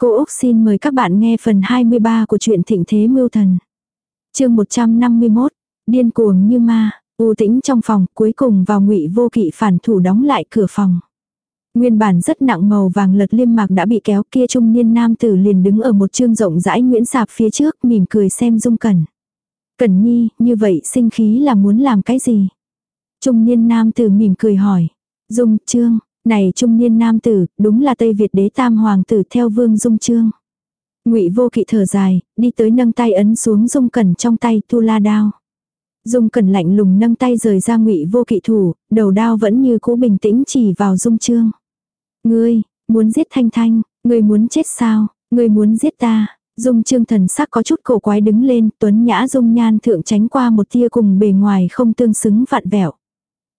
Cô Úc xin mời các bạn nghe phần 23 của truyện Thịnh Thế Mưu Thần. chương 151, điên cuồng như ma, u tĩnh trong phòng, cuối cùng vào ngụy vô kỵ phản thủ đóng lại cửa phòng. Nguyên bản rất nặng màu vàng lật liêm mạc đã bị kéo kia trung niên nam tử liền đứng ở một chương rộng rãi nguyễn sạp phía trước mỉm cười xem dung cẩn. Cẩn nhi, như vậy sinh khí là muốn làm cái gì? Trung niên nam tử mỉm cười hỏi. Dung trương, này trung niên nam tử, đúng là Tây Việt đế tam hoàng tử theo vương dung trương. ngụy vô kỵ thở dài, đi tới nâng tay ấn xuống dung cẩn trong tay tu la đao. Dung cẩn lạnh lùng nâng tay rời ra ngụy vô kỵ thủ, đầu đao vẫn như cũ bình tĩnh chỉ vào dung trương. Ngươi, muốn giết thanh thanh, ngươi muốn chết sao, ngươi muốn giết ta. Dung trương thần sắc có chút cổ quái đứng lên, tuấn nhã dung nhan thượng tránh qua một tia cùng bề ngoài không tương xứng vạn vẹo.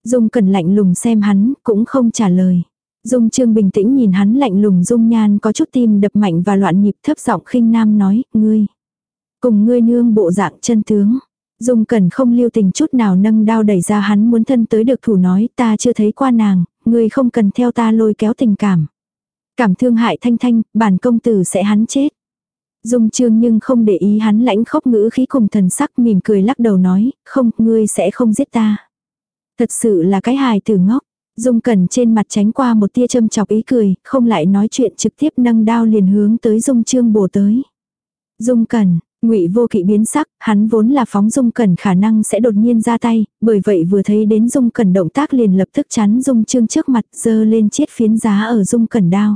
Dung cẩn lạnh lùng xem hắn, cũng không trả lời. Dung trương bình tĩnh nhìn hắn lạnh lùng dung nhan có chút tim đập mạnh và loạn nhịp thấp giọng khinh nam nói, ngươi. Cùng ngươi nương bộ dạng chân tướng. Dung cẩn không lưu tình chút nào nâng đao đẩy ra hắn muốn thân tới được thủ nói ta chưa thấy qua nàng, ngươi không cần theo ta lôi kéo tình cảm. Cảm thương hại thanh thanh, bản công tử sẽ hắn chết. Dung trương nhưng không để ý hắn lãnh khốc ngữ khí cùng thần sắc mỉm cười lắc đầu nói, không, ngươi sẽ không giết ta. Thật sự là cái hài tử ngốc. Dung Cẩn trên mặt tránh qua một tia châm chọc ý cười, không lại nói chuyện trực tiếp nâng đao liền hướng tới Dung Trương bổ tới. Dung Cẩn, Ngụy Vô Kỵ biến sắc, hắn vốn là phóng Dung Cẩn khả năng sẽ đột nhiên ra tay, bởi vậy vừa thấy đến Dung Cẩn động tác liền lập tức chắn Dung Trương trước mặt, giơ lên chiếc phiến giá ở Dung Cẩn đao.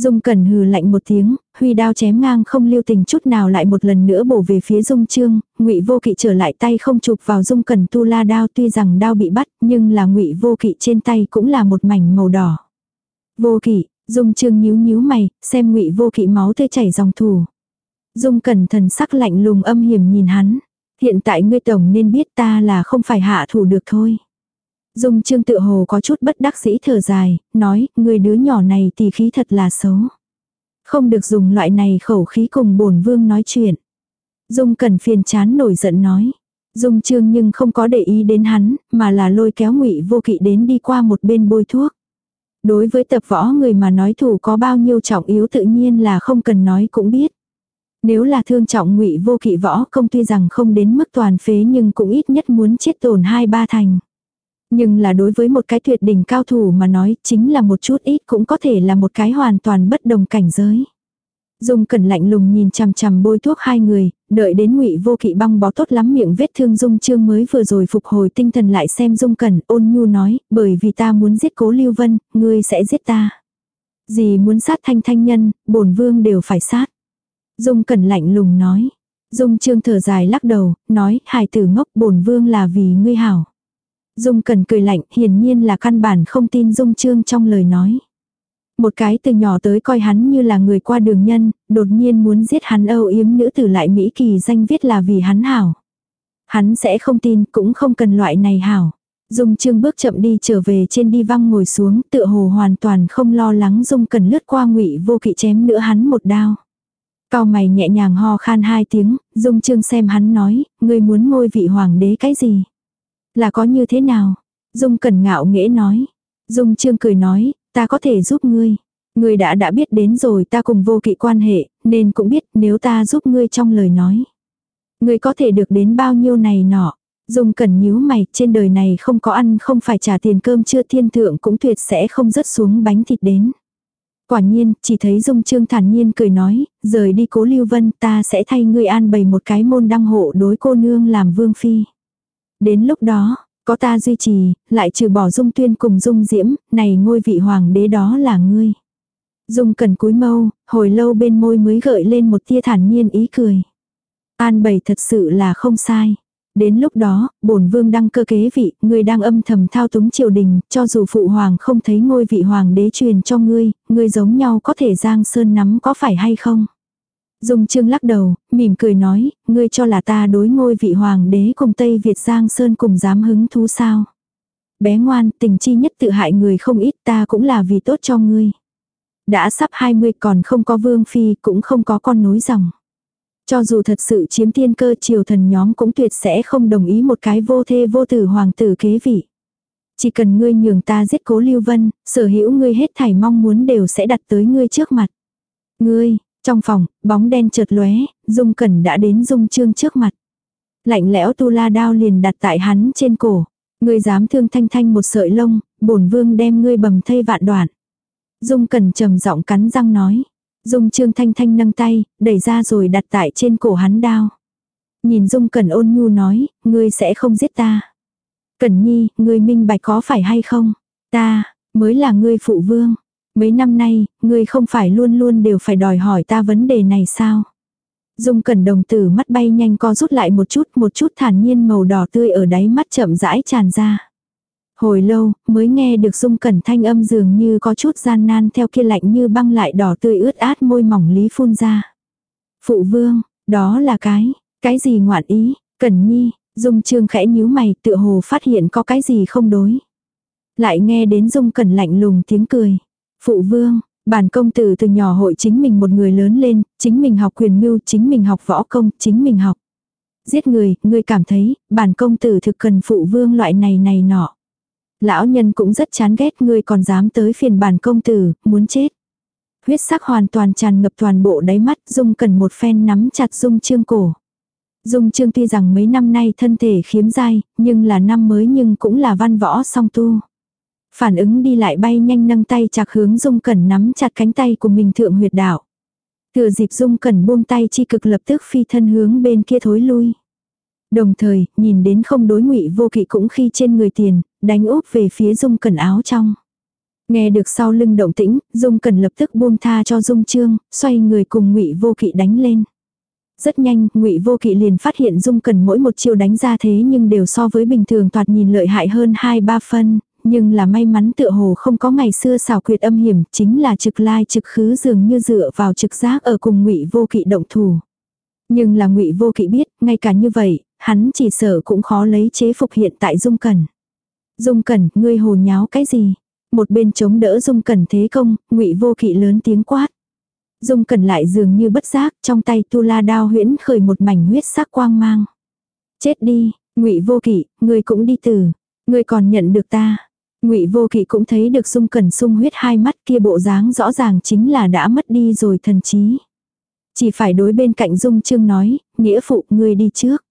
Dung Cẩn hừ lạnh một tiếng, huy đao chém ngang không lưu tình chút nào lại một lần nữa bổ về phía Dung Trương, Ngụy Vô Kỵ trở lại tay không chụp vào Dung Cẩn tu la đao tuy rằng đao bị bắt, nhưng là Ngụy Vô Kỵ trên tay cũng là một mảnh màu đỏ. Vô Kỵ, Dung Trương nhíu nhíu mày, xem Ngụy Vô Kỵ máu tươi chảy dòng thủ. Dung Cẩn thần sắc lạnh lùng âm hiểm nhìn hắn, hiện tại ngươi tổng nên biết ta là không phải hạ thủ được thôi. Dung trương tự hồ có chút bất đắc dĩ thở dài, nói, người đứa nhỏ này thì khí thật là xấu. Không được dùng loại này khẩu khí cùng bổn vương nói chuyện. Dung cần phiền chán nổi giận nói. Dung trương nhưng không có để ý đến hắn, mà là lôi kéo ngụy vô kỵ đến đi qua một bên bôi thuốc. Đối với tập võ người mà nói thủ có bao nhiêu trọng yếu tự nhiên là không cần nói cũng biết. Nếu là thương trọng ngụy vô kỵ võ công tuy rằng không đến mức toàn phế nhưng cũng ít nhất muốn chết tổn hai ba thành. Nhưng là đối với một cái tuyệt đỉnh cao thủ mà nói chính là một chút ít cũng có thể là một cái hoàn toàn bất đồng cảnh giới. Dung cẩn lạnh lùng nhìn chằm chằm bôi thuốc hai người, đợi đến ngụy vô kỵ băng bó tốt lắm miệng vết thương Dung Trương mới vừa rồi phục hồi tinh thần lại xem Dung cẩn ôn nhu nói, bởi vì ta muốn giết cố Lưu Vân, ngươi sẽ giết ta. Gì muốn sát thanh thanh nhân, bổn vương đều phải sát. Dung cẩn lạnh lùng nói. Dung Trương thở dài lắc đầu, nói, hài tử ngốc bổn vương là vì ngươi hảo. Dung Cần cười lạnh, hiển nhiên là căn bản không tin Dung Trương trong lời nói. Một cái từ nhỏ tới coi hắn như là người qua đường nhân, đột nhiên muốn giết hắn âu yếm nữ tử lại Mỹ kỳ danh viết là vì hắn hảo. Hắn sẽ không tin, cũng không cần loại này hảo. Dung Trương bước chậm đi trở về trên đi văng ngồi xuống, tựa hồ hoàn toàn không lo lắng Dung Cần lướt qua ngụy vô kỵ chém nữa hắn một đao. Cao mày nhẹ nhàng ho khan hai tiếng, Dung Trương xem hắn nói, ngươi muốn ngôi vị hoàng đế cái gì? Là có như thế nào? Dung cần ngạo nghễ nói. Dung trương cười nói, ta có thể giúp ngươi. Ngươi đã đã biết đến rồi ta cùng vô kỵ quan hệ, nên cũng biết nếu ta giúp ngươi trong lời nói. Ngươi có thể được đến bao nhiêu này nọ. Dung cần nhíu mày, trên đời này không có ăn không phải trả tiền cơm chưa thiên thượng cũng tuyệt sẽ không rớt xuống bánh thịt đến. Quả nhiên, chỉ thấy Dung Trương thản nhiên cười nói, rời đi cố Lưu Vân ta sẽ thay ngươi an bày một cái môn đăng hộ đối cô nương làm vương phi. Đến lúc đó, có ta duy trì, lại trừ bỏ dung tuyên cùng dung diễm, này ngôi vị hoàng đế đó là ngươi. Dung cần cúi mâu, hồi lâu bên môi mới gợi lên một tia thản nhiên ý cười. An bày thật sự là không sai. Đến lúc đó, bổn vương đăng cơ kế vị, ngươi đang âm thầm thao túng triều đình, cho dù phụ hoàng không thấy ngôi vị hoàng đế truyền cho ngươi, ngươi giống nhau có thể giang sơn nắm có phải hay không? Dung Trương lắc đầu, mỉm cười nói, ngươi cho là ta đối ngôi vị hoàng đế cùng Tây Việt Giang Sơn cùng dám hứng thú sao. Bé ngoan, tình chi nhất tự hại người không ít ta cũng là vì tốt cho ngươi. Đã sắp 20 còn không có vương phi cũng không có con nối dòng. Cho dù thật sự chiếm tiên cơ triều thần nhóm cũng tuyệt sẽ không đồng ý một cái vô thê vô tử hoàng tử kế vị. Chỉ cần ngươi nhường ta giết cố Lưu Vân, sở hữu ngươi hết thảy mong muốn đều sẽ đặt tới ngươi trước mặt. Ngươi, trong phòng, bóng đen chợt lóe, Dung Cẩn đã đến Dung Trương trước mặt. Lạnh lẽo tu la đao liền đặt tại hắn trên cổ. Ngươi dám thương thanh thanh một sợi lông, bổn vương đem ngươi bầm thây vạn đoạn. Dung Cẩn trầm giọng cắn răng nói. Dung Trương Thanh Thanh nâng tay, đẩy ra rồi đặt tại trên cổ hắn đao. Nhìn Dung Cẩn ôn nhu nói, ngươi sẽ không giết ta. Cẩn Nhi, ngươi minh bạch có phải hay không? Ta, mới là ngươi phụ vương. Mấy năm nay, ngươi không phải luôn luôn đều phải đòi hỏi ta vấn đề này sao? Dung cẩn đồng tử mắt bay nhanh co rút lại một chút, một chút thản nhiên màu đỏ tươi ở đáy mắt chậm rãi tràn ra. Hồi lâu, mới nghe được dung cẩn thanh âm dường như có chút gian nan theo kia lạnh như băng lại đỏ tươi ướt át môi mỏng lý phun ra. Phụ vương, đó là cái, cái gì ngoạn ý, cẩn nhi, dung trương khẽ nhíu mày tựa hồ phát hiện có cái gì không đối. Lại nghe đến dung cẩn lạnh lùng tiếng cười. Phụ vương, bản công tử từ nhỏ hội chính mình một người lớn lên, chính mình học quyền mưu, chính mình học võ công, chính mình học. Giết người, người cảm thấy, bản công tử thực cần phụ vương loại này này nọ. Lão nhân cũng rất chán ghét người còn dám tới phiền bản công tử, muốn chết. Huyết sắc hoàn toàn tràn ngập toàn bộ đáy mắt, Dung cần một phen nắm chặt Dung trương cổ. Dung trương tuy rằng mấy năm nay thân thể khiếm dai, nhưng là năm mới nhưng cũng là văn võ song tu. Phản ứng đi lại bay nhanh nâng tay chạc hướng Dung Cẩn nắm chặt cánh tay của mình thượng huyệt đạo. Thừa dịp Dung Cẩn buông tay chi cực lập tức phi thân hướng bên kia thối lui. Đồng thời, nhìn đến không đối ngụy vô kỵ cũng khi trên người tiền, đánh úp về phía Dung Cẩn áo trong. Nghe được sau lưng động tĩnh, Dung Cẩn lập tức buông tha cho Dung Trương, xoay người cùng ngụy vô kỵ đánh lên. Rất nhanh, ngụy vô kỵ liền phát hiện Dung cần mỗi một chiêu đánh ra thế nhưng đều so với bình thường toạt nhìn lợi hại hơn 2-3 phân, nhưng là may mắn tựa hồ không có ngày xưa xảo quyệt âm hiểm, chính là trực lai trực khứ dường như dựa vào trực giác ở cùng ngụy vô kỵ động thủ. Nhưng là ngụy vô kỵ biết, ngay cả như vậy, hắn chỉ sợ cũng khó lấy chế phục hiện tại Dung Cẩn. Dung Cẩn, ngươi hồ nháo cái gì? Một bên chống đỡ Dung Cẩn thế công, ngụy vô kỵ lớn tiếng quát. Dung Cẩn lại dường như bất giác, trong tay tu la đao huyễn khởi một mảnh huyết sắc quang mang. Chết đi, ngụy vô kỵ, ngươi cũng đi từ, ngươi còn nhận được ta. Ngụy Vô Kỵ cũng thấy được Dung Cẩn sung huyết hai mắt kia bộ dáng rõ ràng chính là đã mất đi rồi thần trí. Chỉ phải đối bên cạnh Dung Trương nói, nghĩa phụ ngươi đi trước.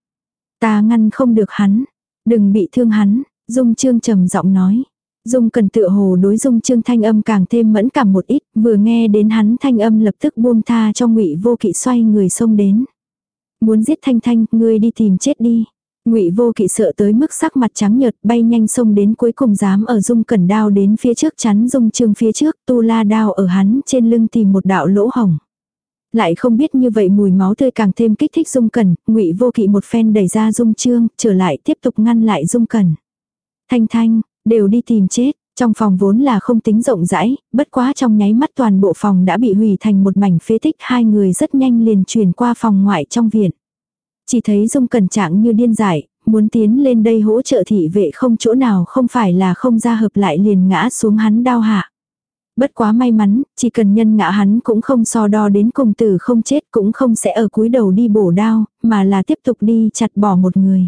Ta ngăn không được hắn, đừng bị thương hắn, Dung Trương trầm giọng nói. Dung Cẩn tựa hồ đối Dung Trương thanh âm càng thêm mẫn cảm một ít, vừa nghe đến hắn thanh âm lập tức buông tha cho Ngụy Vô Kỵ xoay người xông đến. Muốn giết Thanh Thanh, ngươi đi tìm chết đi. Ngụy Vô Kỵ sợ tới mức sắc mặt trắng nhợt, bay nhanh xông đến cuối cùng dám ở Dung Cẩn đao đến phía trước chắn Dung Trương phía trước, tu la đao ở hắn trên lưng tìm một đạo lỗ hồng. Lại không biết như vậy mùi máu tươi càng thêm kích thích Dung Cẩn, Ngụy Vô Kỵ một phen đẩy ra Dung Trương, trở lại tiếp tục ngăn lại Dung Cẩn. Thanh Thanh, đều đi tìm chết. Trong phòng vốn là không tính rộng rãi, bất quá trong nháy mắt toàn bộ phòng đã bị hủy thành một mảnh phế tích hai người rất nhanh liền chuyển qua phòng ngoại trong viện. Chỉ thấy Dung Cẩn trạng như điên dại, muốn tiến lên đây hỗ trợ thị vệ không chỗ nào không phải là không ra hợp lại liền ngã xuống hắn đau hạ. Bất quá may mắn, chỉ cần nhân ngã hắn cũng không so đo đến cùng tử không chết cũng không sẽ ở cúi đầu đi bổ đao, mà là tiếp tục đi chặt bỏ một người.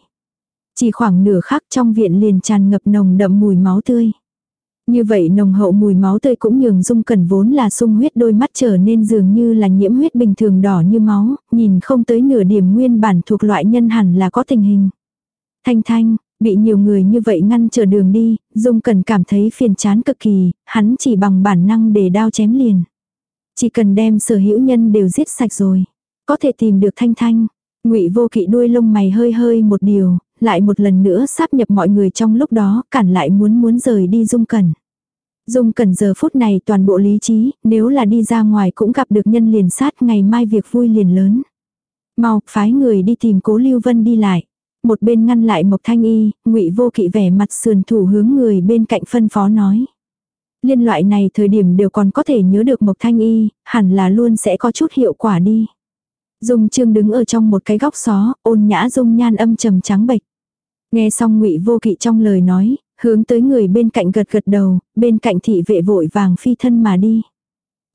Chỉ khoảng nửa khắc trong viện liền tràn ngập nồng đậm mùi máu tươi. Như vậy nồng hậu mùi máu tươi cũng nhường dung cẩn vốn là sung huyết đôi mắt trở nên dường như là nhiễm huyết bình thường đỏ như máu, nhìn không tới nửa điểm nguyên bản thuộc loại nhân hẳn là có tình hình. Thanh thanh, bị nhiều người như vậy ngăn trở đường đi, dung cẩn cảm thấy phiền chán cực kỳ, hắn chỉ bằng bản năng để đao chém liền. Chỉ cần đem sở hữu nhân đều giết sạch rồi. Có thể tìm được thanh thanh. ngụy vô kỵ đuôi lông mày hơi hơi một điều, lại một lần nữa sáp nhập mọi người trong lúc đó, cản lại muốn muốn rời đi Dung Cẩn. Dung Cẩn giờ phút này toàn bộ lý trí, nếu là đi ra ngoài cũng gặp được nhân liền sát ngày mai việc vui liền lớn. Mau, phái người đi tìm cố Lưu Vân đi lại. Một bên ngăn lại Mộc Thanh Y, ngụy vô kỵ vẻ mặt sườn thủ hướng người bên cạnh phân phó nói. Liên loại này thời điểm đều còn có thể nhớ được Mộc Thanh Y, hẳn là luôn sẽ có chút hiệu quả đi. Dung Trương đứng ở trong một cái góc xó, ôn nhã dung nhan âm trầm trắng bệch. Nghe xong Ngụy Vô Kỵ trong lời nói, hướng tới người bên cạnh gật gật đầu, bên cạnh thị vệ vội vàng phi thân mà đi.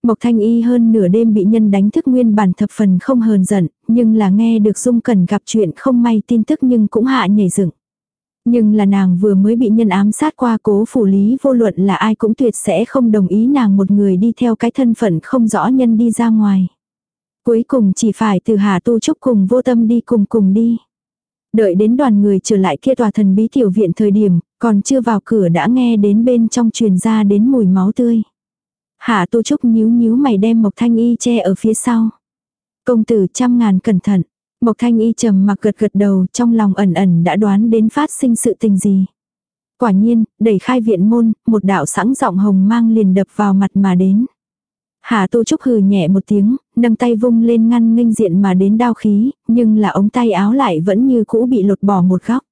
Mộc Thanh Y hơn nửa đêm bị nhân đánh thức nguyên bản thập phần không hờn giận, nhưng là nghe được Dung Cẩn gặp chuyện không may tin tức nhưng cũng hạ nhảy dựng. Nhưng là nàng vừa mới bị nhân ám sát qua cố phủ lý vô luận là ai cũng tuyệt sẽ không đồng ý nàng một người đi theo cái thân phận không rõ nhân đi ra ngoài. Cuối cùng chỉ phải từ Hà Tu Trúc cùng vô tâm đi cùng cùng đi. Đợi đến đoàn người trở lại kia tòa thần bí tiểu viện thời điểm, còn chưa vào cửa đã nghe đến bên trong truyền ra đến mùi máu tươi. Hạ Tu Trúc nhíu nhíu mày đem Mộc Thanh Y che ở phía sau. Công tử trăm ngàn cẩn thận. Mộc Thanh Y trầm mặc gật gật đầu trong lòng ẩn ẩn đã đoán đến phát sinh sự tình gì. Quả nhiên, đẩy khai viện môn, một đạo sẵn giọng hồng mang liền đập vào mặt mà đến. Hạ Tô Trúc hừ nhẹ một tiếng, nâng tay vung lên ngăn nghênh diện mà đến đao khí, nhưng là ống tay áo lại vẫn như cũ bị lột bỏ một góc.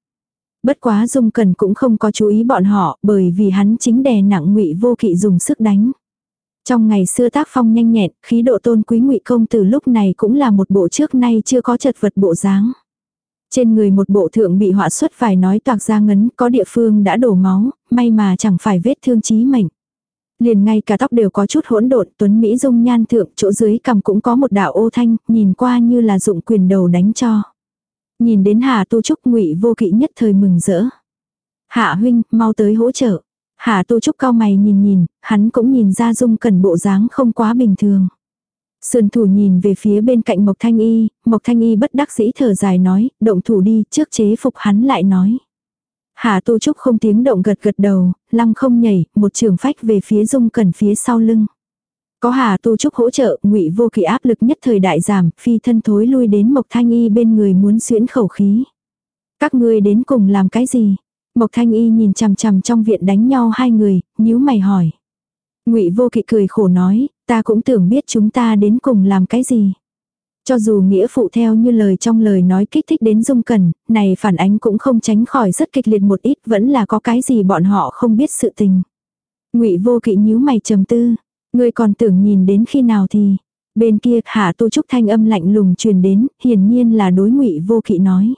Bất quá Dung Cần cũng không có chú ý bọn họ, bởi vì hắn chính đè nặng Ngụy Vô Kỵ dùng sức đánh. Trong ngày xưa tác phong nhanh nhẹn, khí độ tôn quý Ngụy công từ lúc này cũng là một bộ trước nay chưa có chật vật bộ dáng. Trên người một bộ thượng bị họa xuất phải nói toạc ra ngấn, có địa phương đã đổ máu, may mà chẳng phải vết thương chí mệnh. Liền ngay cả tóc đều có chút hỗn độn, tuấn Mỹ dung nhan thượng, chỗ dưới cằm cũng có một đạo ô thanh, nhìn qua như là dụng quyền đầu đánh cho. Nhìn đến Hà Tu Trúc ngụy vô kỵ nhất thời mừng rỡ. Hạ huynh, mau tới hỗ trợ. Hà Tu Trúc cao mày nhìn nhìn, hắn cũng nhìn ra dung cẩn bộ dáng không quá bình thường. Sườn thủ nhìn về phía bên cạnh Mộc Thanh Y, Mộc Thanh Y bất đắc dĩ thở dài nói, động thủ đi, trước chế phục hắn lại nói. Hà Tu Trúc không tiếng động gật gật đầu, lăng không nhảy, một trường phách về phía dung cẩn phía sau lưng. Có Hà Tu Trúc hỗ trợ, ngụy vô kỳ áp lực nhất thời đại giảm, phi thân thối lui đến Mộc Thanh Y bên người muốn xuyễn khẩu khí. Các ngươi đến cùng làm cái gì? Mộc Thanh Y nhìn chằm chằm trong viện đánh nhau hai người, nhíu mày hỏi. Ngụy Vô Kỵ cười khổ nói, ta cũng tưởng biết chúng ta đến cùng làm cái gì. Cho dù nghĩa phụ theo như lời trong lời nói kích thích đến dung cần, này phản ánh cũng không tránh khỏi rất kịch liệt một ít vẫn là có cái gì bọn họ không biết sự tình. ngụy vô kỵ nhíu mày trầm tư, ngươi còn tưởng nhìn đến khi nào thì. Bên kia hạ tu trúc thanh âm lạnh lùng truyền đến, hiển nhiên là đối ngụy vô kỵ nói.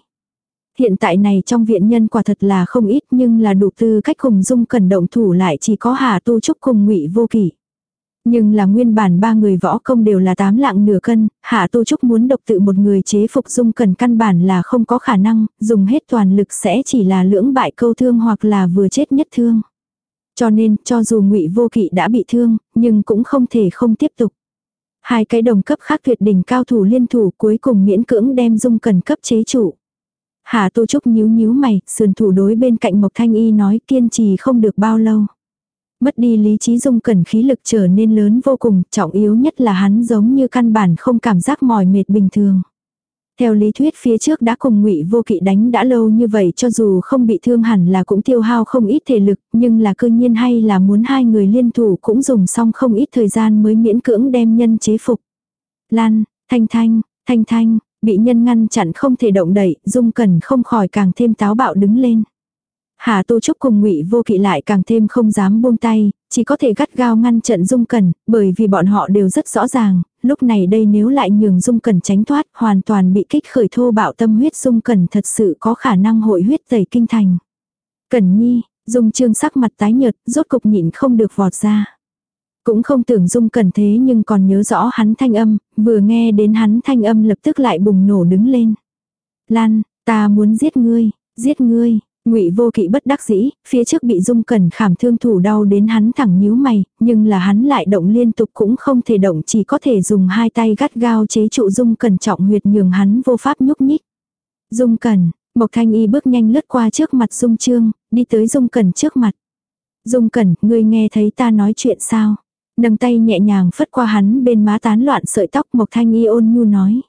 Hiện tại này trong viện nhân quả thật là không ít nhưng là đủ tư cách cùng dung cần động thủ lại chỉ có hạ tu trúc cùng ngụy vô kỵ. Nhưng là nguyên bản ba người võ công đều là tám lạng nửa cân, Hạ tô Trúc muốn độc tự một người chế phục dung cần căn bản là không có khả năng, dùng hết toàn lực sẽ chỉ là lưỡng bại câu thương hoặc là vừa chết nhất thương. Cho nên, cho dù ngụy Vô Kỵ đã bị thương, nhưng cũng không thể không tiếp tục. Hai cái đồng cấp khác tuyệt đỉnh cao thủ liên thủ cuối cùng miễn cưỡng đem dung cần cấp chế chủ. Hạ tô Trúc nhíu nhíu mày, sườn thủ đối bên cạnh Mộc Thanh Y nói kiên trì không được bao lâu. Mất đi lý trí dung cẩn khí lực trở nên lớn vô cùng, trọng yếu nhất là hắn giống như căn bản không cảm giác mỏi mệt bình thường. Theo lý thuyết phía trước đã cùng ngụy vô kỵ đánh đã lâu như vậy cho dù không bị thương hẳn là cũng tiêu hao không ít thể lực, nhưng là cơ nhiên hay là muốn hai người liên thủ cũng dùng xong không ít thời gian mới miễn cưỡng đem nhân chế phục. Lan, thanh thanh, thanh thanh, bị nhân ngăn chặn không thể động đậy, dung cẩn không khỏi càng thêm táo bạo đứng lên. Hà Tu Trúc cùng Ngụy Vô Kỵ lại càng thêm không dám buông tay, chỉ có thể gắt gao ngăn trận Dung Cẩn, bởi vì bọn họ đều rất rõ ràng, lúc này đây nếu lại nhường Dung Cẩn tránh thoát, hoàn toàn bị kích khởi thô bạo tâm huyết Dung Cẩn thật sự có khả năng hội huyết tẩy kinh thành. Cẩn Nhi, Dung Trương sắc mặt tái nhợt, rốt cục nhịn không được vọt ra. Cũng không tưởng Dung Cẩn thế nhưng còn nhớ rõ hắn thanh âm, vừa nghe đến hắn thanh âm lập tức lại bùng nổ đứng lên. Lan, ta muốn giết ngươi, giết ngươi, Ngụy Vô Kỵ bất đắc dĩ, phía trước bị Dung Cẩn khảm thương thủ đau đến hắn thẳng nhíu mày, nhưng là hắn lại động liên tục cũng không thể động, chỉ có thể dùng hai tay gắt gao chế trụ Dung Cẩn trọng huyệt nhường hắn vô pháp nhúc nhích. Dung Cẩn, Mộc Thanh Y bước nhanh lướt qua trước mặt Dung Trương, đi tới Dung Cẩn trước mặt. Dung Cẩn, ngươi nghe thấy ta nói chuyện sao? Nâng tay nhẹ nhàng phất qua hắn bên má tán loạn sợi tóc Mộc Thanh Y ôn nhu nói.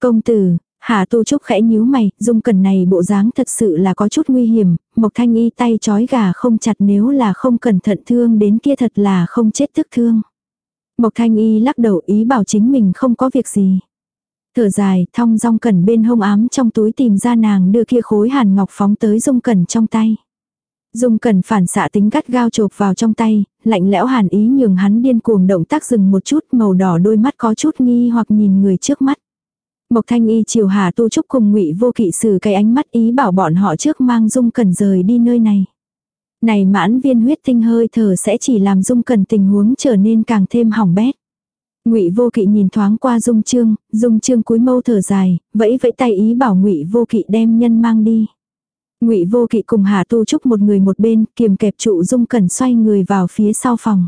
Công tử, Hà Tu Trúc khẽ nhíu mày, dung cần này bộ dáng thật sự là có chút nguy hiểm, Mộc Thanh Y tay chói gà không chặt nếu là không cẩn thận thương đến kia thật là không chết tức thương. Mộc Thanh Y lắc đầu ý bảo chính mình không có việc gì. Thở dài, thong dong cẩn bên hông ám trong túi tìm ra nàng đưa kia khối hàn ngọc phóng tới dung cẩn trong tay. Dung cẩn phản xạ tính gắt gao chộp vào trong tay, lạnh lẽo hàn ý nhường hắn điên cuồng động tác dừng một chút màu đỏ đôi mắt có chút nghi hoặc nhìn người trước mắt. Mộc Thanh Y chiều Hà Tu Trúc cùng Ngụy Vô Kỵ sử cái ánh mắt ý bảo bọn họ trước mang Dung cần rời đi nơi này. Này mãn viên huyết tinh hơi thở sẽ chỉ làm Dung cần tình huống trở nên càng thêm hỏng bét. Ngụy Vô Kỵ nhìn thoáng qua Dung Trương, Dung Trương cúi mâu thở dài, vẫy vẫy tay ý bảo Ngụy Vô Kỵ đem nhân mang đi. Ngụy Vô Kỵ cùng Hà Tu Trúc một người một bên, kiềm kẹp trụ Dung Cẩn xoay người vào phía sau phòng.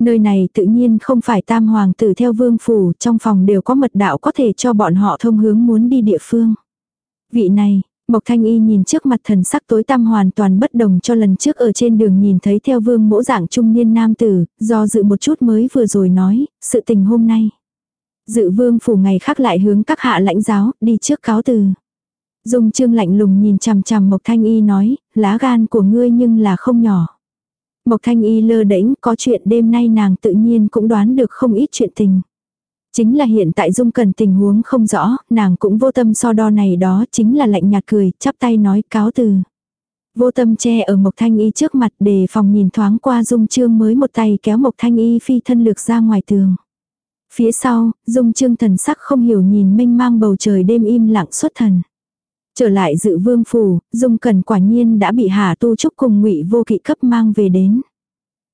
Nơi này tự nhiên không phải tam hoàng tử theo vương phủ, trong phòng đều có mật đạo có thể cho bọn họ thông hướng muốn đi địa phương. Vị này, Mộc Thanh Y nhìn trước mặt thần sắc tối tăm hoàn toàn bất đồng cho lần trước ở trên đường nhìn thấy theo vương mỗ dạng trung niên nam tử, do dự một chút mới vừa rồi nói, sự tình hôm nay. Dự vương phủ ngày khác lại hướng các hạ lãnh giáo, đi trước cáo từ. Dung trương lạnh lùng nhìn chằm chằm Mộc Thanh Y nói, lá gan của ngươi nhưng là không nhỏ. Mộc Thanh Y lơ đễnh có chuyện đêm nay nàng tự nhiên cũng đoán được không ít chuyện tình. Chính là hiện tại Dung cần tình huống không rõ, nàng cũng vô tâm so đo này đó, chính là lạnh nhạt cười, chắp tay nói cáo từ. Vô tâm che ở Mộc Thanh Y trước mặt để phòng nhìn thoáng qua Dung Trương mới một tay kéo Mộc Thanh Y phi thân lược ra ngoài tường. Phía sau, Dung Trương thần sắc không hiểu nhìn mênh mang bầu trời đêm im lặng xuất thần. Trở lại dự vương phủ, Dung cần quả nhiên đã bị Hà Tu Trúc cùng ngụy vô kỵ cấp mang về đến.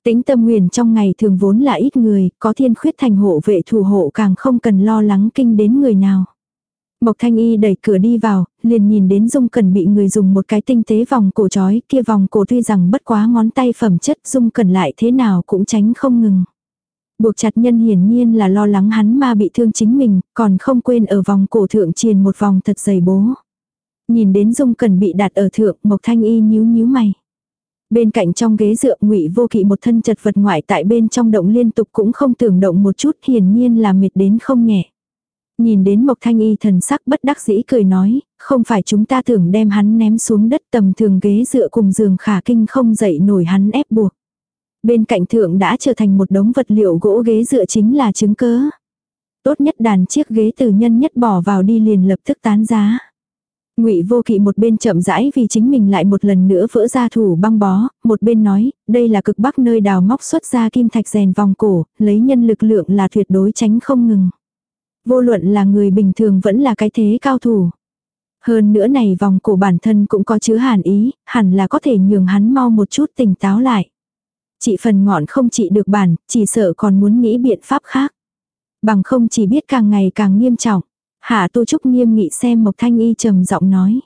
Tĩnh tâm nguyền trong ngày thường vốn là ít người, có thiên khuyết thành hộ vệ thủ hộ càng không cần lo lắng kinh đến người nào. Mộc Thanh Y đẩy cửa đi vào, liền nhìn đến Dung cần bị người dùng một cái tinh tế vòng cổ trói, kia vòng cổ tuy rằng bất quá ngón tay phẩm chất Dung cần lại thế nào cũng tránh không ngừng. Buộc chặt nhân hiển nhiên là lo lắng hắn ma bị thương chính mình, còn không quên ở vòng cổ thượng triền một vòng thật dày bố. Nhìn đến Dung cần bị đặt ở thượng, Mộc Thanh Y nhíu nhíu mày. Bên cạnh trong ghế dựa ngụy vô kỵ một thân chật vật ngoại tại bên trong động liên tục cũng không tưởng động một chút hiển nhiên là mệt đến không nhẹ. Nhìn đến Mộc Thanh Y thần sắc bất đắc dĩ cười nói, không phải chúng ta tưởng đem hắn ném xuống đất tầm thường ghế dựa cùng giường khả kinh không dậy nổi hắn ép buộc. Bên cạnh thượng đã trở thành một đống vật liệu gỗ ghế dựa chính là chứng cớ. Tốt nhất đàn chiếc ghế từ nhân nhất bỏ vào đi liền lập tức tán giá. Ngụy Vô Kỵ một bên chậm rãi vì chính mình lại một lần nữa vỡ ra thủ băng bó, một bên nói, đây là cực bắc nơi đào móc xuất ra kim thạch rèn vòng cổ, lấy nhân lực lượng là tuyệt đối tránh không ngừng. Vô luận là người bình thường vẫn là cái thế cao thủ. Hơn nữa này vòng cổ bản thân cũng có chứa hàn ý, hẳn là có thể nhường hắn mau một chút tỉnh táo lại. Chị phần ngọn không trị được bản, chỉ sợ còn muốn nghĩ biện pháp khác. Bằng không chỉ biết càng ngày càng nghiêm trọng. Hạ Tu Trúc nghiêm nghị xem Mộc Thanh Y trầm giọng nói.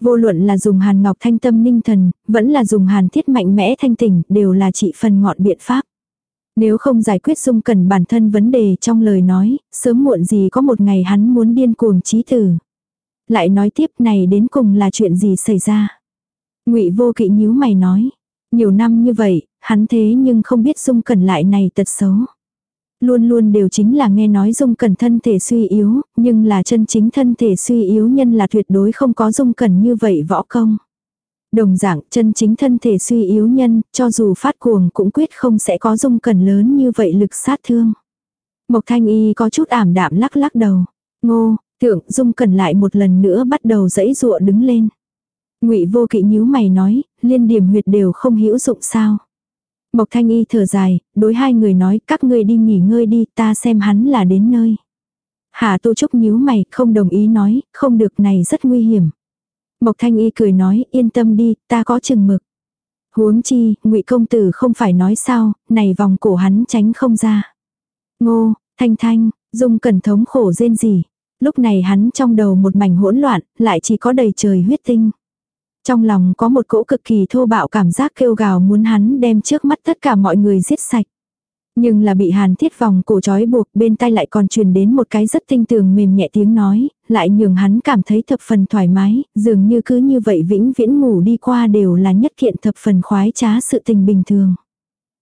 Vô luận là dùng hàn ngọc thanh tâm ninh thần, vẫn là dùng hàn thiết mạnh mẽ thanh tỉnh, đều là trị phần ngọn biện pháp. Nếu không giải quyết dung cần bản thân vấn đề trong lời nói, sớm muộn gì có một ngày hắn muốn điên cuồng trí tử. Lại nói tiếp này đến cùng là chuyện gì xảy ra. ngụy vô kỵ nhíu mày nói. Nhiều năm như vậy, hắn thế nhưng không biết dung cần lại này tật xấu. Luôn luôn đều chính là nghe nói dung cẩn thân thể suy yếu, nhưng là chân chính thân thể suy yếu nhân là tuyệt đối không có dung cẩn như vậy võ công. Đồng dạng chân chính thân thể suy yếu nhân, cho dù phát cuồng cũng quyết không sẽ có dung cẩn lớn như vậy lực sát thương. Mộc thanh y có chút ảm đạm lắc lắc đầu. Ngô, thượng dung cẩn lại một lần nữa bắt đầu dãy dụa đứng lên. ngụy vô kỵ nhíu mày nói, liên điểm huyệt đều không hữu dụng sao. Mộc Thanh Y thở dài, đối hai người nói các ngươi đi nghỉ ngơi đi ta xem hắn là đến nơi. Hà Tô Trúc nhíu mày, không đồng ý nói, không được này rất nguy hiểm. Mộc Thanh Y cười nói, yên tâm đi, ta có chừng mực. Huống chi, ngụy công tử không phải nói sao, này vòng cổ hắn tránh không ra. Ngô, Thanh Thanh, Dung cẩn thống khổ rên gì. Lúc này hắn trong đầu một mảnh hỗn loạn, lại chỉ có đầy trời huyết tinh. Trong lòng có một cỗ cực kỳ thô bạo cảm giác kêu gào muốn hắn đem trước mắt tất cả mọi người giết sạch. Nhưng là bị hàn thiết vòng cổ trói buộc bên tay lại còn truyền đến một cái rất tinh tường mềm nhẹ tiếng nói, lại nhường hắn cảm thấy thập phần thoải mái, dường như cứ như vậy vĩnh viễn ngủ đi qua đều là nhất kiện thập phần khoái trá sự tình bình thường.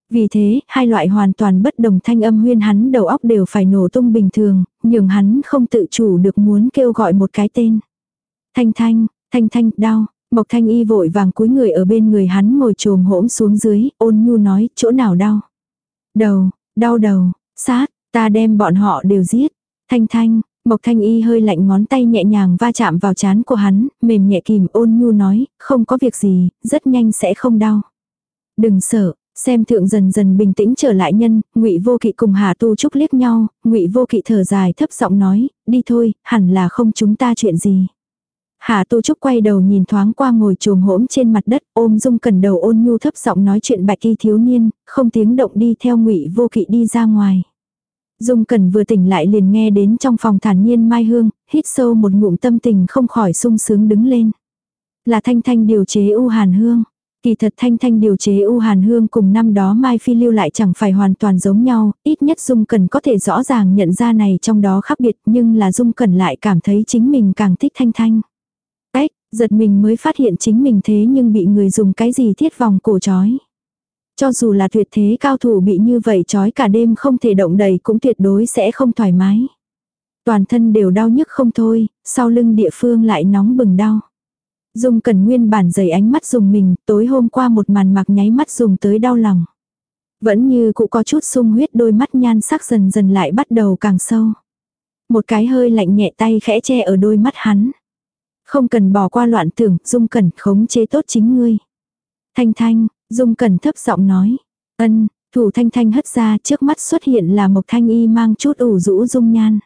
Vì thế, hai loại hoàn toàn bất đồng thanh âm huyên hắn đầu óc đều phải nổ tung bình thường, nhường hắn không tự chủ được muốn kêu gọi một cái tên. Thanh thanh, thanh thanh, đau, Mộc thanh y vội vàng cúi người ở bên người hắn ngồi trồm hỗn xuống dưới, ôn nhu nói, chỗ nào đau. Đầu, đau đầu, sát, ta đem bọn họ đều giết. Thanh thanh, Mộc thanh y hơi lạnh ngón tay nhẹ nhàng va chạm vào chán của hắn, mềm nhẹ kìm ôn nhu nói, không có việc gì, rất nhanh sẽ không đau. Đừng sợ, xem thượng dần dần bình tĩnh trở lại nhân, ngụy vô kỵ cùng hà tu trúc liếc nhau, ngụy vô kỵ thở dài thấp giọng nói, đi thôi, hẳn là không chúng ta chuyện gì. Hà Tu Trúc quay đầu nhìn thoáng qua ngồi trồm hỗn trên mặt đất, ôm Dung cần đầu ôn nhu thấp giọng nói chuyện bạch y thiếu niên, không tiếng động đi theo Ngụy Vô Kỵ đi ra ngoài. Dung cần vừa tỉnh lại liền nghe đến trong phòng thản nhiên Mai Hương, hít sâu một ngụm tâm tình không khỏi sung sướng đứng lên. Là Thanh Thanh điều chế u hàn hương. Kỳ thật Thanh Thanh điều chế u hàn hương cùng năm đó Mai Phi lưu lại chẳng phải hoàn toàn giống nhau, ít nhất Dung cần có thể rõ ràng nhận ra này trong đó khác biệt nhưng là Dung cần lại cảm thấy chính mình càng thích Thanh Thanh. Giật mình mới phát hiện chính mình thế nhưng bị người dùng cái gì thiết vòng cổ chói. Cho dù là tuyệt thế cao thủ bị như vậy chói cả đêm không thể động đậy cũng tuyệt đối sẽ không thoải mái. Toàn thân đều đau nhức không thôi, sau lưng địa phương lại nóng bừng đau. Dung cần nguyên bản dày ánh mắt dùng mình, tối hôm qua một màn mặc nháy mắt dùng tới đau lòng. Vẫn như cụ có chút sung huyết đôi mắt nhan sắc dần dần lại bắt đầu càng sâu. Một cái hơi lạnh nhẹ tay khẽ che ở đôi mắt hắn. Không cần bỏ qua loạn tưởng, Dung Cẩn khống chế tốt chính ngươi. Thanh Thanh, Dung Cẩn thấp giọng nói. Ân, thủ Thanh Thanh hất ra trước mắt xuất hiện là một thanh y mang chút ủ rũ dung nhan.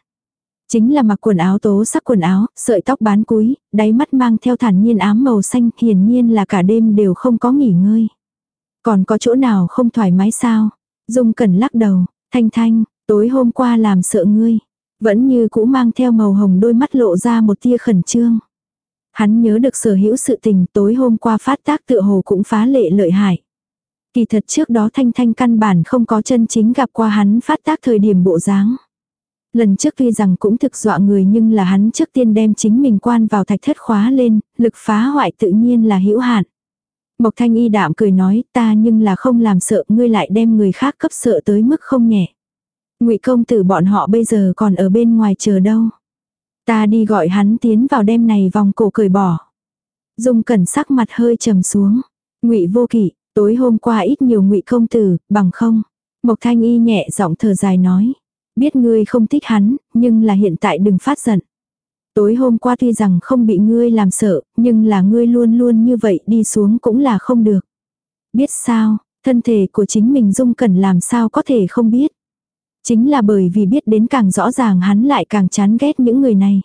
Chính là mặc quần áo tố sắc quần áo, sợi tóc bán cúi, đáy mắt mang theo thản nhiên ám màu xanh, hiển nhiên là cả đêm đều không có nghỉ ngơi. Còn có chỗ nào không thoải mái sao? Dung Cẩn lắc đầu, Thanh Thanh, tối hôm qua làm sợ ngươi. Vẫn như cũ mang theo màu hồng đôi mắt lộ ra một tia khẩn trương. Hắn nhớ được sở hữu sự tình tối hôm qua phát tác tựa hồ cũng phá lệ lợi hại. Kỳ thật trước đó Thanh Thanh căn bản không có chân chính gặp qua hắn phát tác thời điểm bộ dáng. Lần trước tuy rằng cũng thực dọa người nhưng là hắn trước tiên đem chính mình quan vào thạch thất khóa lên, lực phá hoại tự nhiên là hữu hạn. Mộc thanh y đạm cười nói ta nhưng là không làm sợ ngươi lại đem người khác cấp sợ tới mức không nhẹ. ngụy công tử bọn họ bây giờ còn ở bên ngoài chờ đâu. Ta đi gọi hắn tiến vào đêm này vòng cổ cởi bỏ. Dung cẩn sắc mặt hơi trầm xuống. ngụy vô kỵ, tối hôm qua ít nhiều ngụy công tử, bằng không. Mộc thanh y nhẹ giọng thở dài nói. Biết ngươi không thích hắn, nhưng là hiện tại đừng phát giận. Tối hôm qua tuy rằng không bị ngươi làm sợ, nhưng là ngươi luôn luôn như vậy đi xuống cũng là không được. Biết sao, thân thể của chính mình dung cẩn làm sao có thể không biết. Chính là bởi vì biết đến càng rõ ràng hắn lại càng chán ghét những người này.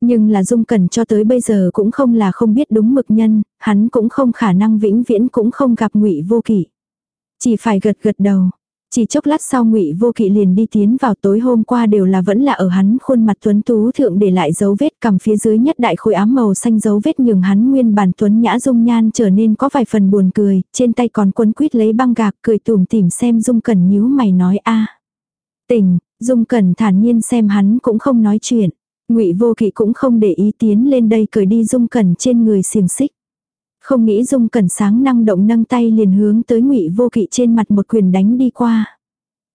Nhưng là Dung Cẩn cho tới bây giờ cũng không là không biết đúng mực nhân, hắn cũng không khả năng vĩnh viễn cũng không gặp ngụy vô kỷ. Chỉ phải gật gật đầu, chỉ chốc lát sau ngụy vô kỵ liền đi tiến vào tối hôm qua đều là vẫn là ở hắn khuôn mặt tuấn tú thượng để lại dấu vết cầm phía dưới nhất đại khối ám màu xanh dấu vết nhường hắn nguyên bản tuấn nhã dung nhan trở nên có vài phần buồn cười, trên tay còn quấn quýt lấy băng gạc cười tủm tỉm xem dung cẩn nhíu mày nói a Tình, dung cẩn thản nhiên xem hắn cũng không nói chuyện. ngụy vô kỵ cũng không để ý tiến lên đây cười đi dung cẩn trên người xiềng xích. Không nghĩ Dung Cẩn sáng năng động nâng tay liền hướng tới Ngụy Vô Kỵ trên mặt một quyền đánh đi qua.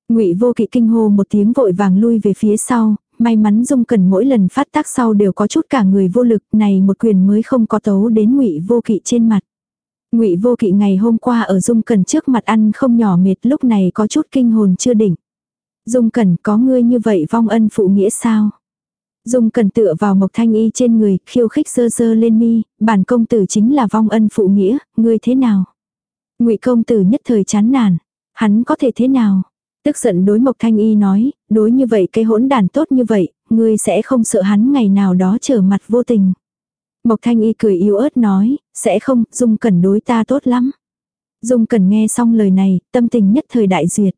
Ngụy Vô Kỵ kinh hô một tiếng vội vàng lui về phía sau, may mắn Dung Cẩn mỗi lần phát tác sau đều có chút cả người vô lực, này một quyền mới không có tấu đến Ngụy Vô Kỵ trên mặt. Ngụy Vô Kỵ ngày hôm qua ở Dung Cẩn trước mặt ăn không nhỏ mệt, lúc này có chút kinh hồn chưa đỉnh. Dung Cẩn có ngươi như vậy vong ân phụ nghĩa sao? Dung cần tựa vào Mộc Thanh Y trên người, khiêu khích sơ sơ lên mi, bản công tử chính là vong ân phụ nghĩa, ngươi thế nào? Ngụy công tử nhất thời chán nản, hắn có thể thế nào? Tức giận đối Mộc Thanh Y nói, đối như vậy cái hỗn đàn tốt như vậy, ngươi sẽ không sợ hắn ngày nào đó trở mặt vô tình. Mộc Thanh Y cười yếu ớt nói, sẽ không, Dung Cẩn đối ta tốt lắm. Dung Cẩn nghe xong lời này, tâm tình nhất thời đại duyệt.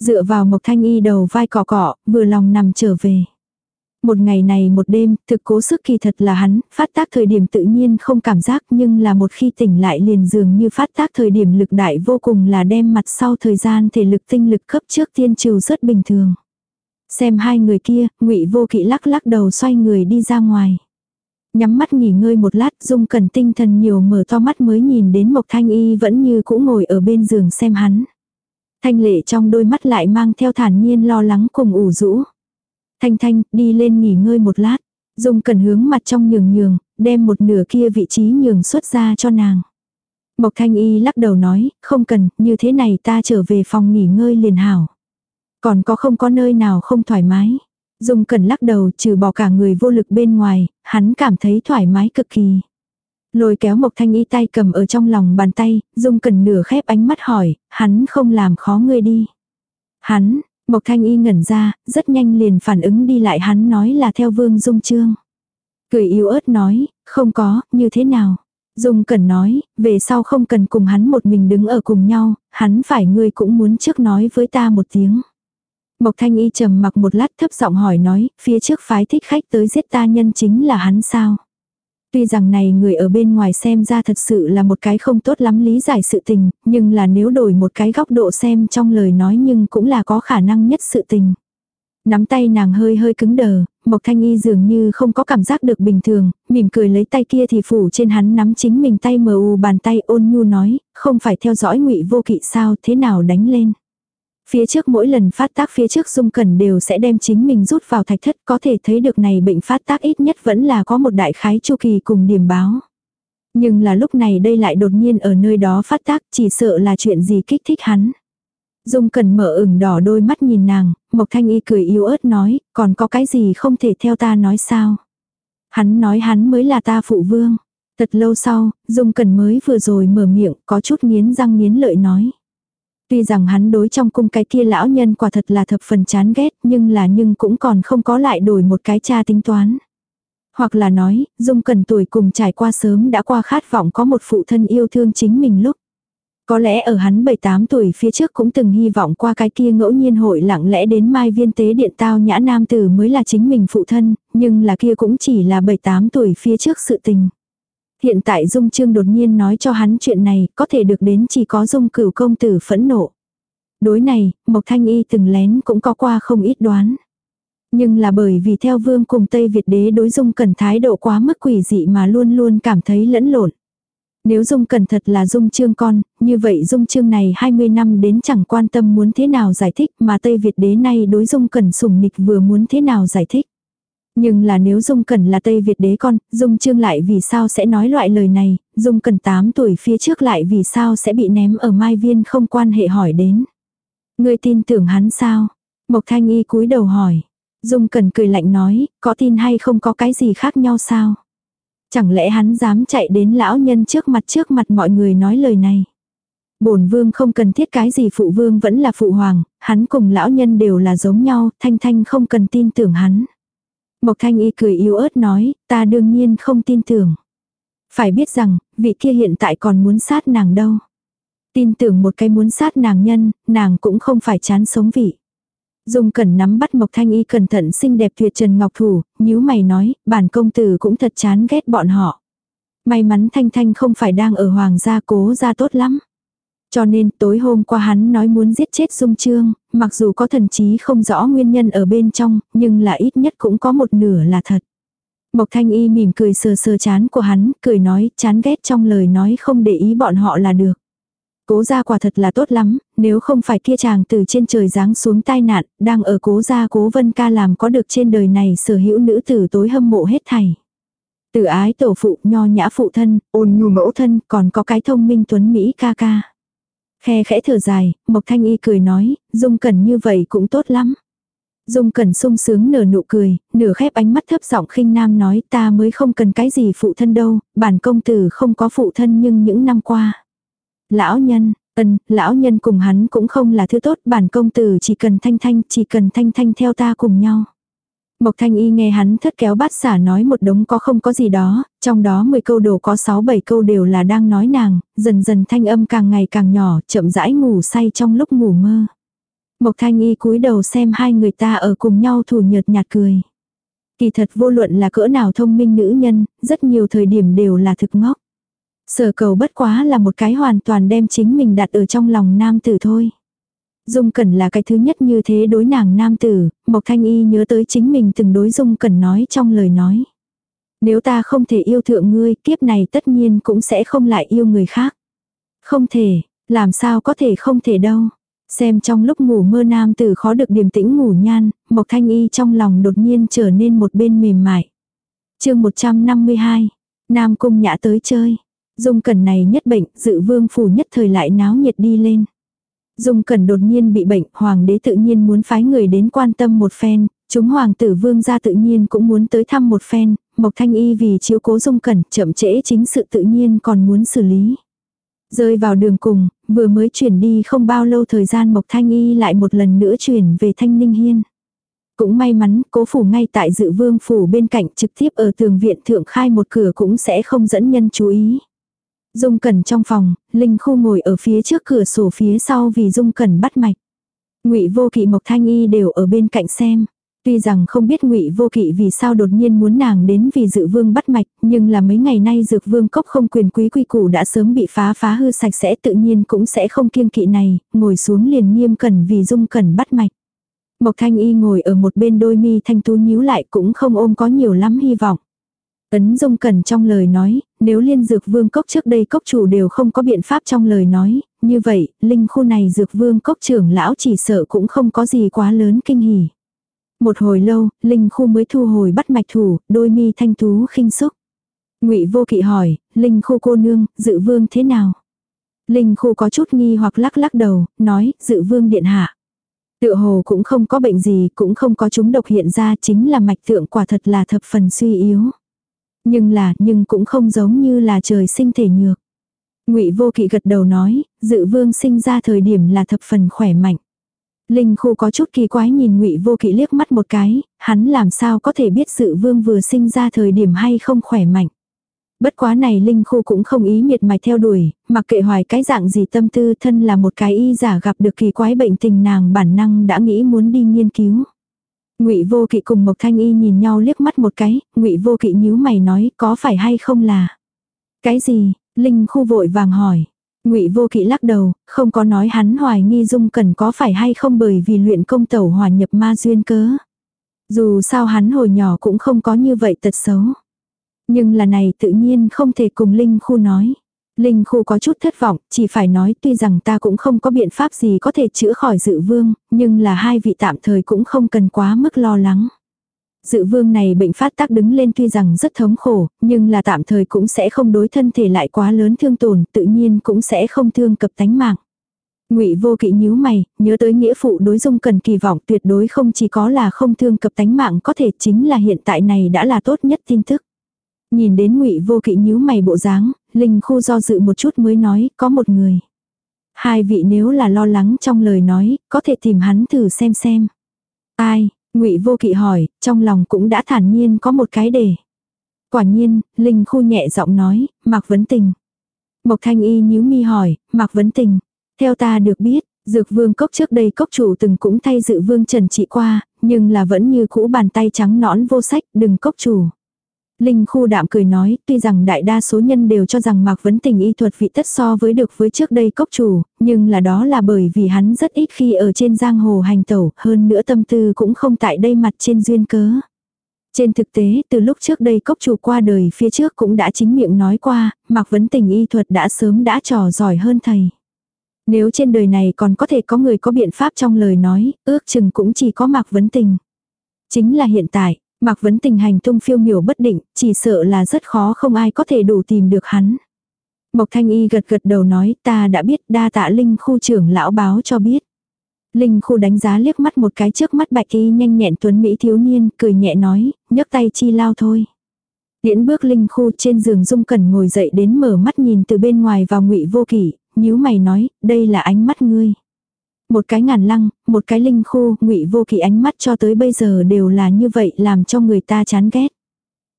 Dựa vào Mộc Thanh Y đầu vai cọ cọ, vừa lòng nằm trở về. Một ngày này một đêm, thực cố sức kỳ thật là hắn, phát tác thời điểm tự nhiên không cảm giác nhưng là một khi tỉnh lại liền dường như phát tác thời điểm lực đại vô cùng là đem mặt sau thời gian thể lực tinh lực cấp trước tiên trừ rất bình thường. Xem hai người kia, ngụy vô kỵ lắc lắc đầu xoay người đi ra ngoài. Nhắm mắt nghỉ ngơi một lát dung cần tinh thần nhiều mở to mắt mới nhìn đến Mộc Thanh Y vẫn như cũ ngồi ở bên giường xem hắn. Thanh lệ trong đôi mắt lại mang theo thản nhiên lo lắng cùng ủ rũ. Thanh Thanh, đi lên nghỉ ngơi một lát. Dung cần hướng mặt trong nhường nhường, đem một nửa kia vị trí nhường xuất ra cho nàng. Mộc Thanh Y lắc đầu nói, không cần, như thế này ta trở về phòng nghỉ ngơi liền hảo. Còn có không có nơi nào không thoải mái. Dung cần lắc đầu trừ bỏ cả người vô lực bên ngoài, hắn cảm thấy thoải mái cực kỳ. Lôi kéo Mộc Thanh Y tay cầm ở trong lòng bàn tay, Dung cần nửa khép ánh mắt hỏi, hắn không làm khó ngươi đi. Hắn, Mộc Thanh Y ngẩn ra, rất nhanh liền phản ứng đi lại hắn nói là theo Vương Dung Trương. Cười yếu ớt nói, không có, như thế nào. Dung cần nói, về sau không cần cùng hắn một mình đứng ở cùng nhau, hắn phải ngươi cũng muốn trước nói với ta một tiếng. Mộc Thanh Y trầm mặc một lát thấp giọng hỏi nói, phía trước phái thích khách tới giết ta nhân chính là hắn sao. Tuy rằng này người ở bên ngoài xem ra thật sự là một cái không tốt lắm lý giải sự tình, nhưng là nếu đổi một cái góc độ xem trong lời nói nhưng cũng là có khả năng nhất sự tình. Nắm tay nàng hơi hơi cứng đờ, Mộc Thanh Y dường như không có cảm giác được bình thường, mỉm cười lấy tay kia thì phủ trên hắn nắm chính mình tay mờ u bàn tay ôn nhu nói, không phải theo dõi ngụy vô kỵ sao thế nào đánh lên. Phía trước mỗi lần phát tác phía trước dung cẩn đều sẽ đem chính mình rút vào thạch thất có thể thấy được này bệnh phát tác ít nhất vẫn là có một đại khái chu kỳ cùng điểm báo. Nhưng là lúc này đây lại đột nhiên ở nơi đó phát tác chỉ sợ là chuyện gì kích thích hắn. Dung Cẩn mở ửng đỏ đôi mắt nhìn nàng, Mộc Thanh Y cười yếu ớt nói, còn có cái gì không thể theo ta nói sao. Hắn nói hắn mới là ta phụ vương. Thật lâu sau, Dung Cẩn mới vừa rồi mở miệng, có chút nghiến răng nghiến lợi nói. Tuy rằng hắn đối trong cung cái kia lão nhân quả thật là thập phần chán ghét, nhưng là nhưng cũng còn không có lại đổi một cái cha tính toán. Hoặc là nói, Dung cần tuổi cùng trải qua sớm đã qua khát vọng có một phụ thân yêu thương chính mình lúc. Có lẽ ở hắn 7-8 tuổi phía trước cũng từng hy vọng qua cái kia ngẫu nhiên hội lặng lẽ đến mai viên tế điện tao nhã nam tử mới là chính mình phụ thân, nhưng là kia cũng chỉ là 7-8 tuổi phía trước sự tình. Hiện tại Dung Trương đột nhiên nói cho hắn chuyện này có thể được đến chỉ có Dung cửu công tử phẫn nộ. Đối này, Mộc Thanh Y từng lén cũng có qua không ít đoán. Nhưng là bởi vì theo vương cùng Tây Việt đế đối Dung cần thái độ quá mức quỷ dị mà luôn luôn cảm thấy lẫn lộn. Nếu Dung cần thật là Dung Trương con, như vậy Dung Trương này 20 năm đến chẳng quan tâm muốn thế nào giải thích mà Tây Việt đế nay đối Dung cần sùng nịch vừa muốn thế nào giải thích. Nhưng là nếu Dung Cẩn là Tây Việt đế con, Dung Trương lại vì sao sẽ nói loại lời này, Dung Cẩn 8 tuổi phía trước lại vì sao sẽ bị ném ở Mai Viên không quan hệ hỏi đến. Người tin tưởng hắn sao? Mộc Thanh Y cúi đầu hỏi. Dung Cẩn cười lạnh nói, có tin hay không có cái gì khác nhau sao? Chẳng lẽ hắn dám chạy đến lão nhân trước mặt trước mặt mọi người nói lời này? bổn vương không cần thiết cái gì phụ vương vẫn là phụ hoàng, hắn cùng lão nhân đều là giống nhau, thanh thanh không cần tin tưởng hắn. Mộc thanh y cười yếu ớt nói, ta đương nhiên không tin tưởng. Phải biết rằng, vị kia hiện tại còn muốn sát nàng đâu. Tin tưởng một cái muốn sát nàng nhân, nàng cũng không phải chán sống vị. Dung cẩn nắm bắt Mộc Thanh Y cẩn thận xinh đẹp tuyệt trần ngọc thủ, nhíu mày nói, bản công tử cũng thật chán ghét bọn họ. May mắn Thanh Thanh không phải đang ở hoàng gia cố gia tốt lắm. Cho nên tối hôm qua hắn nói muốn giết chết Dung Trương, mặc dù có thần chí không rõ nguyên nhân ở bên trong, nhưng là ít nhất cũng có một nửa là thật. Mộc Thanh Y mỉm cười sờ sờ chán của hắn, cười nói, chán ghét trong lời nói không để ý bọn họ là được. Cố gia quả thật là tốt lắm, nếu không phải kia chàng từ trên trời giáng xuống tai nạn, đang ở cố gia cố vân ca làm có được trên đời này sở hữu nữ tử tối hâm mộ hết thảy. Từ ái tổ phụ, nho nhã phụ thân, ôn nhu mẫu thân, còn có cái thông minh tuấn Mỹ ca ca. Khe khẽ thở dài, Mộc Thanh Y cười nói, Dung Cẩn như vậy cũng tốt lắm. Dung Cẩn sung sướng nở nụ cười, nửa khép ánh mắt thấp giọng khinh nam nói ta mới không cần cái gì phụ thân đâu, bản công tử không có phụ thân nhưng những năm qua. Lão nhân, ân, lão nhân cùng hắn cũng không là thứ tốt, bản công tử chỉ cần thanh thanh, chỉ cần thanh thanh theo ta cùng nhau. Mộc Thanh Y nghe hắn thất kéo bát xả nói một đống có không có gì đó, trong đó 10 câu đồ có 6-7 câu đều là đang nói nàng, dần dần thanh âm càng ngày càng nhỏ, chậm rãi ngủ say trong lúc ngủ mơ. Mộc Thanh Y cúi đầu xem hai người ta ở cùng nhau thủ nhợt nhạt cười. Kỳ thật vô luận là cỡ nào thông minh nữ nhân, rất nhiều thời điểm đều là thực ngốc. Sở cầu bất quá là một cái hoàn toàn đem chính mình đặt ở trong lòng nam tử thôi. Dung Cẩn là cái thứ nhất như thế đối nàng nam tử, Mộc Thanh Y nhớ tới chính mình từng đối Dung Cẩn nói trong lời nói. Nếu ta không thể yêu thượng ngươi, kiếp này tất nhiên cũng sẽ không lại yêu người khác. Không thể, làm sao có thể không thể đâu. Xem trong lúc ngủ mơ nam tử khó được điềm tĩnh ngủ nhan, Mộc Thanh Y trong lòng đột nhiên trở nên một bên mềm mại. chương 152, Nam Cung Nhã tới chơi. Dung Cẩn này nhất bệnh, dự vương phủ nhất thời lại náo nhiệt đi lên. Dung Cẩn đột nhiên bị bệnh, hoàng đế tự nhiên muốn phái người đến quan tâm một phen, chúng hoàng tử vương gia tự nhiên cũng muốn tới thăm một phen, Mộc Thanh Y vì chiếu cố Dung Cẩn, chậm trễ chính sự tự nhiên còn muốn xử lý. Rơi vào đường cùng, vừa mới chuyển đi không bao lâu thời gian Mộc Thanh Y lại một lần nữa chuyển về Thanh Ninh Hiên. Cũng may mắn, cố phủ ngay tại dự vương phủ bên cạnh trực tiếp ở tường viện thượng khai một cửa cũng sẽ không dẫn nhân chú ý. Dung Cẩn trong phòng, Linh Khu ngồi ở phía trước cửa sổ phía sau vì Dung Cẩn bắt mạch. Ngụy Vô Kỵ Mộc Thanh Y đều ở bên cạnh xem. Tuy rằng không biết ngụy vô kỵ vì sao đột nhiên muốn nàng đến vì dự vương bắt mạch, nhưng là mấy ngày nay dược vương cốc không quyền quý quy củ đã sớm bị phá phá hư sạch sẽ tự nhiên cũng sẽ không kiêng kỵ này, ngồi xuống liền nghiêm cẩn vì dung cẩn bắt mạch. Mộc thanh y ngồi ở một bên đôi mi thanh tú nhíu lại cũng không ôm có nhiều lắm hy vọng. Ấn dung cẩn trong lời nói, nếu liên dược vương cốc trước đây cốc chủ đều không có biện pháp trong lời nói, như vậy, linh khu này dược vương cốc trưởng lão chỉ sợ cũng không có gì quá lớn kinh hỉ. Một hồi lâu, Linh Khu mới thu hồi bắt mạch thủ, đôi mi thanh tú khinh xúc. Ngụy Vô Kỵ hỏi, Linh Khu cô nương, dự vương thế nào? Linh Khu có chút nghi hoặc lắc lắc đầu, nói, dự vương điện hạ. Tựa hồ cũng không có bệnh gì, cũng không có chúng độc hiện ra, chính là mạch tượng quả thật là thập phần suy yếu. Nhưng là, nhưng cũng không giống như là trời sinh thể nhược. Ngụy Vô Kỵ gật đầu nói, dự vương sinh ra thời điểm là thập phần khỏe mạnh. Linh khu có chút kỳ quái nhìn ngụy vô kỵ liếc mắt một cái, hắn làm sao có thể biết dự vương vừa sinh ra thời điểm hay không khỏe mạnh. Bất quá này Linh khu cũng không ý miệt mài theo đuổi, mặc kệ hoài cái dạng gì tâm tư thân là một cái y giả gặp được kỳ quái bệnh tình nàng bản năng đã nghĩ muốn đi nghiên cứu. Ngụy Vô Kỵ cùng Mộc Thanh Y nhìn nhau liếc mắt một cái, Ngụy Vô Kỵ nhíu mày nói, có phải hay không là? Cái gì? Linh khu vội vàng hỏi. Ngụy Vô Kỵ lắc đầu, không có nói hắn hoài nghi Dung Cẩn có phải hay không bởi vì luyện công tẩu hòa nhập ma duyên cớ. Dù sao hắn hồi nhỏ cũng không có như vậy tật xấu. Nhưng là này tự nhiên không thể cùng Linh Khu nói. Linh Khu có chút thất vọng, chỉ phải nói tuy rằng ta cũng không có biện pháp gì có thể chữa khỏi dự vương, nhưng là hai vị tạm thời cũng không cần quá mức lo lắng. Dự vương này bệnh phát tác đứng lên tuy rằng rất thống khổ, nhưng là tạm thời cũng sẽ không đối thân thể lại quá lớn thương tổn, tự nhiên cũng sẽ không thương cập tánh mạng. Ngụy Vô Kỵ nhíu mày, nhớ tới nghĩa phụ đối dung cần kỳ vọng tuyệt đối không chỉ có là không thương cập tánh mạng có thể chính là hiện tại này đã là tốt nhất tin tức. Nhìn đến Ngụy Vô Kỵ nhíu mày bộ dáng, Linh Khu do dự một chút mới nói, có một người. Hai vị nếu là lo lắng trong lời nói, có thể tìm hắn thử xem xem. Ai, Ngụy Vô Kỵ hỏi, trong lòng cũng đã thản nhiên có một cái đề. Quả nhiên, Linh Khu nhẹ giọng nói, Mạc Vấn Tình. Mộc Thanh Y nhíu mi hỏi, Mạc Vấn Tình. Theo ta được biết, Dược Vương Cốc trước đây cốc chủ từng cũng thay dự Vương Trần trị qua, nhưng là vẫn như cũ bàn tay trắng nõn vô sách, đừng cốc chủ. Linh khu đạm cười nói, tuy rằng đại đa số nhân đều cho rằng Mạc Vấn Tình y thuật vị tất so với được với trước đây cốc chủ, nhưng là đó là bởi vì hắn rất ít khi ở trên giang hồ hành tẩu, hơn nữa tâm tư cũng không tại đây mặt trên duyên cớ. Trên thực tế, từ lúc trước đây cốc chủ qua đời phía trước cũng đã chính miệng nói qua, Mạc Vấn Tình y thuật đã sớm đã trò giỏi hơn thầy. Nếu trên đời này còn có thể có người có biện pháp trong lời nói, ước chừng cũng chỉ có Mạc Vấn Tình. Chính là hiện tại, Mạc Vấn Tình hành tung phiêu miểu bất định, chỉ sợ là rất khó không ai có thể đủ tìm được hắn. Mộc Thanh Y gật gật đầu nói ta đã biết đa tạ Linh khu trưởng lão báo cho biết. Linh khu đánh giá liếc mắt một cái trước mắt bạch y nhanh nhẹn tuấn Mỹ thiếu niên, cười nhẹ nói, nhấc tay chi lao thôi. Điễn bước Linh khu trên giường dung cẩn ngồi dậy đến mở mắt nhìn từ bên ngoài vào ngụy vô kỷ, nhíu mày nói, đây là ánh mắt ngươi. Một cái ngàn lăng, một cái linh khu, ngụy vô kỵ ánh mắt cho tới bây giờ đều là như vậy làm cho người ta chán ghét.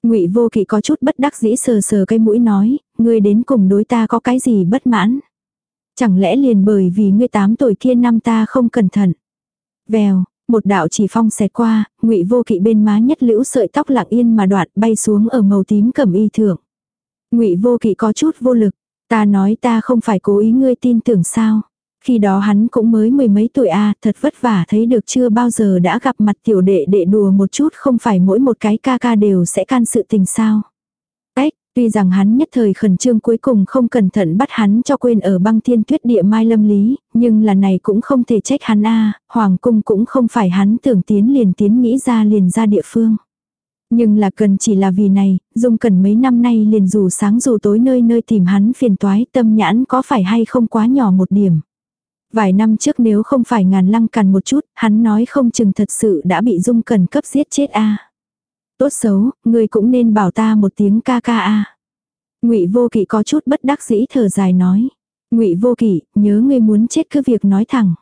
ngụy vô kỵ có chút bất đắc dĩ sờ sờ cái mũi nói, ngươi đến cùng đối ta có cái gì bất mãn. Chẳng lẽ liền bởi vì ngươi tám tuổi kia năm ta không cẩn thận. Vèo, một đạo chỉ phong xẹt qua, ngụy vô kỵ bên má nhất liễu sợi tóc lặng yên mà đoạn bay xuống ở màu tím cẩm y thượng. ngụy vô kỵ có chút vô lực, ta nói ta không phải cố ý ngươi tin tưởng sao. Khi đó hắn cũng mới mười mấy tuổi a thật vất vả thấy được chưa bao giờ đã gặp mặt tiểu đệ đệ đùa một chút không phải mỗi một cái ca ca đều sẽ can sự tình sao. Ếch, tuy rằng hắn nhất thời khẩn trương cuối cùng không cẩn thận bắt hắn cho quên ở băng thiên tuyết địa mai lâm lý, nhưng là này cũng không thể trách hắn a hoàng cung cũng không phải hắn tưởng tiến liền tiến nghĩ ra liền ra địa phương. Nhưng là cần chỉ là vì này, Dung cần mấy năm nay liền dù sáng dù tối nơi nơi tìm hắn phiền toái tâm nhãn có phải hay không quá nhỏ một điểm. Vài năm trước nếu không phải ngàn lăng cằn một chút, hắn nói không chừng thật sự đã bị dung cần cấp giết chết a. Tốt xấu, ngươi cũng nên bảo ta một tiếng ca ca a. Ngụy Vô Kỵ có chút bất đắc dĩ thở dài nói. Ngụy Vô Kỵ, nhớ ngươi muốn chết cứ việc nói thẳng.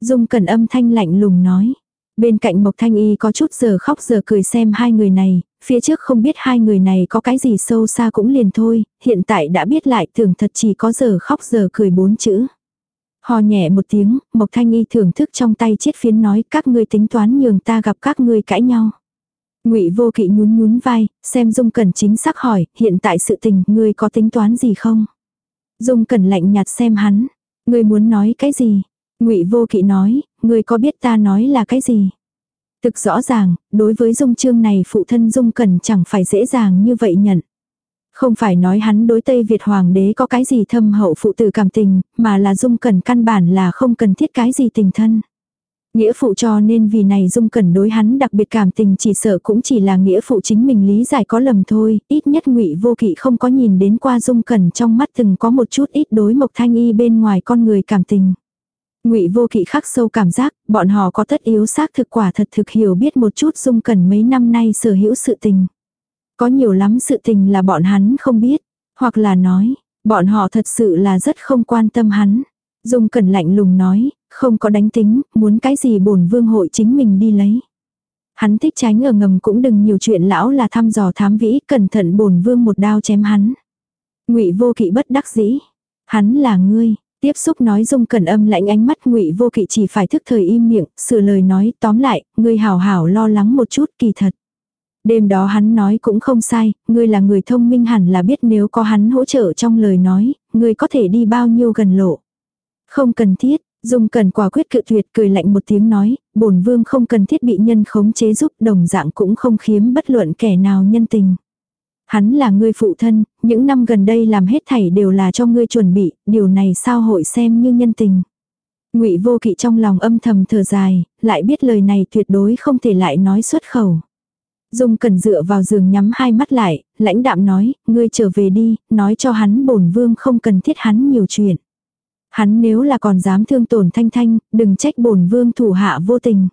Dung Cẩn âm thanh lạnh lùng nói. Bên cạnh Mộc Thanh Y có chút giờ khóc giờ cười xem hai người này, phía trước không biết hai người này có cái gì sâu xa cũng liền thôi, hiện tại đã biết lại tưởng thật chỉ có giờ khóc giờ cười bốn chữ. Hò nhẹ một tiếng, Mộc Thanh Y thưởng thức trong tay chiếc phiến nói các ngươi tính toán nhường ta gặp các ngươi cãi nhau. Ngụy Vô Kỵ nhún nhún vai, xem Dung Cẩn chính xác hỏi, hiện tại sự tình, ngươi có tính toán gì không? Dung Cẩn lạnh nhạt xem hắn, ngươi muốn nói cái gì? Ngụy Vô Kỵ nói, ngươi có biết ta nói là cái gì? Thực rõ ràng, đối với Dung Trương này phụ thân Dung Cẩn chẳng phải dễ dàng như vậy nhận. Không phải nói hắn đối Tây Việt Hoàng đế có cái gì thâm hậu phụ tử cảm tình, mà là Dung Cẩn căn bản là không cần thiết cái gì tình thân. Nghĩa phụ cho nên vì này Dung Cẩn đối hắn đặc biệt cảm tình chỉ sợ cũng chỉ là nghĩa phụ chính mình lý giải có lầm thôi, ít nhất ngụy Vô Kỵ không có nhìn đến qua Dung Cẩn trong mắt từng có một chút ít đối Mộc Thanh Y bên ngoài con người cảm tình. Ngụy Vô Kỵ khắc sâu cảm giác, bọn họ có tất yếu xác thực quả thật thực hiểu biết một chút Dung Cẩn mấy năm nay sở hữu sự tình. Có nhiều lắm sự tình là bọn hắn không biết, hoặc là nói, bọn họ thật sự là rất không quan tâm hắn. Dung Cẩn lạnh lùng nói, không có đánh tính, muốn cái gì bổn vương hội chính mình đi lấy. Hắn thích tránh ở ngầm cũng đừng nhiều chuyện lão là thăm dò thám vĩ, cẩn thận bổn vương một đao chém hắn. Ngụy Vô Kỵ bất đắc dĩ, hắn là ngươi. Tiếp xúc nói dung cẩn âm lãnh ánh mắt ngụy vô kỵ chỉ phải thức thời im miệng, sửa lời nói tóm lại, ngươi hảo hảo lo lắng một chút kỳ thật. Đêm đó hắn nói cũng không sai, ngươi là người thông minh hẳn là biết nếu có hắn hỗ trợ trong lời nói, ngươi có thể đi bao nhiêu gần lộ. Không cần thiết, Dung cần quả quyết cự tuyệt cười lạnh một tiếng nói, bổn vương không cần thiết bị nhân khống chế giúp đồng dạng cũng không khiếm bất luận kẻ nào nhân tình. Hắn là ngươi phụ thân, những năm gần đây làm hết thảy đều là cho ngươi chuẩn bị, điều này sao hội xem như nhân tình. Ngụy Vô Kỵ trong lòng âm thầm thở dài, lại biết lời này tuyệt đối không thể lại nói xuất khẩu. Dung cần dựa vào giường nhắm hai mắt lại, lãnh đạm nói, ngươi trở về đi, nói cho hắn bổn vương không cần thiết hắn nhiều chuyện. Hắn nếu là còn dám thương tổn thanh thanh, đừng trách bổn vương thủ hạ vô tình.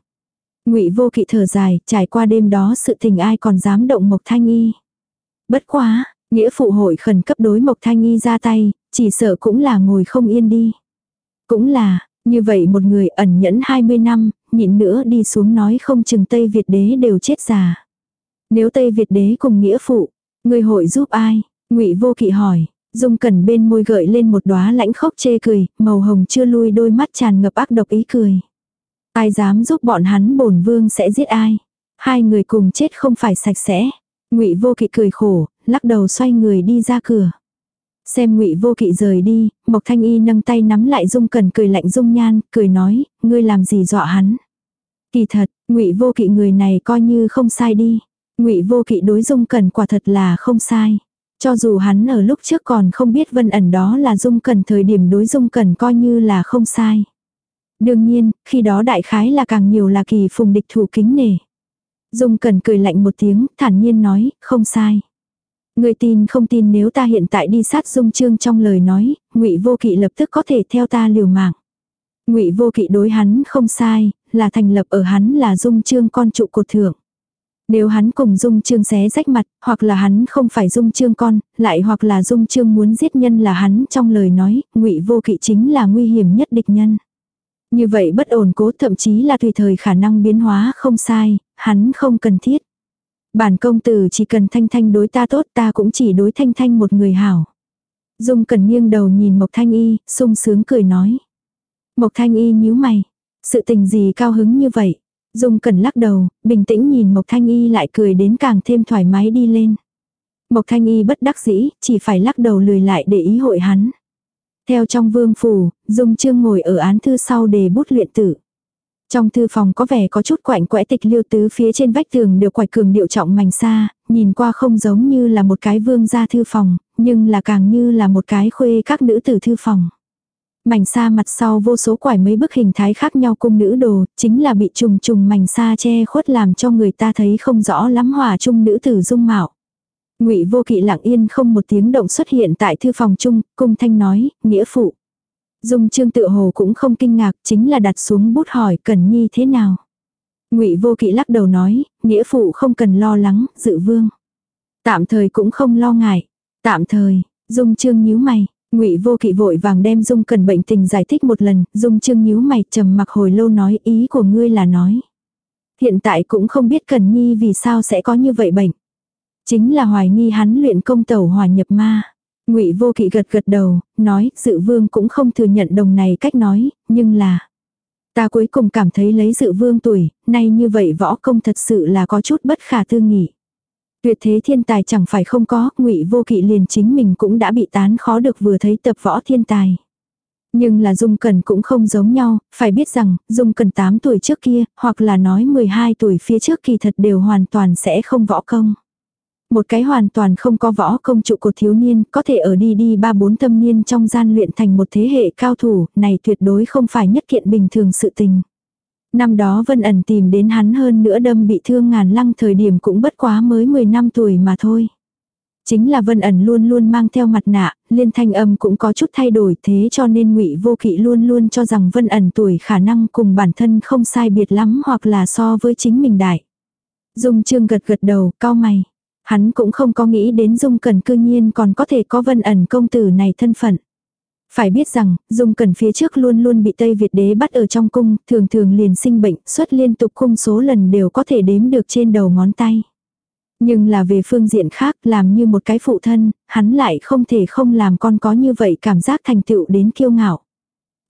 Ngụy vô kỵ thở dài, trải qua đêm đó sự tình ai còn dám động mộc thanh y. Bất quá, nghĩa phụ hội khẩn cấp đối mộc thanh y ra tay, chỉ sợ cũng là ngồi không yên đi. Cũng là, như vậy một người ẩn nhẫn 20 năm, nhịn nữa đi xuống nói không chừng Tây Việt đế đều chết già. Nếu Tây Việt đế cùng nghĩa phụ, người hội giúp ai? ngụy vô kỵ hỏi. Dung cẩn bên môi gợi lên một đóa lãnh khốc chê cười, màu hồng chưa lui đôi mắt tràn ngập ác độc ý cười. Ai dám giúp bọn hắn bổn vương sẽ giết ai? Hai người cùng chết không phải sạch sẽ. Ngụy Vô Kỵ cười khổ, lắc đầu xoay người đi ra cửa. Xem Ngụy Vô Kỵ rời đi, Mộc Thanh Y nâng tay nắm lại Dung Cẩn cười lạnh Dung Nhan, cười nói, ngươi làm gì dọa hắn? Kỳ thật, Ngụy Vô Kỵ người này coi như không sai đi. Ngụy Vô Kỵ đối Dung cần quả thật là không sai. Cho dù hắn ở lúc trước còn không biết Vân ẩn đó là Dung cần thời điểm đối Dung cần coi như là không sai. Đương nhiên, khi đó đại khái là càng nhiều là kỳ phùng địch thủ kính nể. Dung cần cười lạnh một tiếng, thản nhiên nói, không sai. Người tin không tin nếu ta hiện tại đi sát Dung Trương trong lời nói, Ngụy Vô Kỵ lập tức có thể theo ta liều mạng. Ngụy Vô Kỵ đối hắn không sai, là thành lập ở hắn là Dung Trương con trụ cột thượng. Nếu hắn cùng Dung Trương xé rách mặt, hoặc là hắn không phải Dung Trương con, lại hoặc là Dung Trương muốn giết nhân là hắn trong lời nói, Ngụy Vô Kỵ chính là nguy hiểm nhất địch nhân. Như vậy bất ổn cố thậm chí là tùy thời khả năng biến hóa không sai, hắn không cần thiết. Bản công tử chỉ cần thanh thanh đối ta tốt ta cũng chỉ đối thanh thanh một người hảo. Dung cần nghiêng đầu nhìn Mộc Thanh Y, sung sướng cười nói. Mộc Thanh Y nhíu mày. Sự tình gì cao hứng như vậy? Dung cẩn lắc đầu, bình tĩnh nhìn Mộc Thanh Y lại cười đến càng thêm thoải mái đi lên. Mộc Thanh Y bất đắc dĩ, chỉ phải lắc đầu lười lại để ý hội hắn. Theo trong vương phủ, Dung Trương ngồi ở án thư sau đề bút luyện tử. Trong thư phòng có vẻ có chút quạnh quẽ tịch liêu tứ phía trên vách tường đều quải cường điệu trọng mảnh xa, nhìn qua không giống như là một cái vương gia thư phòng, nhưng là càng như là một cái khuê các nữ tử thư phòng. Mảnh xa mặt sau vô số quải mấy bức hình thái khác nhau cung nữ đồ, chính là bị trùng trùng mảnh xa che khuất làm cho người ta thấy không rõ lắm hòa chung nữ tử dung mạo. Ngụy Vô Kỵ lặng yên không một tiếng động xuất hiện tại thư phòng chung, cung thanh nói, nghĩa phụ. Dung Trương tự hồ cũng không kinh ngạc, chính là đặt xuống bút hỏi Cần Nhi thế nào. Ngụy Vô Kỵ lắc đầu nói, nghĩa phụ không cần lo lắng, dự vương. Tạm thời cũng không lo ngại. Tạm thời, Dung Trương nhíu mày, Ngụy Vô Kỵ vội vàng đem Dung Cần bệnh tình giải thích một lần, Dung Trương nhíu mày, trầm mặc hồi lâu nói ý của ngươi là nói. Hiện tại cũng không biết Cần Nhi vì sao sẽ có như vậy bệnh. Chính là hoài nghi hắn luyện công tẩu hòa nhập ma. Ngụy Vô Kỵ gật gật đầu, nói, Dự Vương cũng không thừa nhận đồng này cách nói, nhưng là ta cuối cùng cảm thấy lấy Dự Vương tuổi, nay như vậy võ công thật sự là có chút bất khả tư nghị. Tuyệt thế thiên tài chẳng phải không có, Ngụy Vô Kỵ liền chính mình cũng đã bị tán khó được vừa thấy tập võ thiên tài. Nhưng là Dung cần cũng không giống nhau, phải biết rằng, Dung cần 8 tuổi trước kia, hoặc là nói 12 tuổi phía trước kỳ thật đều hoàn toàn sẽ không võ công. Một cái hoàn toàn không có võ công trụ cột thiếu niên, có thể ở đi đi ba bốn thâm niên trong gian luyện thành một thế hệ cao thủ, này tuyệt đối không phải nhất kiện bình thường sự tình. Năm đó Vân ẩn tìm đến hắn hơn nữa đâm bị thương ngàn lăng thời điểm cũng bất quá mới 10 năm tuổi mà thôi. Chính là Vân ẩn luôn luôn mang theo mặt nạ, liên thanh âm cũng có chút thay đổi thế cho nên ngụy Vô Kỵ luôn luôn cho rằng Vân ẩn tuổi khả năng cùng bản thân không sai biệt lắm hoặc là so với chính mình đại. Dung Trương gật gật đầu, cao mày. Hắn cũng không có nghĩ đến Dung cần cư nhiên còn có thể có Vân ẩn công tử này thân phận. Phải biết rằng, Dung Cẩn phía trước luôn luôn bị Tây Việt đế bắt ở trong cung, thường thường liền sinh bệnh, suốt liên tục cung số lần đều có thể đếm được trên đầu ngón tay. Nhưng là về phương diện khác làm như một cái phụ thân, hắn lại không thể không làm con có như vậy cảm giác thành tựu đến kiêu ngạo.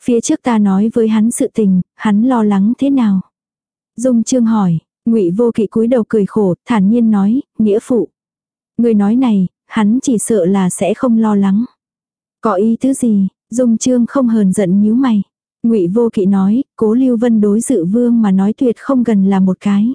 Phía trước ta nói với hắn sự tình, hắn lo lắng thế nào? Dung Trương hỏi, Ngụy Vô Kỵ cúi đầu cười khổ, thản nhiên nói, nghĩa phụ. Người nói này, hắn chỉ sợ là sẽ không lo lắng. Có ý thứ gì? Dung Trương không hờn giận nhíu mày. Ngụy Vô Kỵ nói, Cố Lưu Vân đối dự vương mà nói tuyệt không gần là một cái.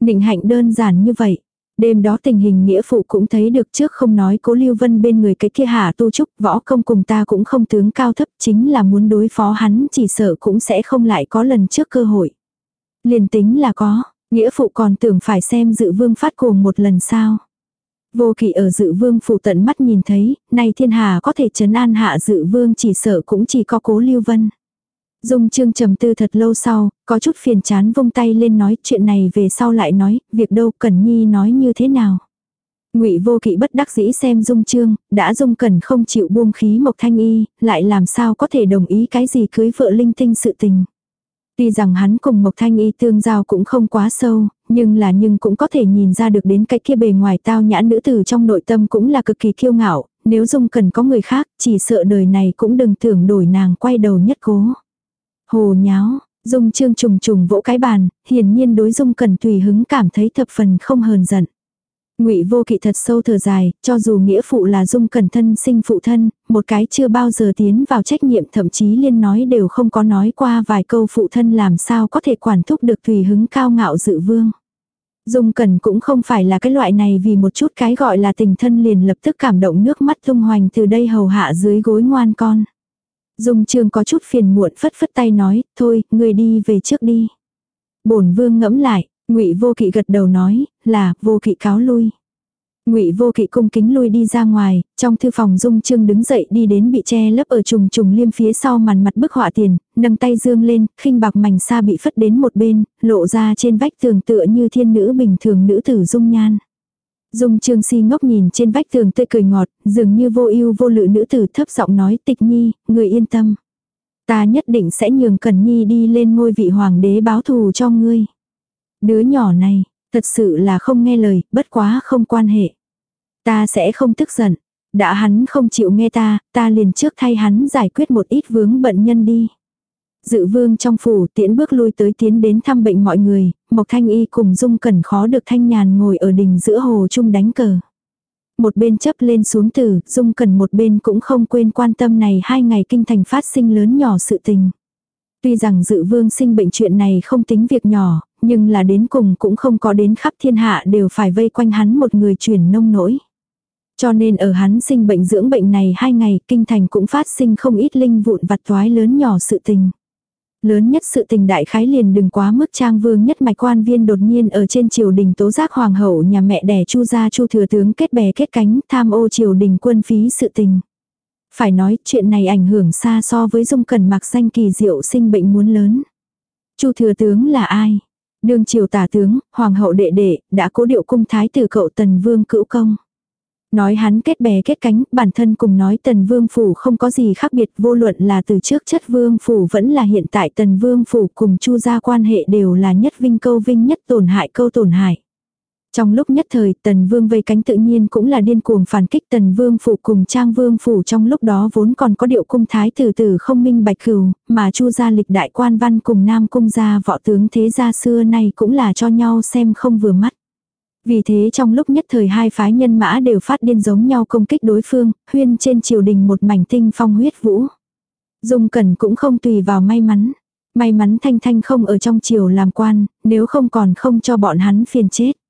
Định hạnh đơn giản như vậy, Đêm đó tình hình nghĩa phụ cũng thấy được trước không nói cố lưu vân bên người cái kia hạ tu trúc võ công cùng ta cũng không tướng cao thấp chính là muốn đối phó hắn chỉ sợ cũng sẽ không lại có lần trước cơ hội. Liền tính là có, nghĩa phụ còn tưởng phải xem dự vương phát cuồng một lần sao. Vô kỵ ở dự vương phụ tận mắt nhìn thấy, nay thiên hà có thể chấn an hạ dự vương chỉ sợ cũng chỉ có cố lưu vân. Dung Trương trầm tư thật lâu sau, có chút phiền chán vung tay lên nói chuyện này về sau lại nói, việc đâu Cẩn Nhi nói như thế nào. Ngụy Vô Kỵ bất đắc dĩ xem Dung Trương, đã Dung Cẩn không chịu buông khí Mộc Thanh Y, lại làm sao có thể đồng ý cái gì cưới vợ linh tinh sự tình. Tuy rằng hắn cùng Mộc Thanh Y tương giao cũng không quá sâu, nhưng là nhưng cũng có thể nhìn ra được đến cái kia bề ngoài tao nhã nữ tử trong nội tâm cũng là cực kỳ kiêu ngạo, nếu Dung cần có người khác, chỉ sợ đời này cũng đừng tưởng đổi nàng quay đầu nhất cố. Hồ nháo, Dung Trương trùng trùng vỗ cái bàn, hiển nhiên đối Dung cần tùy hứng cảm thấy thập phần không hờn giận. Ngụy Vô Kỵ thật sâu thở dài, cho dù nghĩa phụ là Dung Cẩn thân sinh phụ thân, một cái chưa bao giờ tiến vào trách nhiệm thậm chí liên nói đều không có nói qua vài câu phụ thân làm sao có thể quản thúc được tùy hứng cao ngạo dự vương. Dung Cẩn cũng không phải là cái loại này vì một chút cái gọi là tình thân liền lập tức cảm động nước mắt tung hoành từ đây hầu hạ dưới gối ngoan con. Dung Trương có chút phiền muộn phất phất tay nói, thôi, người đi về trước đi. Bổn vương ngẫm lại, ngụy vô kỵ gật đầu nói, là, vô kỵ cáo lui. Ngụy Vô Kỵ cung kính lui đi ra ngoài, trong thư phòng Dung Trương đứng dậy đi đến bị che lấp ở trùng trùng liêm phía sau màn mặt bức họa tiền, nâng tay dương lên, khinh bạc mảnh sa bị phất đến một bên, lộ ra trên vách tường tựa như thiên nữ bình thường nữ tử dung nhan. Dung Trương Si ngốc nhìn trên vách tường tươi cười ngọt, dường như vô ưu vô lự nữ tử thấp giọng nói tịch nhi, người yên tâm. Ta nhất định sẽ nhường Cần Nhi đi lên ngôi vị hoàng đế báo thù cho ngươi. Đứa nhỏ này, thật sự là không nghe lời, bất quá không quan hệ. Ta sẽ không tức giận. Đã hắn không chịu nghe ta, ta liền trước thay hắn giải quyết một ít vướng bận nhân đi. Dự vương trong phủ tiễn bước lui tới tiến đến thăm bệnh mọi người, Mộc Thanh Y cùng Dung Cẩn khó được thanh nhàn ngồi ở đỉnh giữa hồ chung đánh cờ. Một bên chấp lên xuống tử, Dung Cẩn một bên cũng không quên quan tâm này hai ngày kinh thành phát sinh lớn nhỏ sự tình. Tuy rằng dự vương sinh bệnh chuyện này không tính việc nhỏ, nhưng là đến cùng cũng không có đến khắp thiên hạ đều phải vây quanh hắn một người truyền nông nỗi. Cho nên ở hắn sinh bệnh dưỡng bệnh này hai ngày, kinh thành cũng phát sinh không ít linh vụn vặt toái lớn nhỏ sự tình. Lớn nhất sự tình đại khái liền đừng quá mức trang vương nhất mạch quan viên đột nhiên ở trên triều đình tố giác hoàng hậu nhà mẹ đẻ chu gia chu thừa tướng kết bè kết cánh tham ô triều đình quân phí sự tình. Phải nói chuyện này ảnh hưởng xa so với dung cần mặc danh kỳ diệu sinh bệnh muốn lớn. chu thừa tướng là ai? Đương triều tả tướng, hoàng hậu đệ đệ, đã cố điệu cung thái tử cậu tần vương cữu công. Nói hắn kết bè kết cánh, bản thân cùng nói tần vương phủ không có gì khác biệt vô luận là từ trước chất vương phủ vẫn là hiện tại tần vương phủ cùng chu gia quan hệ đều là nhất vinh câu vinh nhất tổn hại câu tổn hại. Trong lúc nhất thời tần vương vây cánh tự nhiên cũng là điên cuồng phản kích tần vương phủ cùng trang vương phủ trong lúc đó vốn còn có điệu cung thái tử tử không minh bạch cửu, mà chu gia lịch đại quan văn cùng nam cung gia võ tướng thế gia xưa nay cũng là cho nhau xem không vừa mắt. Vì thế trong lúc nhất thời hai phái nhân mã đều phát điên giống nhau công kích đối phương, huyên trên triều đình một mảnh tinh phong huyết vũ. Dung Cẩn cũng không tùy vào may mắn. May mắn Thanh Thanh không ở trong triều làm quan, nếu không còn không cho bọn hắn phiền chết.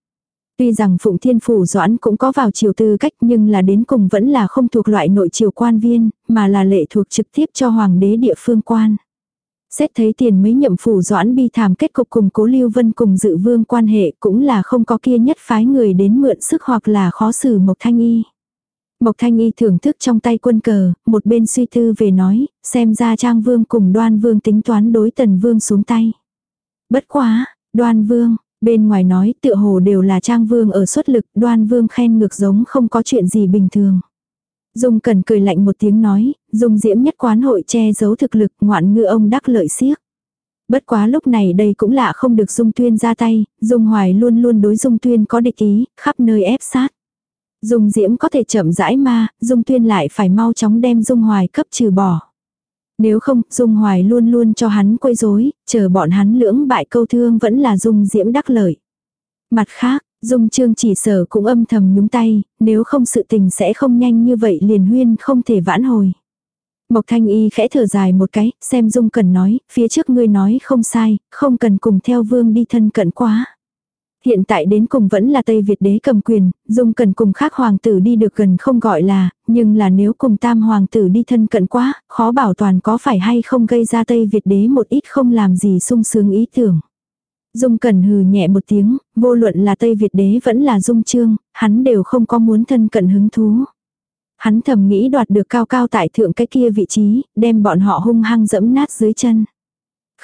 Tuy rằng Phụng Thiên Phủ Doãn cũng có vào triều tư cách nhưng là đến cùng vẫn là không thuộc loại nội triều quan viên, mà là lệ thuộc trực tiếp cho hoàng đế địa phương quan. Xét thấy tiền mấy nhậm phủ doãn bi thảm kết cục cùng cố lưu vân cùng dự vương quan hệ cũng là không có kia nhất phái người đến mượn sức hoặc là khó xử Mộc Thanh Y. Mộc Thanh Y thưởng thức trong tay quân cờ, một bên suy tư về nói, xem ra Trang Vương cùng Đoan Vương tính toán đối Tần Vương xuống tay. Bất quá, Đoan Vương, bên ngoài nói tựa hồ đều là Trang Vương ở xuất lực, Đoan Vương khen ngược giống không có chuyện gì bình thường. Dung Cẩn cười lạnh một tiếng nói, Dung Diễm nhất quán hội che giấu thực lực ngoạn ngư ông đắc lợi siếc. Bất quá lúc này đây cũng lạ không được Dung Tuyên ra tay, Dung Hoài luôn luôn đối Dung Tuyên có địch ý, khắp nơi ép sát. Dung Diễm có thể chậm rãi ma, Dung Tuyên lại phải mau chóng đem Dung Hoài cấp trừ bỏ. Nếu không, Dung Hoài luôn luôn cho hắn quấy rối, chờ bọn hắn lưỡng bại câu thương vẫn là Dung Diễm đắc lợi. Mặt khác, Dung Trương chỉ sở cũng âm thầm nhúng tay, nếu không sự tình sẽ không nhanh như vậy liền huyên không thể vãn hồi. Mộc Thanh Y khẽ thở dài một cái, xem Dung cần nói, phía trước ngươi nói không sai, không cần cùng theo vương đi thân cận quá. Hiện tại đến cùng vẫn là Tây Việt đế cầm quyền, Dung cần cùng khác hoàng tử đi được gần không gọi là, nhưng là nếu cùng tam hoàng tử đi thân cận quá, khó bảo toàn có phải hay không gây ra Tây Việt đế một ít không làm gì sung sướng ý tưởng. Dung Cẩn hừ nhẹ một tiếng, vô luận là Tây Việt đế vẫn là Dung Trương, hắn đều không có muốn thân cận hứng thú. Hắn thầm nghĩ đoạt được cao cao tại thượng cái kia vị trí, đem bọn họ hung hăng dẫm nát dưới chân.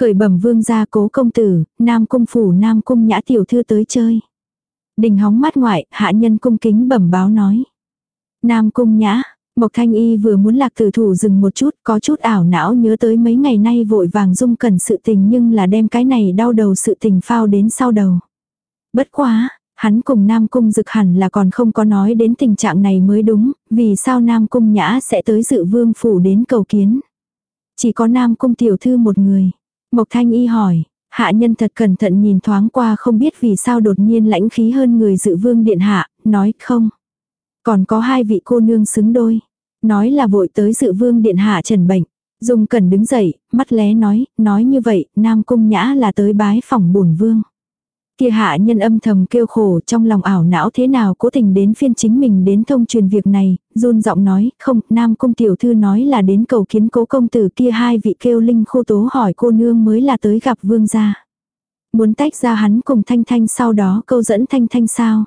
Khởi bẩm vương gia cố công tử, nam cung phủ nam cung nhã tiểu thư tới chơi. Đình hóng mắt ngoại, hạ nhân cung kính bẩm báo nói. Nam cung nhã, Mộc Thanh Y vừa muốn lạc tử thủ dừng một chút, có chút ảo não nhớ tới mấy ngày nay vội vàng dung cần sự tình nhưng là đem cái này đau đầu sự tình phao đến sau đầu. Bất quá, hắn cùng Nam Cung dực hẳn là còn không có nói đến tình trạng này mới đúng, vì sao Nam Cung nhã sẽ tới dự vương phủ đến cầu kiến. Chỉ có Nam Cung tiểu thư một người. Mộc Thanh Y hỏi, hạ nhân thật cẩn thận nhìn thoáng qua không biết vì sao đột nhiên lãnh khí hơn người dự vương điện hạ, nói không. Còn có hai vị cô nương xứng đôi. Nói là vội tới dự vương điện hạ trần bệnh. Dung Cẩn đứng dậy, mắt lé nói, nói như vậy, Nam Cung Nhã là tới bái phòng bổn vương. Kia hạ nhân âm thầm kêu khổ trong lòng ảo não thế nào cố tình đến phiên chính mình đến thông truyền việc này, run giọng nói, không, Nam Cung tiểu thư nói là đến cầu kiến cố công tử kia hai vị kêu linh khô tố hỏi cô nương mới là tới gặp vương gia. Muốn tách ra hắn cùng Thanh Thanh sau đó câu dẫn Thanh Thanh sao.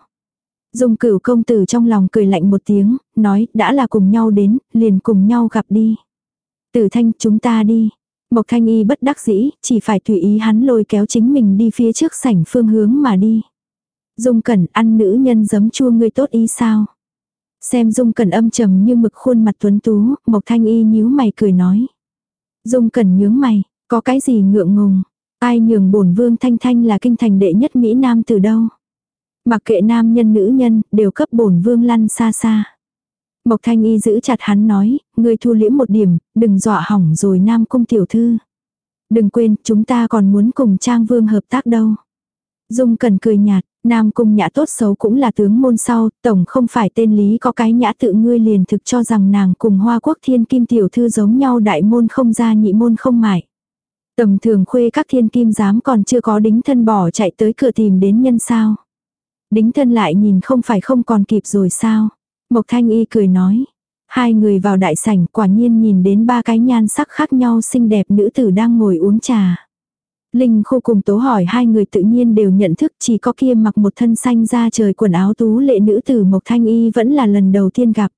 dùng cửu công tử trong lòng cười lạnh một tiếng, nói đã là cùng nhau đến, liền cùng nhau gặp đi. Tử thanh chúng ta đi. Mộc thanh y bất đắc dĩ, chỉ phải tùy ý hắn lôi kéo chính mình đi phía trước sảnh phương hướng mà đi. Dung cẩn ăn nữ nhân giấm chua ngươi tốt ý sao. Xem dung cẩn âm trầm như mực khuôn mặt tuấn tú, mộc thanh y nhíu mày cười nói. Dung cẩn nhướng mày, có cái gì ngượng ngùng. Ai nhường bổn vương thanh thanh là kinh thành đệ nhất Mỹ Nam từ đâu. Mặc kệ nam nhân nữ nhân, đều cấp bổn vương lăn xa xa. Mộc thanh y giữ chặt hắn nói, ngươi thu liễm một điểm, đừng dọa hỏng rồi nam cung tiểu thư. Đừng quên, chúng ta còn muốn cùng trang vương hợp tác đâu. Dung cần cười nhạt, nam cung nhã tốt xấu cũng là tướng môn sau, tổng không phải tên lý có cái nhã tự ngươi liền thực cho rằng nàng cùng hoa quốc thiên kim tiểu thư giống nhau đại môn không ra nhị môn không mại. Tầm thường khuê các thiên kim dám còn chưa có đính thân bỏ chạy tới cửa tìm đến nhân sao. Đính thân lại nhìn không phải không còn kịp rồi sao. Mộc Thanh Y cười nói. Hai người vào đại sảnh quả nhiên nhìn đến ba cái nhan sắc khác nhau xinh đẹp nữ tử đang ngồi uống trà. Linh khu cùng tố hỏi hai người tự nhiên đều nhận thức chỉ có kia mặc một thân xanh ra trời quần áo tú lệ nữ tử Mộc Thanh Y vẫn là lần đầu tiên gặp.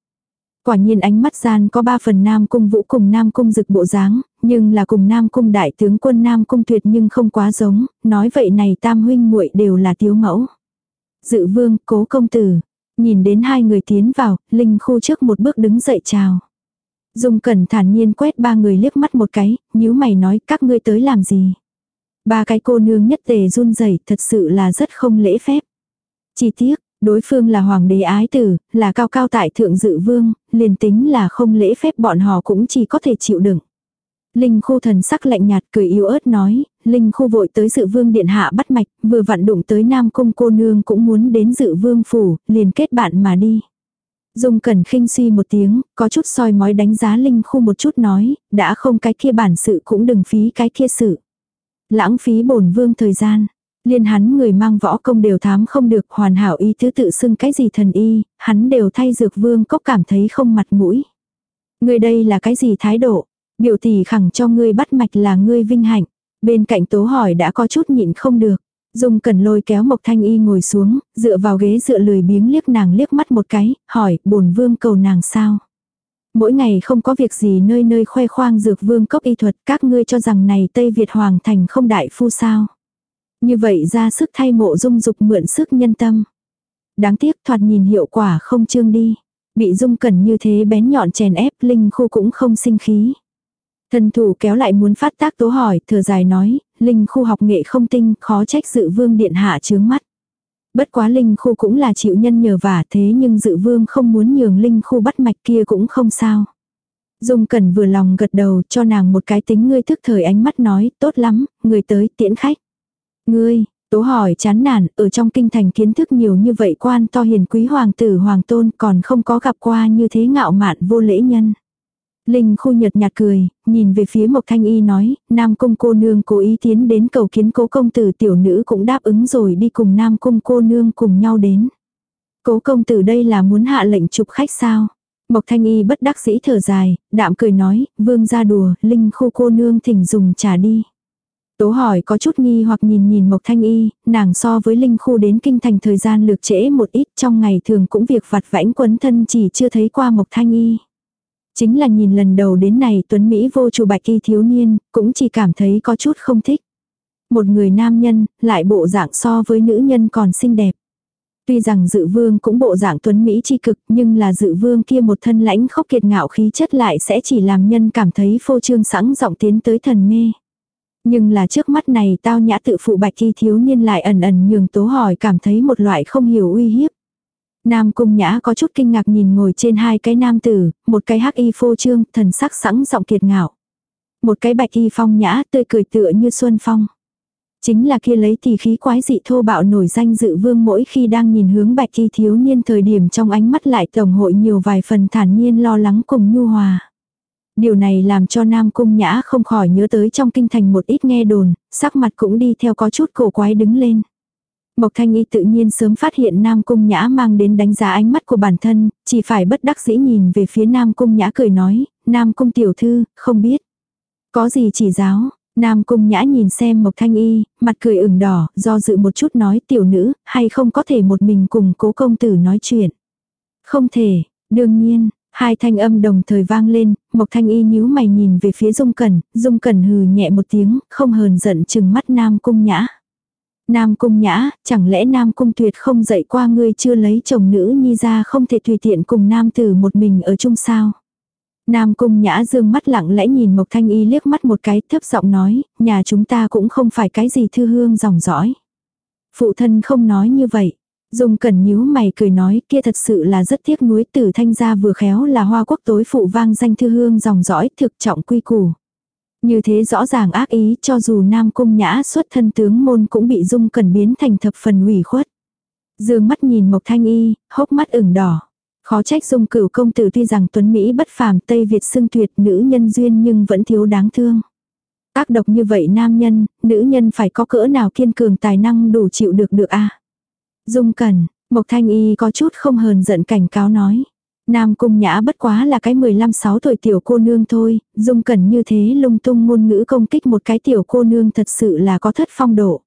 Quả nhiên ánh mắt gian có ba phần Nam Cung Vũ cùng Nam Cung Dực bộ dáng, nhưng là cùng Nam Cung Đại tướng quân Nam Cung Tuyệt nhưng không quá giống, nói vậy này tam huynh muội đều là tiếu mẫu. Dự vương, cố công tử. Nhìn đến hai người tiến vào, Linh khu trước một bước đứng dậy chào. Dung cẩn thản nhiên quét ba người liếc mắt một cái, nhíu mày nói các ngươi tới làm gì. Ba cái cô nương nhất tề run rẩy thật sự là rất không lễ phép. Chi tiết, đối phương là hoàng đế ái tử, là cao cao tại thượng dự vương, liền tính là không lễ phép bọn họ cũng chỉ có thể chịu đựng. Linh khu thần sắc lạnh nhạt cười yếu ớt nói, Linh khu vội tới dự vương điện hạ bắt mạch, vừa vặn đụng tới nam cung cô nương cũng muốn đến dự vương phủ, liền kết bạn mà đi. Dung cẩn khinh suy một tiếng, có chút soi mói đánh giá Linh khu một chút nói, đã không cái kia bản sự cũng đừng phí cái kia sự. Lãng phí bổn vương thời gian. Liên hắn người mang võ công đều thám không được hoàn hảo y thứ tự xưng cái gì thần y, hắn đều thay dược vương cốc cảm thấy không mặt mũi. Người đây là cái gì thái độ? Biểu tỷ khẳng cho ngươi bắt mạch là ngươi vinh hạnh. Bên cạnh tố hỏi đã có chút nhịn không được. Dung cần lôi kéo Mộc Thanh Y ngồi xuống, dựa vào ghế dựa lười biếng liếc nàng liếc mắt một cái, hỏi, bổn vương cầu nàng sao? Mỗi ngày không có việc gì nơi nơi khoe khoang dược vương cốc y thuật, các ngươi cho rằng này Tây Việt Hoàng thành không đại phu sao? Như vậy ra sức thay mộ dung dục mượn sức nhân tâm. Đáng tiếc thoạt nhìn hiệu quả không trương đi. Bị dung cẩn như thế bén nhọn chèn ép linh khu cũng không sinh khí. Thần thủ kéo lại muốn phát tác tố hỏi, thừa dài nói, Linh khu học nghệ không tinh, khó trách dự vương điện hạ chướng mắt. Bất quá Linh khu cũng là chịu nhân nhờ vả thế nhưng dự vương không muốn nhường Linh khu bắt mạch kia cũng không sao. Dung Cẩn vừa lòng gật đầu cho nàng một cái tính ngươi thức thời ánh mắt nói, tốt lắm, người tới tiễn khách. Ngươi, tố hỏi chán nản, ở trong kinh thành kiến thức nhiều như vậy quan to hiền quý hoàng tử hoàng tôn còn không có gặp qua như thế ngạo mạn vô lễ nhân. Linh khu nhật nhạt cười, nhìn về phía Mộc Thanh Y nói, Nam Cung cô nương cố ý tiến đến cầu kiến cố công tử tiểu nữ cũng đáp ứng rồi đi cùng Nam Cung cô nương cùng nhau đến. Cố công tử đây là muốn hạ lệnh chụp khách sao? Mộc Thanh Y bất đắc dĩ thở dài, đạm cười nói, vương ra đùa, Linh khu cô nương thỉnh dùng trả đi. Tố hỏi có chút nghi hoặc nhìn nhìn Mộc Thanh Y, nàng so với Linh khu đến kinh thành thời gian lược trễ một ít trong ngày thường cũng việc vặt vãnh quấn thân chỉ chưa thấy qua Mộc Thanh Y. Chính là nhìn lần đầu đến này tuấn Mỹ vô chủ bạch y thiếu niên, cũng chỉ cảm thấy có chút không thích. Một người nam nhân, lại bộ dạng so với nữ nhân còn xinh đẹp. Tuy rằng dự vương cũng bộ dạng tuấn Mỹ chi cực nhưng là dự vương kia một thân lãnh khốc kiệt ngạo khí chất lại sẽ chỉ làm nhân cảm thấy phô trương sẵn giọng tiến tới thần mê. Nhưng là trước mắt này tao nhã tự phụ bạch y thiếu niên lại ẩn ẩn nhường tố hỏi cảm thấy một loại không hiểu uy hiếp. Nam cung nhã có chút kinh ngạc nhìn ngồi trên hai cái nam tử, một cái hắc y phô trương, thần sắc sẵn giọng kiệt ngạo. Một cái bạch y phong nhã tươi cười tựa như xuân phong. Chính là kia lấy thì khí quái dị thô bạo nổi danh dự vương mỗi khi đang nhìn hướng bạch y thiếu niên thời điểm trong ánh mắt lại tổng hội nhiều vài phần thản nhiên lo lắng cùng nhu hòa. Điều này làm cho Nam Cung Nhã không khỏi nhớ tới trong kinh thành một ít nghe đồn, sắc mặt cũng đi theo có chút cổ quái đứng lên. Mộc Thanh Y tự nhiên sớm phát hiện Nam Cung Nhã mang đến đánh giá ánh mắt của bản thân, chỉ phải bất đắc dĩ nhìn về phía Nam Cung Nhã cười nói, Nam Cung tiểu thư, không biết. Có gì chỉ giáo, Nam Cung Nhã nhìn xem Mộc Thanh Y, mặt cười ửng đỏ, do dự một chút nói tiểu nữ, hay không có thể một mình cùng cố công tử nói chuyện. Không thể, đương nhiên, hai thanh âm đồng thời vang lên, Mộc Thanh Y nhíu mày nhìn về phía Dung Cẩn, Dung Cẩn hừ nhẹ một tiếng, không hờn giận chừng mắt Nam Cung Nhã. Nam cung nhã, chẳng lẽ Nam cung tuyệt không dạy qua ngươi chưa lấy chồng nữ nhi ra không thể tùy tiện cùng nam tử một mình ở chung sao? Nam cung nhã dương mắt lặng lẽ nhìn Mộc Thanh Y liếc mắt một cái thấp giọng nói, nhà chúng ta cũng không phải cái gì thư hương dòng dõi. Phụ thân không nói như vậy. Dung cẩn nhíu mày cười nói kia thật sự là rất tiếc nuối tử thanh gia vừa khéo là hoa quốc tối phụ vang danh thư hương dòng dõi thực trọng quy củ. Như thế rõ ràng ác ý cho dù Nam Cung Nhã xuất thân tướng môn cũng bị dung cần biến thành thập phần ủy khuất. Dương mắt nhìn Mộc Thanh Y, hốc mắt ửng đỏ. Khó trách dung cửu công tử tuy rằng tuấn Mỹ bất phàm Tây Việt xưng tuyệt nữ nhân duyên nhưng vẫn thiếu đáng thương. Ác độc như vậy nam nhân, nữ nhân phải có cỡ nào kiên cường tài năng đủ chịu được được a Dung cần, Mộc Thanh Y có chút không hờn giận cảnh cáo nói. Nam cung nhã bất quá là cái 15-6 tuổi tiểu cô nương thôi, dung cẩn như thế lung tung ngôn ngữ công kích một cái tiểu cô nương thật sự là có thất phong độ.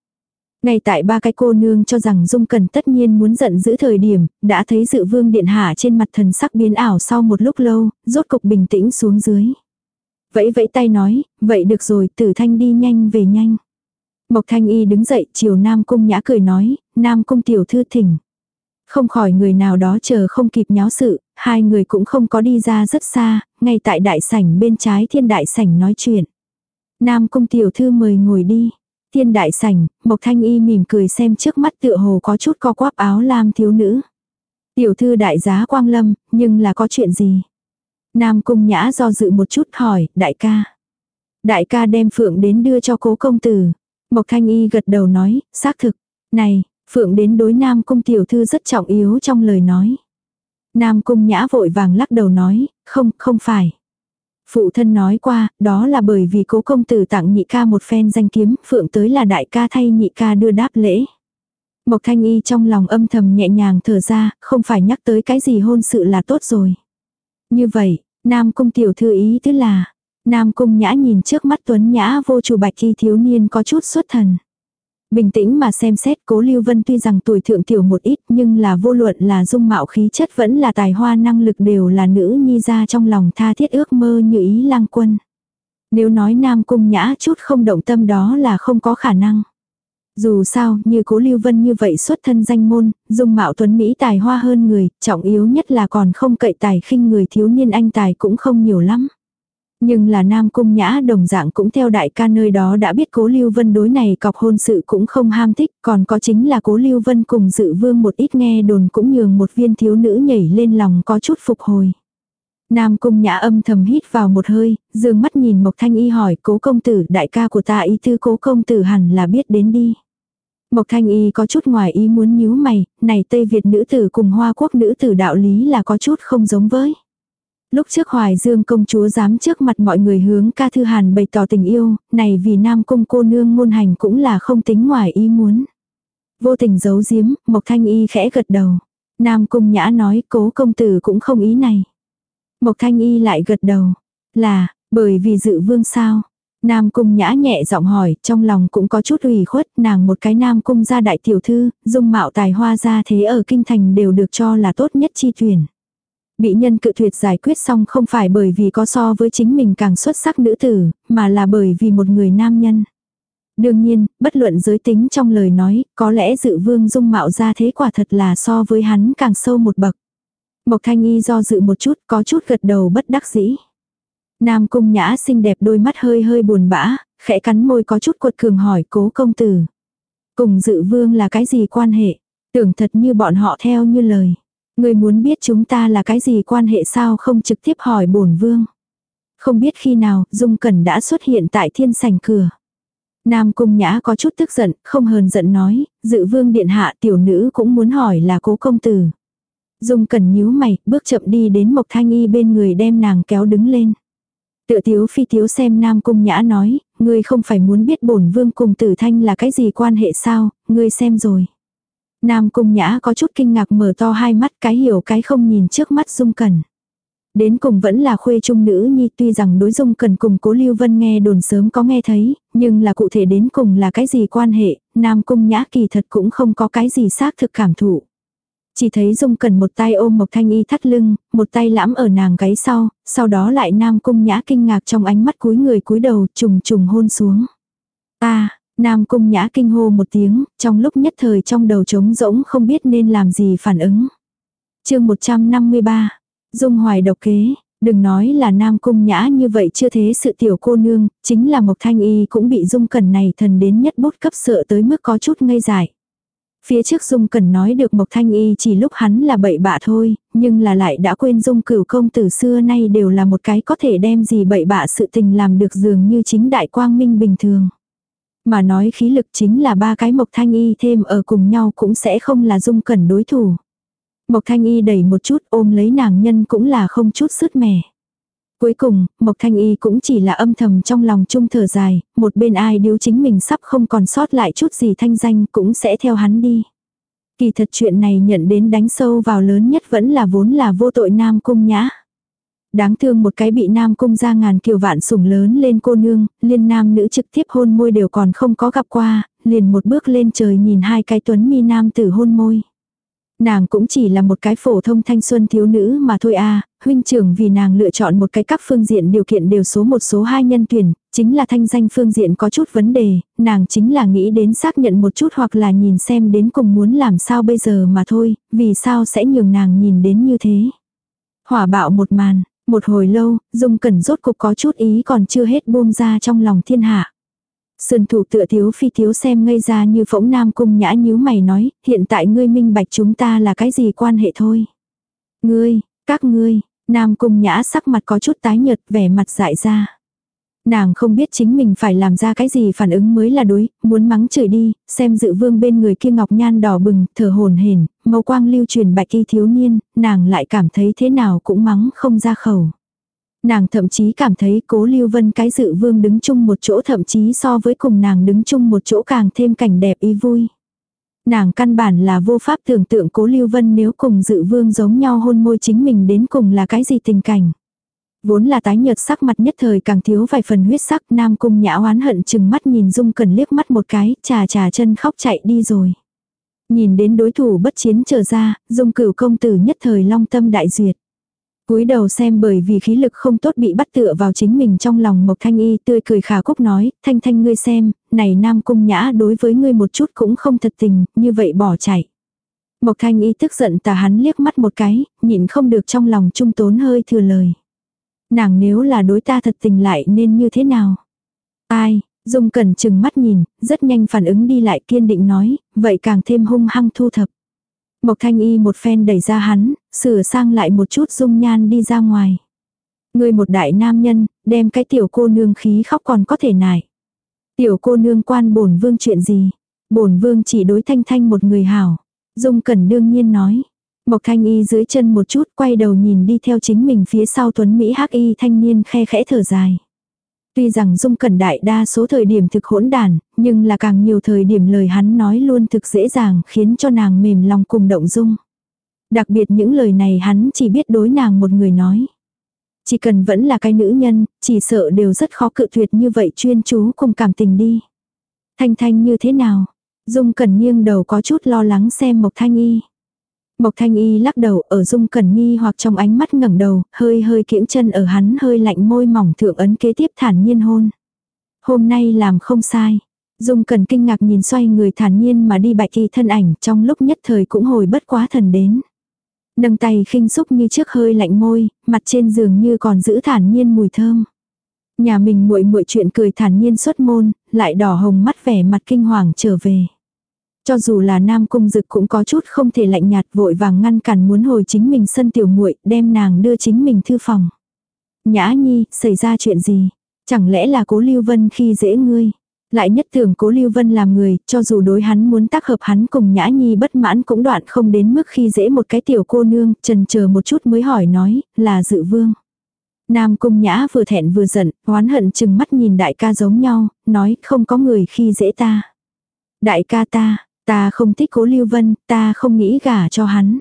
Ngay tại ba cái cô nương cho rằng dung cẩn tất nhiên muốn giận giữ thời điểm, đã thấy dự vương điện hạ trên mặt thần sắc biến ảo sau một lúc lâu, rốt cục bình tĩnh xuống dưới. Vẫy vẫy tay nói, vậy được rồi tử thanh đi nhanh về nhanh. Mộc thanh y đứng dậy chiều nam cung nhã cười nói, nam cung tiểu thư thỉnh. Không khỏi người nào đó chờ không kịp nháo sự, hai người cũng không có đi ra rất xa, ngay tại đại sảnh bên trái thiên đại sảnh nói chuyện. Nam cung tiểu thư mời ngồi đi. Thiên đại sảnh, Mộc Thanh Y mỉm cười xem trước mắt tựa hồ có chút co quắp áo lam thiếu nữ. Tiểu thư đại giá Quang Lâm, nhưng là có chuyện gì? Nam Cung Nhã do dự một chút hỏi, đại ca. Đại ca đem Phượng đến đưa cho cố công tử. Mộc Thanh Y gật đầu nói, xác thực. Này, Phượng đến đối Nam Cung tiểu thư rất trọng yếu trong lời nói. Nam Cung Nhã vội vàng lắc đầu nói, không, không phải. Phụ thân nói qua, đó là bởi vì cố công tử tặng nhị ca một phen danh kiếm, Phượng tới là đại ca thay nhị ca đưa đáp lễ. Mộc Thanh Y trong lòng âm thầm nhẹ nhàng thở ra, không phải nhắc tới cái gì hôn sự là tốt rồi. Như vậy, Nam Cung tiểu thư ý tức là, Nam Cung Nhã nhìn trước mắt Tuấn Nhã vô chủ bạch thi thiếu niên có chút xuất thần. Bình tĩnh mà xem xét cố Lưu Vân tuy rằng tuổi thượng tiểu một ít nhưng là vô luận là dung mạo khí chất vẫn là tài hoa năng lực đều là nữ nhi ra trong lòng tha thiết ước mơ như ý lang quân. Nếu nói Nam Cung Nhã chút không động tâm đó là không có khả năng. Dù sao, như cố Lưu Vân như vậy xuất thân danh môn, dung mạo tuấn Mỹ tài hoa hơn người, trọng yếu nhất là còn không cậy tài khinh người thiếu niên anh tài cũng không nhiều lắm. Nhưng là Nam Cung Nhã đồng dạng cũng theo đại ca nơi đó đã biết cố Lưu Vân đối này cọc hôn sự cũng không ham thích, còn có chính là cố Lưu Vân cùng dự vương một ít nghe đồn cũng nhường một viên thiếu nữ nhảy lên lòng có chút phục hồi. Nam Cung Nhã âm thầm hít vào một hơi, dương mắt nhìn Mộc Thanh Y hỏi cố công tử đại ca của ta ý tư cố công tử hẳn là biết đến đi. Mộc Thanh Y có chút ngoài ý muốn nhíu mày, này Tây Việt nữ tử cùng Hoa Quốc nữ tử đạo lý là có chút không giống với. Lúc trước Hoài Dương công chúa dám trước mặt mọi người hướng ca thư hàn bày tỏ tình yêu, này vì nam cung cô nương môn hành cũng là không tính ngoài ý muốn. Vô tình giấu giếm, Mộc Thanh Y khẽ gật đầu. Nam cung nhã nói cố công tử cũng không ý này. Mộc Thanh Y lại gật đầu. Là, bởi vì dự vương sao. Nam cung nhã nhẹ giọng hỏi, trong lòng cũng có chút ủy khuất, nàng một cái nam cung gia đại tiểu thư, dung mạo tài hoa gia thế ở kinh thành đều được cho là tốt nhất chi tuyển. Bị nhân cự tuyệt giải quyết xong không phải bởi vì có so với chính mình càng xuất sắc nữ tử, mà là bởi vì một người nam nhân. Đương nhiên, bất luận giới tính trong lời nói, có lẽ dự vương dung mạo ra thế quả thật là so với hắn càng sâu một bậc. Mộc thanh y do dự một chút, có chút gật đầu bất đắc dĩ. Nam cung nhã xinh đẹp đôi mắt hơi hơi buồn bã, khẽ cắn môi có chút cuột cường hỏi cố công tử. Cùng dự vương là cái gì quan hệ? Tưởng thật như bọn họ theo như lời. Người muốn biết chúng ta là cái gì quan hệ sao không trực tiếp hỏi bổn vương. Không biết khi nào Dung Cẩn đã xuất hiện tại thiên sảnh cửa. Nam Cung Nhã có chút tức giận, không hờn giận nói, dự vương điện hạ tiểu nữ cũng muốn hỏi là cố công tử. Dung Cẩn nhíu mày, bước chậm đi đến Mộc Thanh Y bên người đem nàng kéo đứng lên. Tựa tiếu phi tiếu xem Nam Cung Nhã nói, ngươi không phải muốn biết bổn vương cùng tử thanh là cái gì quan hệ sao, ngươi xem rồi. Nam Cung Nhã có chút kinh ngạc mở to hai mắt cái hiểu cái không nhìn trước mắt Dung Cẩn. Đến cùng vẫn là khuê trung nữ nhi tuy rằng đối Dung Cẩn cùng cố Lưu Vân nghe đồn sớm có nghe thấy, nhưng là cụ thể đến cùng là cái gì quan hệ, Nam Cung Nhã kỳ thật cũng không có cái gì xác thực cảm thụ. Chỉ thấy Dung Cẩn một tay ôm Mộc Thanh Y thắt lưng, một tay lãm ở nàng gáy sau, sau đó lại Nam Cung Nhã kinh ngạc trong ánh mắt cúi người cúi đầu trùng trùng hôn xuống. Ta, Nam cung nhã kinh hô một tiếng, trong lúc nhất thời trong đầu trống rỗng không biết nên làm gì phản ứng. chương 153, Dung hoài độc kế, đừng nói là Nam cung nhã như vậy chưa thế sự tiểu cô nương, chính là Mộc Thanh Y cũng bị Dung Cẩn này thần đến nhất bút cấp sợ tới mức có chút ngây dại. Phía trước Dung Cẩn nói được Mộc Thanh Y chỉ lúc hắn là bậy bạ thôi, nhưng là lại đã quên Dung cửu công từ xưa nay đều là một cái có thể đem gì bậy bạ sự tình làm được dường như chính đại quang minh bình thường. Mà nói khí lực chính là ba cái Mộc Thanh Y thêm ở cùng nhau cũng sẽ không là dung cẩn đối thủ. Mộc Thanh Y đẩy một chút ôm lấy nàng nhân cũng là không chút sứt mẻ. Cuối cùng, Mộc Thanh Y cũng chỉ là âm thầm trong lòng chung thở dài, một bên ai điếu chính mình sắp không còn sót lại chút gì thanh danh cũng sẽ theo hắn đi. Kỳ thật chuyện này nhận đến đánh sâu vào lớn nhất vẫn là vốn là vô tội nam cung nhã. Đáng thương một cái bị nam cung ra ngàn kiều vạn sủng lớn lên cô nương, liên nam nữ trực tiếp hôn môi đều còn không có gặp qua, liền một bước lên trời nhìn hai cái tuấn mi nam tử hôn môi. Nàng cũng chỉ là một cái phổ thông thanh xuân thiếu nữ mà thôi à, huynh trưởng vì nàng lựa chọn một cái các phương diện điều kiện đều số một số hai nhân tuyển, chính là thanh danh phương diện có chút vấn đề, nàng chính là nghĩ đến xác nhận một chút hoặc là nhìn xem đến cùng muốn làm sao bây giờ mà thôi, vì sao sẽ nhường nàng nhìn đến như thế. Hỏa bạo một màn, một hồi lâu, Dung Cẩn rốt cục có chút ý còn chưa hết buông ra trong lòng thiên hạ. Sơn thủ tựa thiếu phi thiếu xem ngây ra như phỗng nam cung nhã nhíu mày nói, hiện tại ngươi minh bạch chúng ta là cái gì quan hệ thôi. Ngươi, các ngươi, nam cung nhã sắc mặt có chút tái nhợt vẻ mặt dại ra. Nàng không biết chính mình phải làm ra cái gì phản ứng mới là đối, muốn mắng chửi đi, xem dự vương bên người kia ngọc nhan đỏ bừng, thở hồn hển, màu quang lưu truyền bạch y thiếu niên, nàng lại cảm thấy thế nào cũng mắng không ra khẩu. Nàng thậm chí cảm thấy cố lưu vân cái dự vương đứng chung một chỗ thậm chí so với cùng nàng đứng chung một chỗ càng thêm cảnh đẹp ý vui. Nàng căn bản là vô pháp tưởng tượng cố lưu vân nếu cùng dự vương giống nhau hôn môi chính mình đến cùng là cái gì tình cảnh. Vốn là tái nhợt sắc mặt nhất thời càng thiếu vài phần huyết sắc nam cung nhã oán hận chừng mắt nhìn dung cần liếc mắt một cái, trà trà chân khóc chạy đi rồi. Nhìn đến đối thủ bất chiến trở ra, dung cửu công tử nhất thời long tâm đại duyệt cúi đầu xem bởi vì khí lực không tốt bị bắt tựa vào chính mình trong lòng Mộc Thanh Y tươi cười khả cúc nói, Thanh Thanh ngươi xem, này Nam Cung Nhã đối với ngươi một chút cũng không thật tình, như vậy bỏ chạy. Mộc Thanh Y tức giận tà hắn liếc mắt một cái, nhịn không được trong lòng trung tốn hơi thừa lời. Nàng nếu là đối ta thật tình lại nên như thế nào? Ai, Dung Cẩn chừng mắt nhìn, rất nhanh phản ứng đi lại kiên định nói, vậy càng thêm hung hăng thu thập. Mộc Thanh Y một phen đẩy ra hắn, sửa sang lại một chút dung nhan đi ra ngoài. Người một đại nam nhân, đem cái tiểu cô nương khí khóc còn có thể nải. Tiểu cô nương quan bổn vương chuyện gì? Bổn vương chỉ đối Thanh Thanh một người hảo. Dung Cẩn đương nhiên nói. Mộc Thanh Y dưới chân một chút quay đầu nhìn đi theo chính mình phía sau tuấn Mỹ hắc y thanh niên khe khẽ thở dài. Tuy rằng Dung Cẩn đại đa số thời điểm thực hỗn đàn, nhưng là càng nhiều thời điểm lời hắn nói luôn thực dễ dàng khiến cho nàng mềm lòng cùng động dung. Đặc biệt những lời này hắn chỉ biết đối nàng một người nói. Chỉ cần vẫn là cái nữ nhân, chỉ sợ đều rất khó cự tuyệt như vậy chuyên chú cùng cảm tình đi. Thanh Thanh như thế nào? Dung Cẩn nghiêng đầu có chút lo lắng xem Mộc Thanh Y. Mộc Thanh Y lắc đầu ở Dung Cẩn nghi hoặc trong ánh mắt ngẩng đầu, hơi hơi kiễng chân ở hắn hơi lạnh môi mỏng thượng ấn kế tiếp thản nhiên hôn. Hôm nay làm không sai. Dung Cẩn kinh ngạc nhìn xoay người thản nhiên mà đi bạch kỳ thân ảnh trong lúc nhất thời cũng hồi bất quá thần đến. Nâng tay khinh xúc như trước hơi lạnh môi, mặt trên giường như còn giữ thản nhiên mùi thơm. Nhà mình muội muội chuyện cười thản nhiên xuất môn, lại đỏ hồng mắt vẻ mặt kinh hoàng trở về. Cho dù là Nam Cung Dực cũng có chút không thể lạnh nhạt vội vàng ngăn cản muốn hồi chính mình sân tiểu muội đem nàng đưa chính mình thư phòng. Nhã Nhi, xảy ra chuyện gì? Chẳng lẽ là cố Lưu Vân khi dễ ngươi? Lại nhất tưởng cố Lưu Vân làm người, cho dù đối hắn muốn tác hợp hắn cùng Nhã Nhi bất mãn cũng đoạn không đến mức khi dễ một cái tiểu cô nương, trần chờ một chút mới hỏi nói, là dự vương. Nam Cung Nhã vừa thẹn vừa giận, oán hận chừng mắt nhìn đại ca giống nhau, nói không có người khi dễ ta. Đại ca ta, Ta không thích cố Lưu Vân, ta không nghĩ gả cho hắn.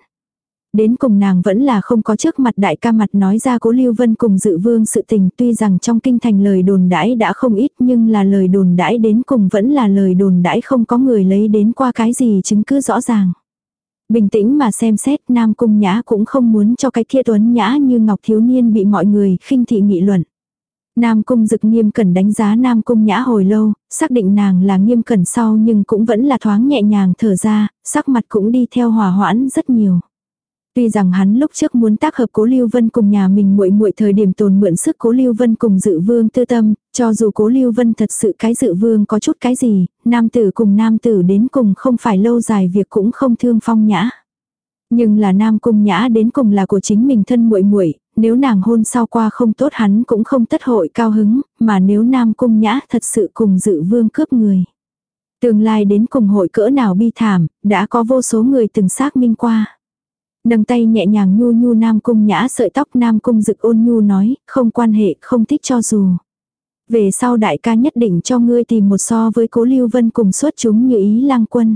Đến cùng nàng vẫn là không có trước mặt đại ca mặt nói ra cố Lưu Vân cùng dự vương sự tình tuy rằng trong kinh thành lời đồn đãi đã không ít nhưng là lời đồn đãi đến cùng vẫn là lời đồn đãi không có người lấy đến qua cái gì chứng cứ rõ ràng. Bình tĩnh mà xem xét Nam Cung Nhã cũng không muốn cho cái kia tuấn nhã như Ngọc Thiếu Niên bị mọi người khinh thị nghị luận. Nam Cung Dực nghiêm cẩn đánh giá Nam Cung Nhã hồi lâu, xác định nàng là nghiêm cẩn sau nhưng cũng vẫn là thoáng nhẹ nhàng thở ra, sắc mặt cũng đi theo hòa hoãn rất nhiều. Tuy rằng hắn lúc trước muốn tác hợp Cố Lưu Vân cùng nhà mình muội muội thời điểm tồn mượn sức Cố Lưu Vân cùng Dự Vương tư tâm, cho dù Cố Lưu Vân thật sự cái Dự Vương có chút cái gì, nam tử cùng nam tử đến cùng không phải lâu dài việc cũng không thương phong nhã. Nhưng là Nam Cung Nhã đến cùng là của chính mình thân muội muội, nếu nàng hôn sau qua không tốt hắn cũng không tất hội cao hứng, mà nếu Nam Cung Nhã thật sự cùng dự vương cướp người. Tương lai đến cùng hội cỡ nào bi thảm, đã có vô số người từng xác minh qua. Nâng tay nhẹ nhàng nhu nhu Nam Cung Nhã sợi tóc Nam Cung Dực ôn nhu nói, không quan hệ, không thích cho dù. Về sau đại ca nhất định cho ngươi tìm một so với cố lưu vân cùng xuất chúng như ý lang quân.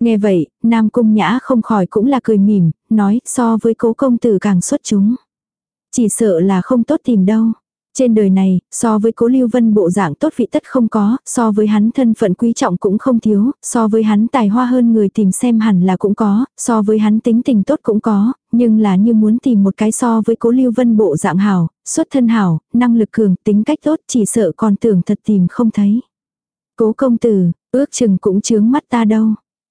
Nghe vậy, Nam Cung Nhã không khỏi cũng là cười mỉm, nói so với cố công tử càng xuất chúng. Chỉ sợ là không tốt tìm đâu. Trên đời này, so với cố lưu vân bộ dạng tốt vị tất không có, so với hắn thân phận quý trọng cũng không thiếu, so với hắn tài hoa hơn người tìm xem hẳn là cũng có, so với hắn tính tình tốt cũng có, nhưng là như muốn tìm một cái so với cố lưu vân bộ dạng hảo, xuất thân hảo, năng lực cường, tính cách tốt chỉ sợ còn tưởng thật tìm không thấy. Cố công tử, ước chừng cũng chướng mắt ta đâu.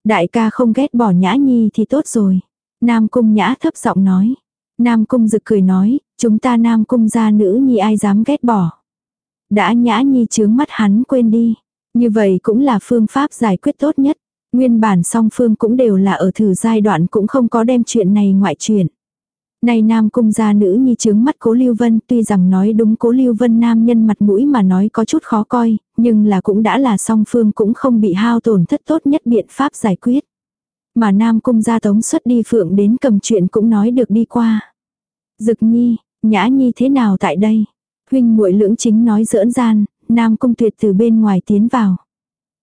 Đại ca không ghét bỏ nhã nhi thì tốt rồi. Nam cung nhã thấp giọng nói. Nam cung rực cười nói, chúng ta nam cung gia nữ nhi ai dám ghét bỏ. Đã nhã nhi chướng mắt hắn quên đi. Như vậy cũng là phương pháp giải quyết tốt nhất. Nguyên bản song phương cũng đều là ở thử giai đoạn cũng không có đem chuyện này ngoại chuyện. Này nam cung gia nữ nhi chướng mắt cố Lưu Vân tuy rằng nói đúng cố Lưu Vân nam nhân mặt mũi mà nói có chút khó coi, nhưng là cũng đã là song phương cũng không bị hao tổn thất tốt nhất biện pháp giải quyết. Mà nam cung gia tống xuất đi phượng đến cầm chuyện cũng nói được đi qua. Dực nhi, nhã nhi thế nào tại đây? Huynh muội lưỡng chính nói giỡn gian, nam cung tuyệt từ bên ngoài tiến vào.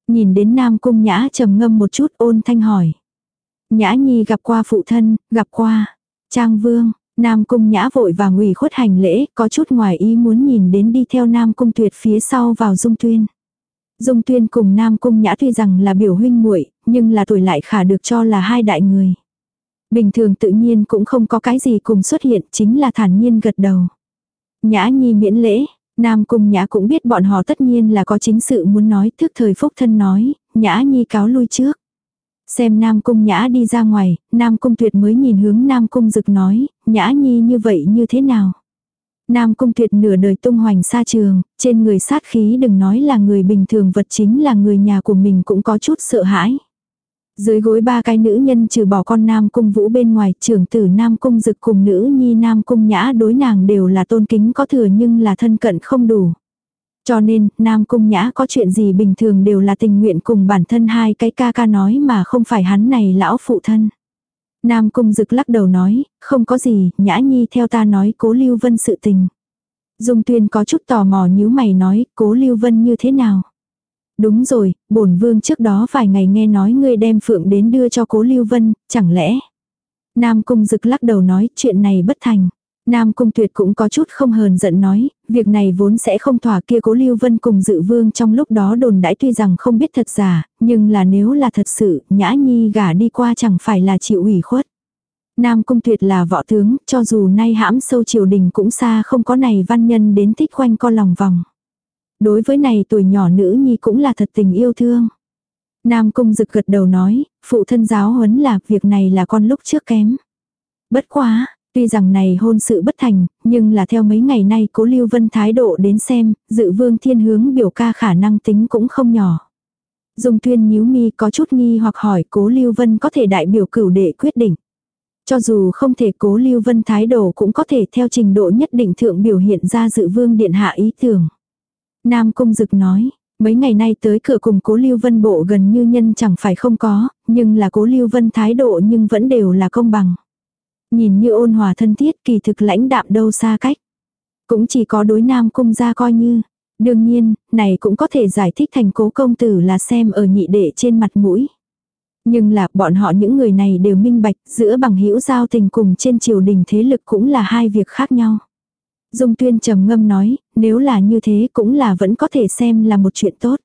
Nhìn đến nam cung nhã trầm ngâm một chút ôn thanh hỏi. Nhã nhi gặp qua phụ thân, gặp qua. Trang vương, Nam Cung Nhã vội và ngủy khuất hành lễ, có chút ngoài ý muốn nhìn đến đi theo Nam Cung Tuyệt phía sau vào Dung Tuyên. Dung Tuyên cùng Nam Cung Nhã tuy rằng là biểu huynh muội, nhưng là tuổi lại khả được cho là hai đại người. Bình thường tự nhiên cũng không có cái gì cùng xuất hiện, chính là thản nhiên gật đầu. Nhã Nhi miễn lễ, Nam Cung Nhã cũng biết bọn họ tất nhiên là có chính sự muốn nói, thức thời phúc thân nói, Nhã Nhi cáo lui trước. Xem Nam Cung Nhã đi ra ngoài, Nam Cung Tuyệt mới nhìn hướng Nam Cung Dực nói, Nhã Nhi như vậy như thế nào? Nam Cung Tuyệt nửa đời tung hoành xa trường, trên người sát khí đừng nói là người bình thường vật chính là người nhà của mình cũng có chút sợ hãi. Dưới gối ba cái nữ nhân trừ bỏ con Nam Cung Vũ bên ngoài, trưởng tử Nam Cung Dực cùng nữ nhi Nam Cung Nhã đối nàng đều là tôn kính có thừa nhưng là thân cận không đủ. Cho nên, Nam Cung Nhã có chuyện gì bình thường đều là tình nguyện cùng bản thân hai cái ca ca nói mà không phải hắn này lão phụ thân. Nam Cung Dực lắc đầu nói, không có gì, Nhã Nhi theo ta nói cố Lưu Vân sự tình. Dung Tuyên có chút tò mò nhíu mày nói, cố Lưu Vân như thế nào? Đúng rồi, bổn vương trước đó vài ngày nghe nói ngươi đem phượng đến đưa cho cố Lưu Vân, chẳng lẽ? Nam Cung Dực lắc đầu nói, chuyện này bất thành. Nam Cung Tuyệt cũng có chút không hờn giận nói, việc này vốn sẽ không thỏa kia cố Lưu Vân cùng dự vương trong lúc đó đồn đãi tuy rằng không biết thật giả, nhưng là nếu là thật sự, Nhã Nhi gả đi qua chẳng phải là chịu ủy khuất. Nam Cung Tuyệt là võ tướng, cho dù nay hãm sâu triều đình cũng xa không có này văn nhân đến thích quanh co lòng vòng. Đối với này tuổi nhỏ nữ nhi cũng là thật tình yêu thương. Nam Cung dực gật đầu nói, phụ thân giáo huấn là việc này là con lúc trước kém. Bất quá, Tuy rằng này hôn sự bất thành, nhưng là theo mấy ngày nay cố Lưu Vân thái độ đến xem, dự vương thiên hướng biểu ca khả năng tính cũng không nhỏ. Dung tuyên nhíu mi có chút nghi hoặc hỏi cố Lưu Vân có thể đại biểu cửu đệ quyết định. Cho dù không thể cố Lưu Vân thái độ cũng có thể theo trình độ nhất định thượng biểu hiện ra dự vương điện hạ ý tưởng. Nam Cung Dực nói, mấy ngày nay tới cửa cùng cố Lưu Vân bộ gần như nhân chẳng phải không có, nhưng là cố Lưu Vân thái độ nhưng vẫn đều là công bằng. Nhìn như ôn hòa thân thiết kỳ thực lãnh đạm đâu xa cách. Cũng chỉ có đối nam cung ra coi như. Đương nhiên, này cũng có thể giải thích thành cố công tử là xem ở nhị đệ trên mặt mũi. Nhưng là bọn họ những người này đều minh bạch giữa bằng hữu giao tình cùng trên triều đình thế lực cũng là hai việc khác nhau. Dung tuyên trầm ngâm nói, nếu là như thế cũng là vẫn có thể xem là một chuyện tốt.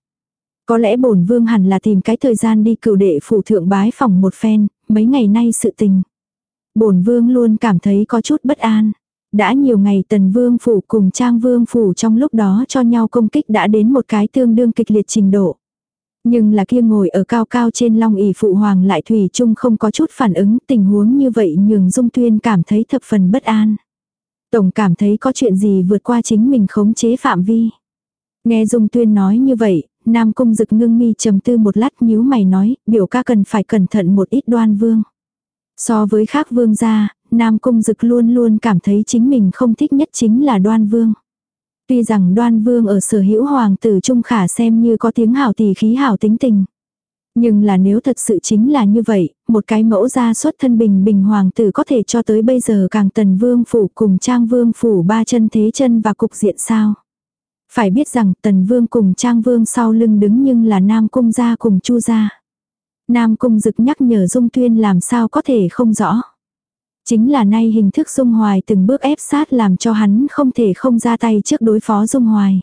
Có lẽ bổn vương hẳn là tìm cái thời gian đi cửu đệ phủ thượng bái phòng một phen, mấy ngày nay sự tình bổn vương luôn cảm thấy có chút bất an. Đã nhiều ngày tần vương phủ cùng trang vương phủ trong lúc đó cho nhau công kích đã đến một cái tương đương kịch liệt trình độ. Nhưng là kia ngồi ở cao cao trên long ỷ phụ hoàng lại thủy chung không có chút phản ứng tình huống như vậy nhường dung tuyên cảm thấy thập phần bất an. Tổng cảm thấy có chuyện gì vượt qua chính mình khống chế phạm vi. Nghe dung tuyên nói như vậy, nam cung dực ngưng mi trầm tư một lát nhíu mày nói, biểu ca cần phải cẩn thận một ít đoan vương. So với khác vương gia, Nam Cung Dực luôn luôn cảm thấy chính mình không thích nhất chính là đoan vương. Tuy rằng đoan vương ở sở hữu hoàng tử trung khả xem như có tiếng hảo tỷ khí hảo tính tình. Nhưng là nếu thật sự chính là như vậy, một cái mẫu gia xuất thân bình bình hoàng tử có thể cho tới bây giờ càng tần vương phủ cùng trang vương phủ ba chân thế chân và cục diện sao. Phải biết rằng tần vương cùng trang vương sau lưng đứng nhưng là nam cung gia cùng chu gia. Nam Cung Dực nhắc nhở Dung Tuyên làm sao có thể không rõ. Chính là nay hình thức Dung Hoài từng bước ép sát làm cho hắn không thể không ra tay trước đối phó Dung Hoài.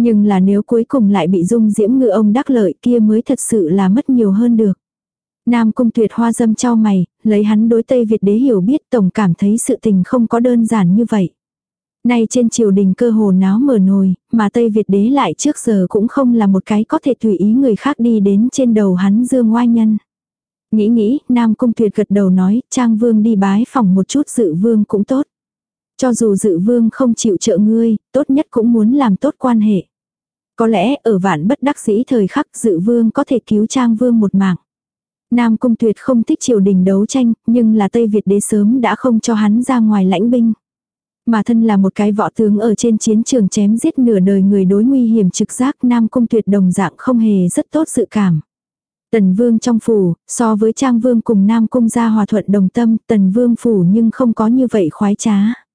Nhưng là nếu cuối cùng lại bị Dung Diễm ngựa ông đắc lợi kia mới thật sự là mất nhiều hơn được. Nam Cung Tuyệt hoa dâm trao mày, lấy hắn đối Tây Việt đế hiểu biết tổng cảm thấy sự tình không có đơn giản như vậy. Nay trên triều đình cơ hồ náo mở nồi, mà Tây Việt đế lại trước giờ cũng không là một cái có thể tùy ý người khác đi đến trên đầu hắn dương ngoai nhân. Nghĩ nghĩ, Nam Cung Tuyệt gật đầu nói, Trang Vương đi bái phòng một chút dự vương cũng tốt. Cho dù dự vương không chịu trợ ngươi, tốt nhất cũng muốn làm tốt quan hệ. Có lẽ ở vạn bất đắc dĩ thời khắc dự vương có thể cứu trang vương một mạng. Nam Cung Tuyệt không thích triều đình đấu tranh, nhưng là Tây Việt đế sớm đã không cho hắn ra ngoài lãnh binh. Mà thân là một cái võ tướng ở trên chiến trường chém giết nửa đời người đối nguy hiểm trực giác Nam Cung Tuyệt đồng dạng không hề rất tốt sự cảm. Tần Vương trong phủ, so với Trang Vương cùng Nam Cung gia hòa thuận đồng tâm, Tần Vương phủ nhưng không có như vậy khoái trá.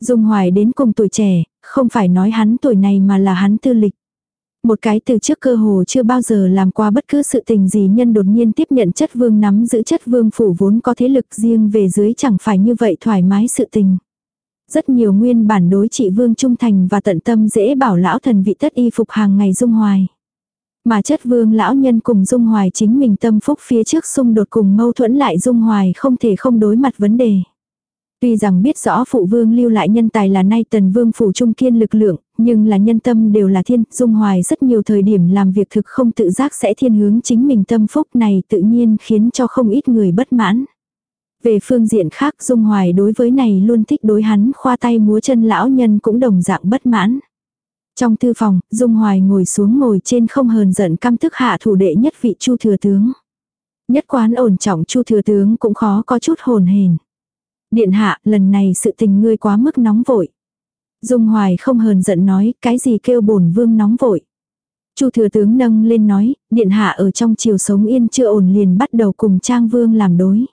Dung Hoài đến cùng tuổi trẻ, không phải nói hắn tuổi này mà là hắn tư lịch. Một cái từ trước cơ hồ chưa bao giờ làm qua bất cứ sự tình gì nhân đột nhiên tiếp nhận chất vương nắm giữ chất vương phủ vốn có thế lực riêng về dưới chẳng phải như vậy thoải mái sự tình. Rất nhiều nguyên bản đối trị vương trung thành và tận tâm dễ bảo lão thần vị tất y phục hàng ngày dung hoài. Mà chất vương lão nhân cùng dung hoài chính mình tâm phúc phía trước xung đột cùng mâu thuẫn lại dung hoài không thể không đối mặt vấn đề. Tuy rằng biết rõ phụ vương lưu lại nhân tài là nay tần vương phủ trung kiên lực lượng, nhưng là nhân tâm đều là thiên, dung hoài rất nhiều thời điểm làm việc thực không tự giác sẽ thiên hướng chính mình tâm phúc này tự nhiên khiến cho không ít người bất mãn. Về phương diện khác dung hoài đối với này luôn thích đối hắn khoa tay múa chân lão nhân cũng đồng dạng bất mãn. Trong thư phòng, Dung Hoài ngồi xuống ngồi trên không hờn giận căm thức hạ thủ đệ nhất vị chu thừa tướng. Nhất quán ổn trọng chu thừa tướng cũng khó có chút hồn hền. Điện hạ, lần này sự tình ngươi quá mức nóng vội. Dung Hoài không hờn giận nói, cái gì kêu bổn vương nóng vội. Chu thừa tướng nâng lên nói, điện hạ ở trong chiều sống yên chưa ổn liền bắt đầu cùng Trang Vương làm đối.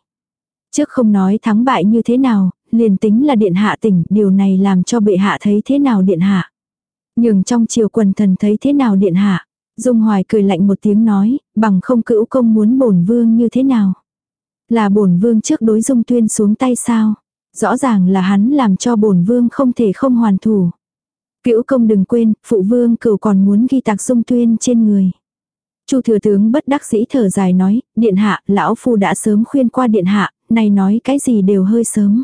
Trước không nói thắng bại như thế nào, liền tính là điện hạ tỉnh, điều này làm cho bệ hạ thấy thế nào điện hạ. Nhưng trong chiều quần thần thấy thế nào điện hạ. Dung Hoài cười lạnh một tiếng nói, bằng không cữu công muốn bổn vương như thế nào. Là bổn vương trước đối dung tuyên xuống tay sao? Rõ ràng là hắn làm cho bổn vương không thể không hoàn thủ. Cữu công đừng quên, phụ vương cửu còn muốn ghi tạc dung tuyên trên người. Chu thừa tướng bất đắc dĩ thở dài nói, điện hạ, lão phu đã sớm khuyên qua điện hạ, này nói cái gì đều hơi sớm.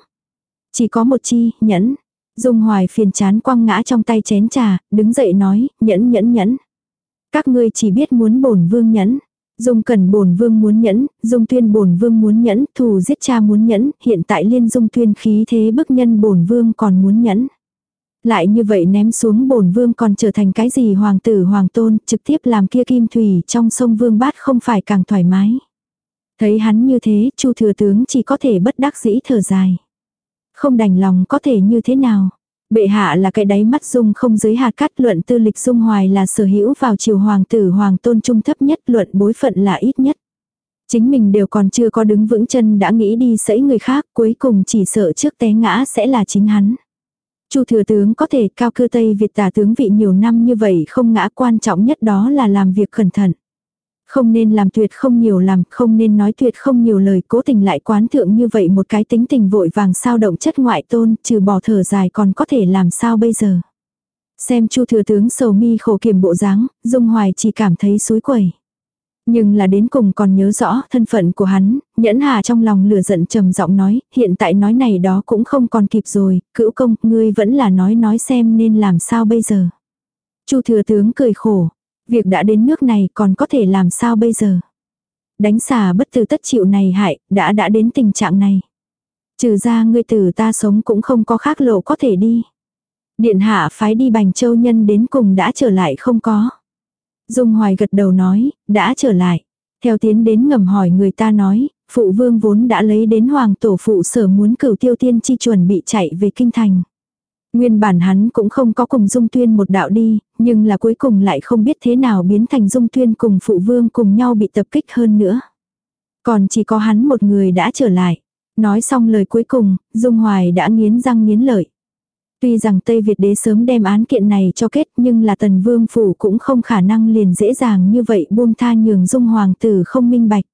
Chỉ có một chi, nhẫn. Dung hoài phiền chán quăng ngã trong tay chén trà, đứng dậy nói, nhẫn nhẫn nhẫn. Các ngươi chỉ biết muốn bổn vương nhẫn. Dung cần bổn vương muốn nhẫn, dung tuyên bổn vương muốn nhẫn, thù giết cha muốn nhẫn, hiện tại liên dung tuyên khí thế bức nhân bổn vương còn muốn nhẫn. Lại như vậy ném xuống bổn vương còn trở thành cái gì hoàng tử hoàng tôn, trực tiếp làm kia kim thủy trong sông vương bát không phải càng thoải mái. Thấy hắn như thế, chu thừa tướng chỉ có thể bất đắc dĩ thở dài. Không đành lòng có thể như thế nào. Bệ hạ là cái đáy mắt dung không giới hạt cắt luận tư lịch dung hoài là sở hữu vào triều hoàng tử, hoàng tôn trung thấp nhất, luận bối phận là ít nhất. Chính mình đều còn chưa có đứng vững chân đã nghĩ đi sẫy người khác, cuối cùng chỉ sợ trước té ngã sẽ là chính hắn. Chu thừa tướng có thể cao cư Tây Việt tả tướng vị nhiều năm như vậy, không ngã quan trọng nhất đó là làm việc cẩn thận. Không nên làm tuyệt không nhiều làm, không nên nói tuyệt không nhiều lời, cố tình lại quán thượng như vậy một cái tính tình vội vàng sao động chất ngoại tôn, trừ bỏ thở dài còn có thể làm sao bây giờ. Xem chu thừa tướng sầu mi khổ kiểm bộ dáng, dung hoài chỉ cảm thấy suối quẩy. Nhưng là đến cùng còn nhớ rõ thân phận của hắn, nhẫn hà trong lòng lửa giận trầm giọng nói, hiện tại nói này đó cũng không còn kịp rồi, cữu công, ngươi vẫn là nói nói xem nên làm sao bây giờ. Chu thừa tướng cười khổ, Việc đã đến nước này còn có thể làm sao bây giờ? Đánh xà bất tử tất chịu này hại, đã đã đến tình trạng này. Trừ ra ngươi tử ta sống cũng không có khác lộ có thể đi. Điện hạ phái đi bành châu nhân đến cùng đã trở lại không có. Dung hoài gật đầu nói, đã trở lại. Theo tiến đến ngầm hỏi người ta nói, phụ vương vốn đã lấy đến hoàng tổ phụ sở muốn cửu tiêu tiên chi chuẩn bị chạy về kinh thành. Nguyên bản hắn cũng không có cùng Dung Tuyên một đạo đi, nhưng là cuối cùng lại không biết thế nào biến thành Dung Tuyên cùng phụ vương cùng nhau bị tập kích hơn nữa. Còn chỉ có hắn một người đã trở lại. Nói xong lời cuối cùng, Dung Hoài đã nghiến răng nghiến lợi. Tuy rằng Tây Việt đế sớm đem án kiện này cho kết nhưng là tần vương phủ cũng không khả năng liền dễ dàng như vậy buông tha nhường Dung Hoàng tử không minh bạch.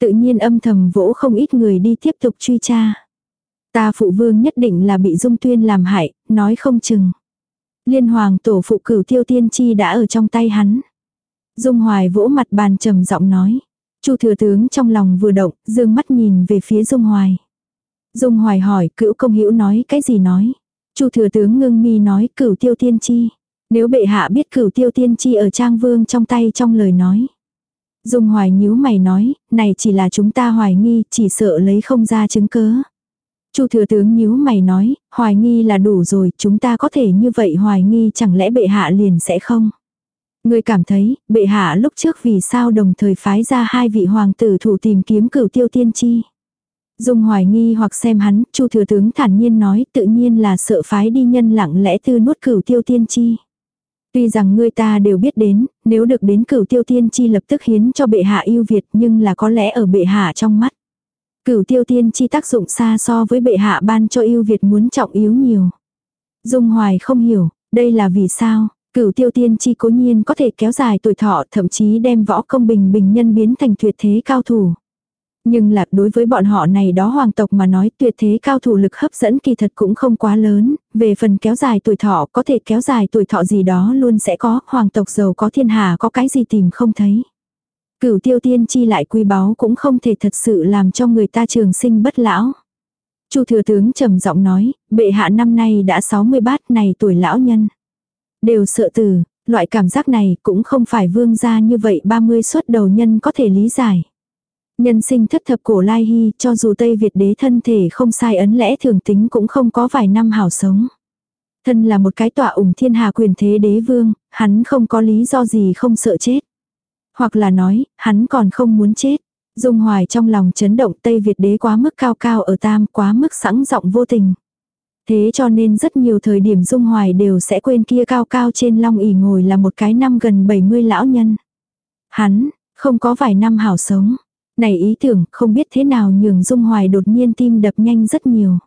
Tự nhiên âm thầm vỗ không ít người đi tiếp tục truy tra. Ta phụ vương nhất định là bị dung tuyên làm hại, nói không chừng. Liên hoàng tổ phụ cửu tiêu tiên chi đã ở trong tay hắn. Dung hoài vỗ mặt bàn trầm giọng nói. Chu thừa tướng trong lòng vừa động, dương mắt nhìn về phía Dung hoài. Dung hoài hỏi cửu công hữu nói cái gì nói. Chu thừa tướng ngưng mi nói cửu tiêu tiên chi. Nếu bệ hạ biết cửu tiêu tiên chi ở trang vương trong tay trong lời nói. Dung hoài nhíu mày nói, này chỉ là chúng ta hoài nghi, chỉ sợ lấy không ra chứng cớ. Chu thừa tướng nhíu mày nói, hoài nghi là đủ rồi, chúng ta có thể như vậy hoài nghi chẳng lẽ bệ hạ liền sẽ không. người cảm thấy, bệ hạ lúc trước vì sao đồng thời phái ra hai vị hoàng tử thủ tìm kiếm cửu tiêu tiên chi. Dung hoài nghi hoặc xem hắn, chu thừa tướng thản nhiên nói tự nhiên là sợ phái đi nhân lặng lẽ tư nuốt cửu tiêu tiên chi. Tuy rằng người ta đều biết đến, nếu được đến cửu tiêu tiên chi lập tức hiến cho bệ hạ yêu Việt nhưng là có lẽ ở bệ hạ trong mắt. Cửu tiêu tiên chi tác dụng xa so với bệ hạ ban cho yêu Việt muốn trọng yếu nhiều. Dung hoài không hiểu, đây là vì sao, cửu tiêu tiên chi cố nhiên có thể kéo dài tuổi thọ thậm chí đem võ công bình bình nhân biến thành tuyệt thế cao thủ. Nhưng là đối với bọn họ này đó hoàng tộc mà nói tuyệt thế cao thủ lực hấp dẫn kỳ thật cũng không quá lớn, về phần kéo dài tuổi thọ có thể kéo dài tuổi thọ gì đó luôn sẽ có, hoàng tộc giàu có thiên hà có cái gì tìm không thấy. Cửu tiêu tiên chi lại quý báu cũng không thể thật sự làm cho người ta trường sinh bất lão. Chu thừa tướng trầm giọng nói, bệ hạ năm nay đã 60 bát này tuổi lão nhân. Đều sợ tử, loại cảm giác này cũng không phải vương gia như vậy 30 suất đầu nhân có thể lý giải. Nhân sinh thất thập cổ lai hy, cho dù Tây Việt đế thân thể không sai ấn lẽ thường tính cũng không có vài năm hảo sống. Thân là một cái tọa ủng thiên hà quyền thế đế vương, hắn không có lý do gì không sợ chết. Hoặc là nói, hắn còn không muốn chết. Dung hoài trong lòng chấn động Tây Việt đế quá mức cao cao ở tam quá mức sẵn giọng vô tình. Thế cho nên rất nhiều thời điểm Dung hoài đều sẽ quên kia cao cao trên long ỉ ngồi là một cái năm gần 70 lão nhân. Hắn, không có vài năm hảo sống. Này ý tưởng không biết thế nào nhường Dung Hoài đột nhiên tim đập nhanh rất nhiều.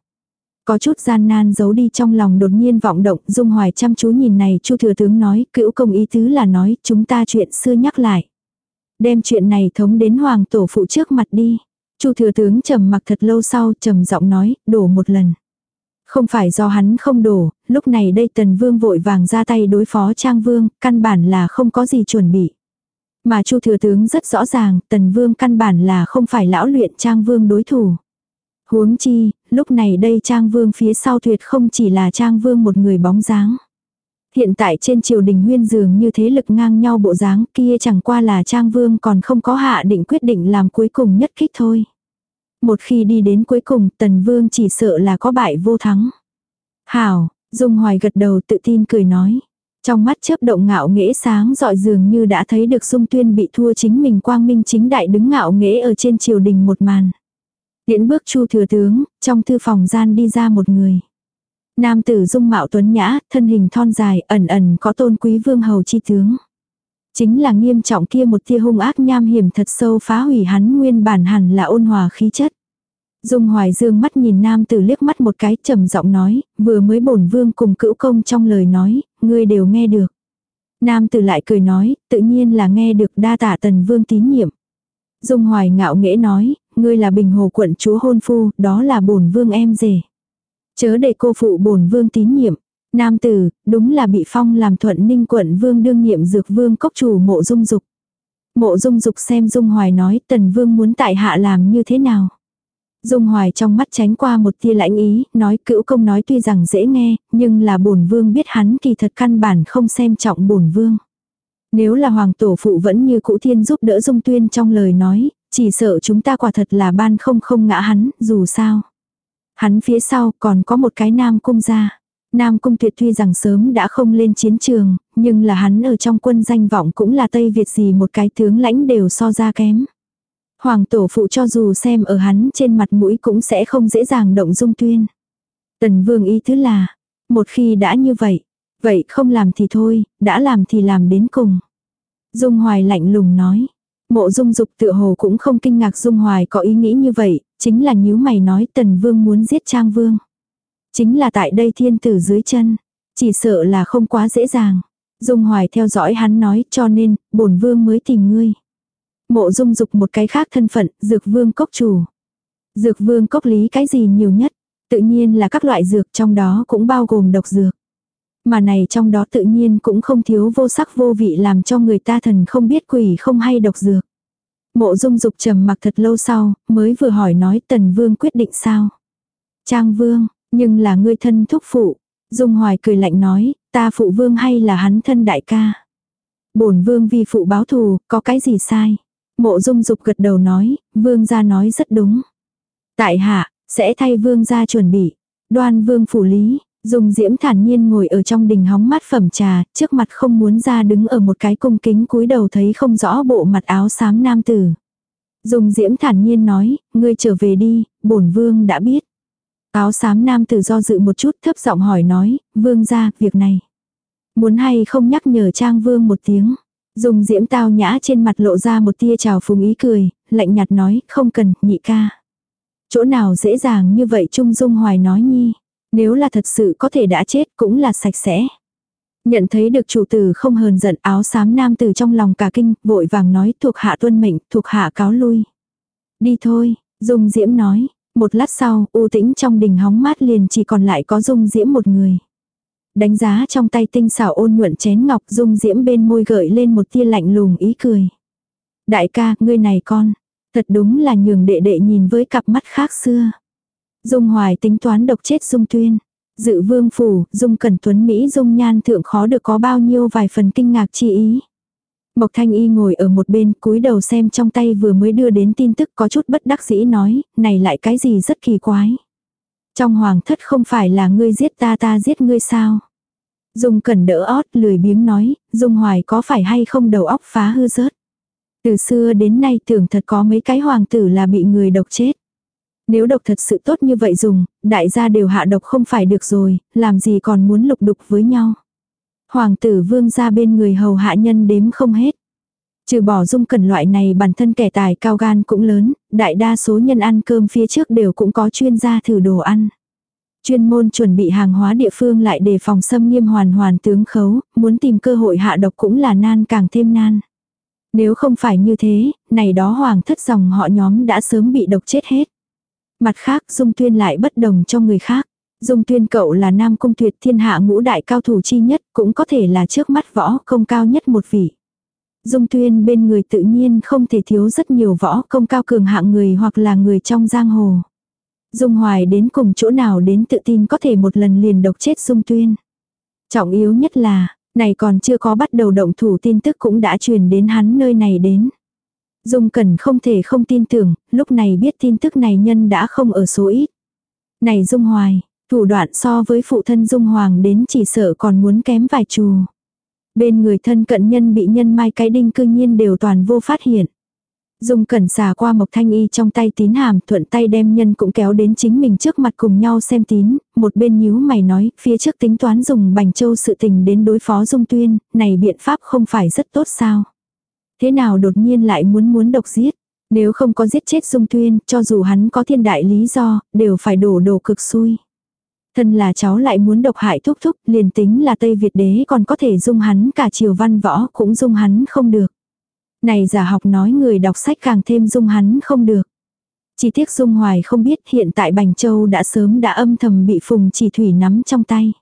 Có chút gian nan giấu đi trong lòng đột nhiên vọng động Dung Hoài chăm chú nhìn này chu thừa tướng nói cữu công ý tứ là nói chúng ta chuyện xưa nhắc lại. Đem chuyện này thống đến hoàng tổ phụ trước mặt đi. chu thừa tướng trầm mặc thật lâu sau trầm giọng nói đổ một lần. Không phải do hắn không đổ, lúc này đây tần vương vội vàng ra tay đối phó trang vương, căn bản là không có gì chuẩn bị. Mà Chu thừa tướng rất rõ ràng, Tần Vương căn bản là không phải lão luyện Trang Vương đối thủ. Huống chi, lúc này đây Trang Vương phía sau tuyệt không chỉ là Trang Vương một người bóng dáng. Hiện tại trên triều đình huyên dường như thế lực ngang nhau bộ dáng kia chẳng qua là Trang Vương còn không có hạ định quyết định làm cuối cùng nhất kích thôi. Một khi đi đến cuối cùng Tần Vương chỉ sợ là có bại vô thắng. Hảo, Dung Hoài gật đầu tự tin cười nói. Trong mắt chớp động ngạo nghễ sáng dọi dường như đã thấy được dung tuyên bị thua chính mình quang minh chính đại đứng ngạo nghễ ở trên triều đình một màn. Điễn bước chu thừa tướng, trong thư phòng gian đi ra một người. Nam tử dung mạo tuấn nhã, thân hình thon dài, ẩn ẩn có tôn quý vương hầu chi tướng. Chính là nghiêm trọng kia một tia hung ác nham hiểm thật sâu phá hủy hắn nguyên bản hẳn là ôn hòa khí chất. Dung Hoài Dương mắt nhìn nam tử liếc mắt một cái trầm giọng nói, vừa mới bổn vương cùng cữu công trong lời nói, ngươi đều nghe được. Nam tử lại cười nói, tự nhiên là nghe được đa tạ tần vương tín nhiệm. Dung Hoài ngạo nghễ nói, ngươi là bình hồ quận chúa hôn phu, đó là bổn vương em rể. Chớ để cô phụ bổn vương tín nhiệm. Nam tử, đúng là bị phong làm thuận ninh quận vương đương nhiệm dược vương cốc chủ mộ dung dục. Mộ dung dục xem Dung Hoài nói tần vương muốn tại hạ làm như thế nào. Dung Hoài trong mắt tránh qua một tia lãnh ý, nói cữu công nói tuy rằng dễ nghe, nhưng là bổn vương biết hắn kỳ thật căn bản không xem trọng bổn vương. Nếu là hoàng tổ phụ vẫn như cũ thiên giúp đỡ Dung Tuyên trong lời nói, chỉ sợ chúng ta quả thật là ban không không ngã hắn, dù sao. Hắn phía sau còn có một cái nam cung gia. Nam cung tuyệt tuy rằng sớm đã không lên chiến trường, nhưng là hắn ở trong quân danh vọng cũng là Tây Việt gì một cái tướng lãnh đều so ra kém. Hoàng tổ phụ cho dù xem ở hắn trên mặt mũi cũng sẽ không dễ dàng động dung tuyên. Tần vương ý thứ là, một khi đã như vậy, vậy không làm thì thôi, đã làm thì làm đến cùng. Dung hoài lạnh lùng nói. Mộ dung dục tựa hồ cũng không kinh ngạc dung hoài có ý nghĩ như vậy, chính là nhíu mày nói tần vương muốn giết trang vương. Chính là tại đây thiên tử dưới chân, chỉ sợ là không quá dễ dàng. Dung hoài theo dõi hắn nói cho nên, bổn vương mới tìm ngươi. Mộ dung dục một cái khác thân phận, dược vương cốc chủ. Dược vương cốc lý cái gì nhiều nhất? Tự nhiên là các loại dược trong đó cũng bao gồm độc dược. Mà này trong đó tự nhiên cũng không thiếu vô sắc vô vị làm cho người ta thần không biết quỷ không hay độc dược. Mộ dung dục trầm mặc thật lâu sau, mới vừa hỏi nói tần vương quyết định sao. Trang vương, nhưng là ngươi thân thúc phụ. Dung hoài cười lạnh nói, ta phụ vương hay là hắn thân đại ca. bổn vương vì phụ báo thù, có cái gì sai. Mộ dung dục gật đầu nói, vương gia nói rất đúng. Tại hạ, sẽ thay vương gia chuẩn bị. Đoan vương phủ lý, Dung Diễm thản nhiên ngồi ở trong đình hóng mát phẩm trà, trước mặt không muốn ra đứng ở một cái cung kính cúi đầu thấy không rõ bộ mặt áo xám nam tử. Dung Diễm thản nhiên nói, ngươi trở về đi, bổn vương đã biết. Áo xám nam tử do dự một chút thấp giọng hỏi nói, vương ra, việc này. Muốn hay không nhắc nhở trang vương một tiếng. Dung Diễm tao nhã trên mặt lộ ra một tia trào phúng ý cười, lạnh nhạt nói, không cần, nhị ca. Chỗ nào dễ dàng như vậy Trung Dung Hoài nói nhi. Nếu là thật sự có thể đã chết cũng là sạch sẽ. Nhận thấy được chủ tử không hờn giận áo xám nam tử trong lòng cả kinh, vội vàng nói thuộc hạ tuân mệnh, thuộc hạ cáo lui. Đi thôi, Dung Diễm nói. Một lát sau, u tĩnh trong đình hóng mát liền chỉ còn lại có Dung Diễm một người. Đánh giá trong tay tinh xảo ôn nhuận chén ngọc Dung Diễm bên môi gợi lên một tia lạnh lùng ý cười. Đại ca, ngươi này con, thật đúng là nhường đệ đệ nhìn với cặp mắt khác xưa. Dung Hoài tính toán độc chết Dung Tuyên. Dự vương phủ, Dung Cẩn Tuấn Mỹ Dung Nhan thượng khó được có bao nhiêu vài phần kinh ngạc chi ý. Mộc Thanh Y ngồi ở một bên cúi đầu xem trong tay vừa mới đưa đến tin tức có chút bất đắc dĩ nói, này lại cái gì rất kỳ quái. Trong hoàng thất không phải là ngươi giết ta ta giết ngươi sao. Dung Cẩn đỡ ót lười biếng nói, Dung Hoài có phải hay không đầu óc phá hư rớt. Từ xưa đến nay tưởng thật có mấy cái hoàng tử là bị người độc chết. Nếu độc thật sự tốt như vậy dùng, đại gia đều hạ độc không phải được rồi, làm gì còn muốn lục đục với nhau. Hoàng tử vương ra bên người hầu hạ nhân đếm không hết. Trừ bỏ dung cẩn loại này bản thân kẻ tài cao gan cũng lớn, đại đa số nhân ăn cơm phía trước đều cũng có chuyên gia thử đồ ăn. Chuyên môn chuẩn bị hàng hóa địa phương lại đề phòng xâm nghiêm hoàn hoàn tướng khấu, muốn tìm cơ hội hạ độc cũng là nan càng thêm nan. Nếu không phải như thế, này đó hoàng thất dòng họ nhóm đã sớm bị độc chết hết. Mặt khác Dung Tuyên lại bất đồng cho người khác. Dung Tuyên cậu là nam cung tuyệt thiên hạ ngũ đại cao thủ chi nhất, cũng có thể là trước mắt võ công cao nhất một vị. Dung Tuyên bên người tự nhiên không thể thiếu rất nhiều võ công cao cường hạng người hoặc là người trong giang hồ. Dung Hoài đến cùng chỗ nào đến tự tin có thể một lần liền độc chết Dung Tuyên. Trọng yếu nhất là, này còn chưa có bắt đầu động thủ tin tức cũng đã truyền đến hắn nơi này đến. Dung Cẩn không thể không tin tưởng, lúc này biết tin tức này nhân đã không ở số ít. Này Dung Hoài, thủ đoạn so với phụ thân Dung Hoàng đến chỉ sợ còn muốn kém vài chù. Bên người thân cận nhân bị nhân mai cái đinh cư nhiên đều toàn vô phát hiện. Dung cẩn xà qua mộc thanh y trong tay tín hàm thuận tay đem nhân cũng kéo đến chính mình trước mặt cùng nhau xem tín, một bên nhíu mày nói, phía trước tính toán dùng bành châu sự tình đến đối phó dung tuyên, này biện pháp không phải rất tốt sao. Thế nào đột nhiên lại muốn muốn độc giết, nếu không có giết chết dung tuyên, cho dù hắn có thiên đại lý do, đều phải đổ đổ cực xui. Thân là cháu lại muốn độc hại thúc thúc, liền tính là Tây Việt đế còn có thể dung hắn cả triều văn võ cũng dung hắn không được. Này giả học nói người đọc sách càng thêm dung hắn không được. Chỉ tiếc dung hoài không biết hiện tại Bành Châu đã sớm đã âm thầm bị Phùng Chỉ Thủy nắm trong tay.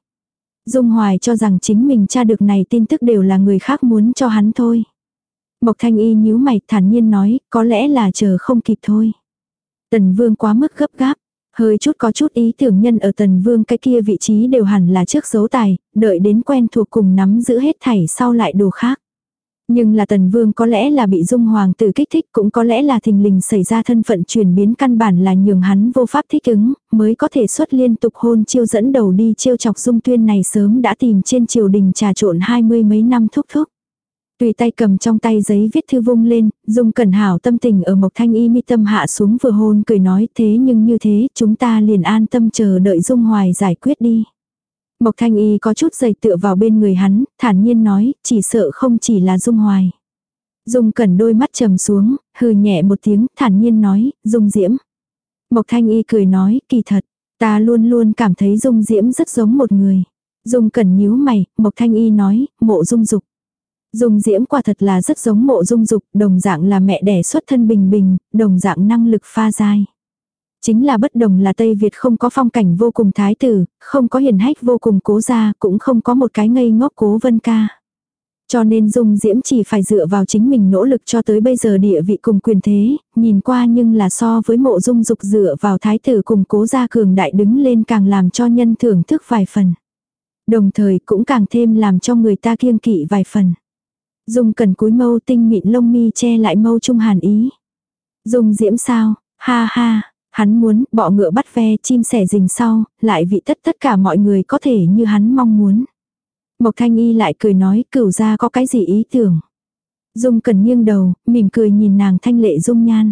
Dung hoài cho rằng chính mình tra được này tin tức đều là người khác muốn cho hắn thôi. Mộc Thanh Y nhíu mày thản nhiên nói, có lẽ là chờ không kịp thôi. Tần Vương quá mức gấp gáp, hơi chút có chút ý tưởng nhân ở Tần Vương cái kia vị trí đều hẳn là trước dấu tài, đợi đến quen thuộc cùng nắm giữ hết thảy sau lại đồ khác. Nhưng là tần vương có lẽ là bị dung hoàng tử kích thích cũng có lẽ là thình lình xảy ra thân phận chuyển biến căn bản là nhường hắn vô pháp thích ứng, mới có thể xuất liên tục hôn chiêu dẫn đầu đi chiêu chọc dung tuyên này sớm đã tìm trên triều đình trà trộn hai mươi mấy năm thúc thúc. Tùy tay cầm trong tay giấy viết thư vung lên, dung cẩn hảo tâm tình ở mộc thanh y mi tâm hạ xuống vừa hôn cười nói thế nhưng như thế chúng ta liền an tâm chờ đợi dung hoài giải quyết đi. Mộc Thanh Y có chút giày tựa vào bên người hắn, thản nhiên nói, chỉ sợ không chỉ là Dung Hoài. Dung cẩn đôi mắt trầm xuống, hừ nhẹ một tiếng, thản nhiên nói, Dung Diễm. Mộc Thanh Y cười nói, kỳ thật, ta luôn luôn cảm thấy Dung Diễm rất giống một người. Dung cẩn nhíu mày, Mộc Thanh Y nói, mộ Dung Dục. Dung Diễm quả thật là rất giống mộ Dung Dục, đồng dạng là mẹ đẻ xuất thân bình bình, đồng dạng năng lực pha dai. Chính là bất đồng là Tây Việt không có phong cảnh vô cùng thái tử, không có hiền hách vô cùng cố gia, cũng không có một cái ngây ngốc cố vân ca. Cho nên Dung Diễm chỉ phải dựa vào chính mình nỗ lực cho tới bây giờ địa vị cùng quyền thế, nhìn qua nhưng là so với mộ Dung dục dựa vào thái tử cùng cố gia cường đại đứng lên càng làm cho nhân thưởng thức vài phần. Đồng thời cũng càng thêm làm cho người ta kiêng kỵ vài phần. Dung cần cúi mâu tinh mịn lông mi che lại mâu trung hàn ý. Dung Diễm sao, ha ha, Hắn muốn, bọ ngựa bắt ve, chim sẻ rình sau, lại vị tất tất cả mọi người có thể như hắn mong muốn. Mộc Thanh Y lại cười nói, cửu ra có cái gì ý tưởng. Dung cần nghiêng đầu, mỉm cười nhìn nàng thanh lệ dung nhan.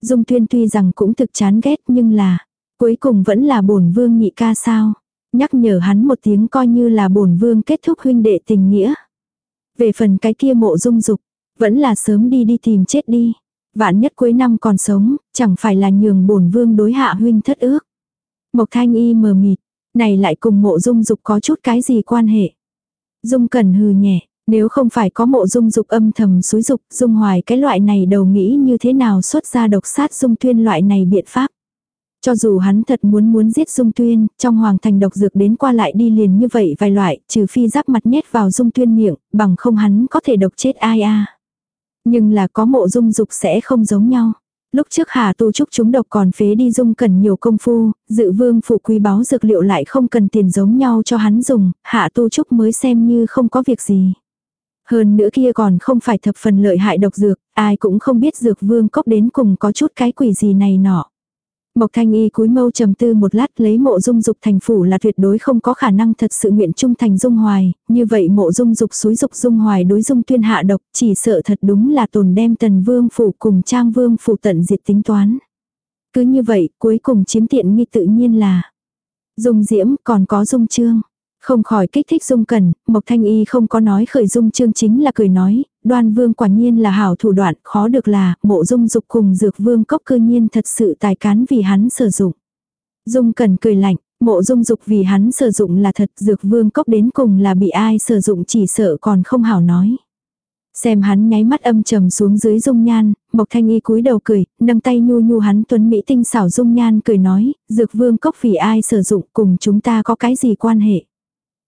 Dung tuyên tuy rằng cũng thực chán ghét nhưng là, cuối cùng vẫn là bổn vương nhị ca sao. Nhắc nhở hắn một tiếng coi như là bổn vương kết thúc huynh đệ tình nghĩa. Về phần cái kia mộ dung dục, vẫn là sớm đi đi tìm chết đi. Vạn nhất cuối năm còn sống, chẳng phải là nhường bổn vương đối hạ huynh thất ước. Mộc thanh y mờ mịt, này lại cùng mộ dung dục có chút cái gì quan hệ. Dung cần hừ nhẹ, nếu không phải có mộ dung dục âm thầm suối dục, dung hoài cái loại này đầu nghĩ như thế nào xuất ra độc sát dung tuyên loại này biện pháp. Cho dù hắn thật muốn muốn giết dung tuyên, trong hoàng thành độc dược đến qua lại đi liền như vậy vài loại, trừ phi giáp mặt nhét vào dung tuyên miệng, bằng không hắn có thể độc chết ai a Nhưng là có mộ dung dục sẽ không giống nhau. Lúc trước Hà Tu Trúc chúng độc còn phế đi dung cần nhiều công phu, dự vương phụ quý báo dược liệu lại không cần tiền giống nhau cho hắn dùng, Hạ Tu Trúc mới xem như không có việc gì. Hơn nữa kia còn không phải thập phần lợi hại độc dược, ai cũng không biết dược vương cốc đến cùng có chút cái quỷ gì này nọ. Mộc Thanh Y cúi mâu trầm tư một lát lấy mộ dung dục thành phủ là tuyệt đối không có khả năng thật sự nguyện trung thành dung hoài, như vậy mộ dung dục suối dục dung hoài đối dung tuyên hạ độc chỉ sợ thật đúng là tồn đem tần vương phủ cùng trang vương phủ tận diệt tính toán. Cứ như vậy cuối cùng chiếm tiện nghi tự nhiên là dung diễm còn có dung trương. Không khỏi kích thích dung cần, Mộc Thanh Y không có nói khởi dung chương chính là cười nói, đoan vương quả nhiên là hảo thủ đoạn, khó được là, mộ dung dục cùng dược vương cốc cư nhiên thật sự tài cán vì hắn sử dụng. Dung cần cười lạnh, mộ dung dục vì hắn sử dụng là thật, dược vương cốc đến cùng là bị ai sử dụng chỉ sợ còn không hảo nói. Xem hắn nháy mắt âm trầm xuống dưới dung nhan, Mộc Thanh Y cúi đầu cười, nâng tay nhu nhu hắn tuấn mỹ tinh xảo dung nhan cười nói, dược vương cốc vì ai sử dụng cùng chúng ta có cái gì quan hệ.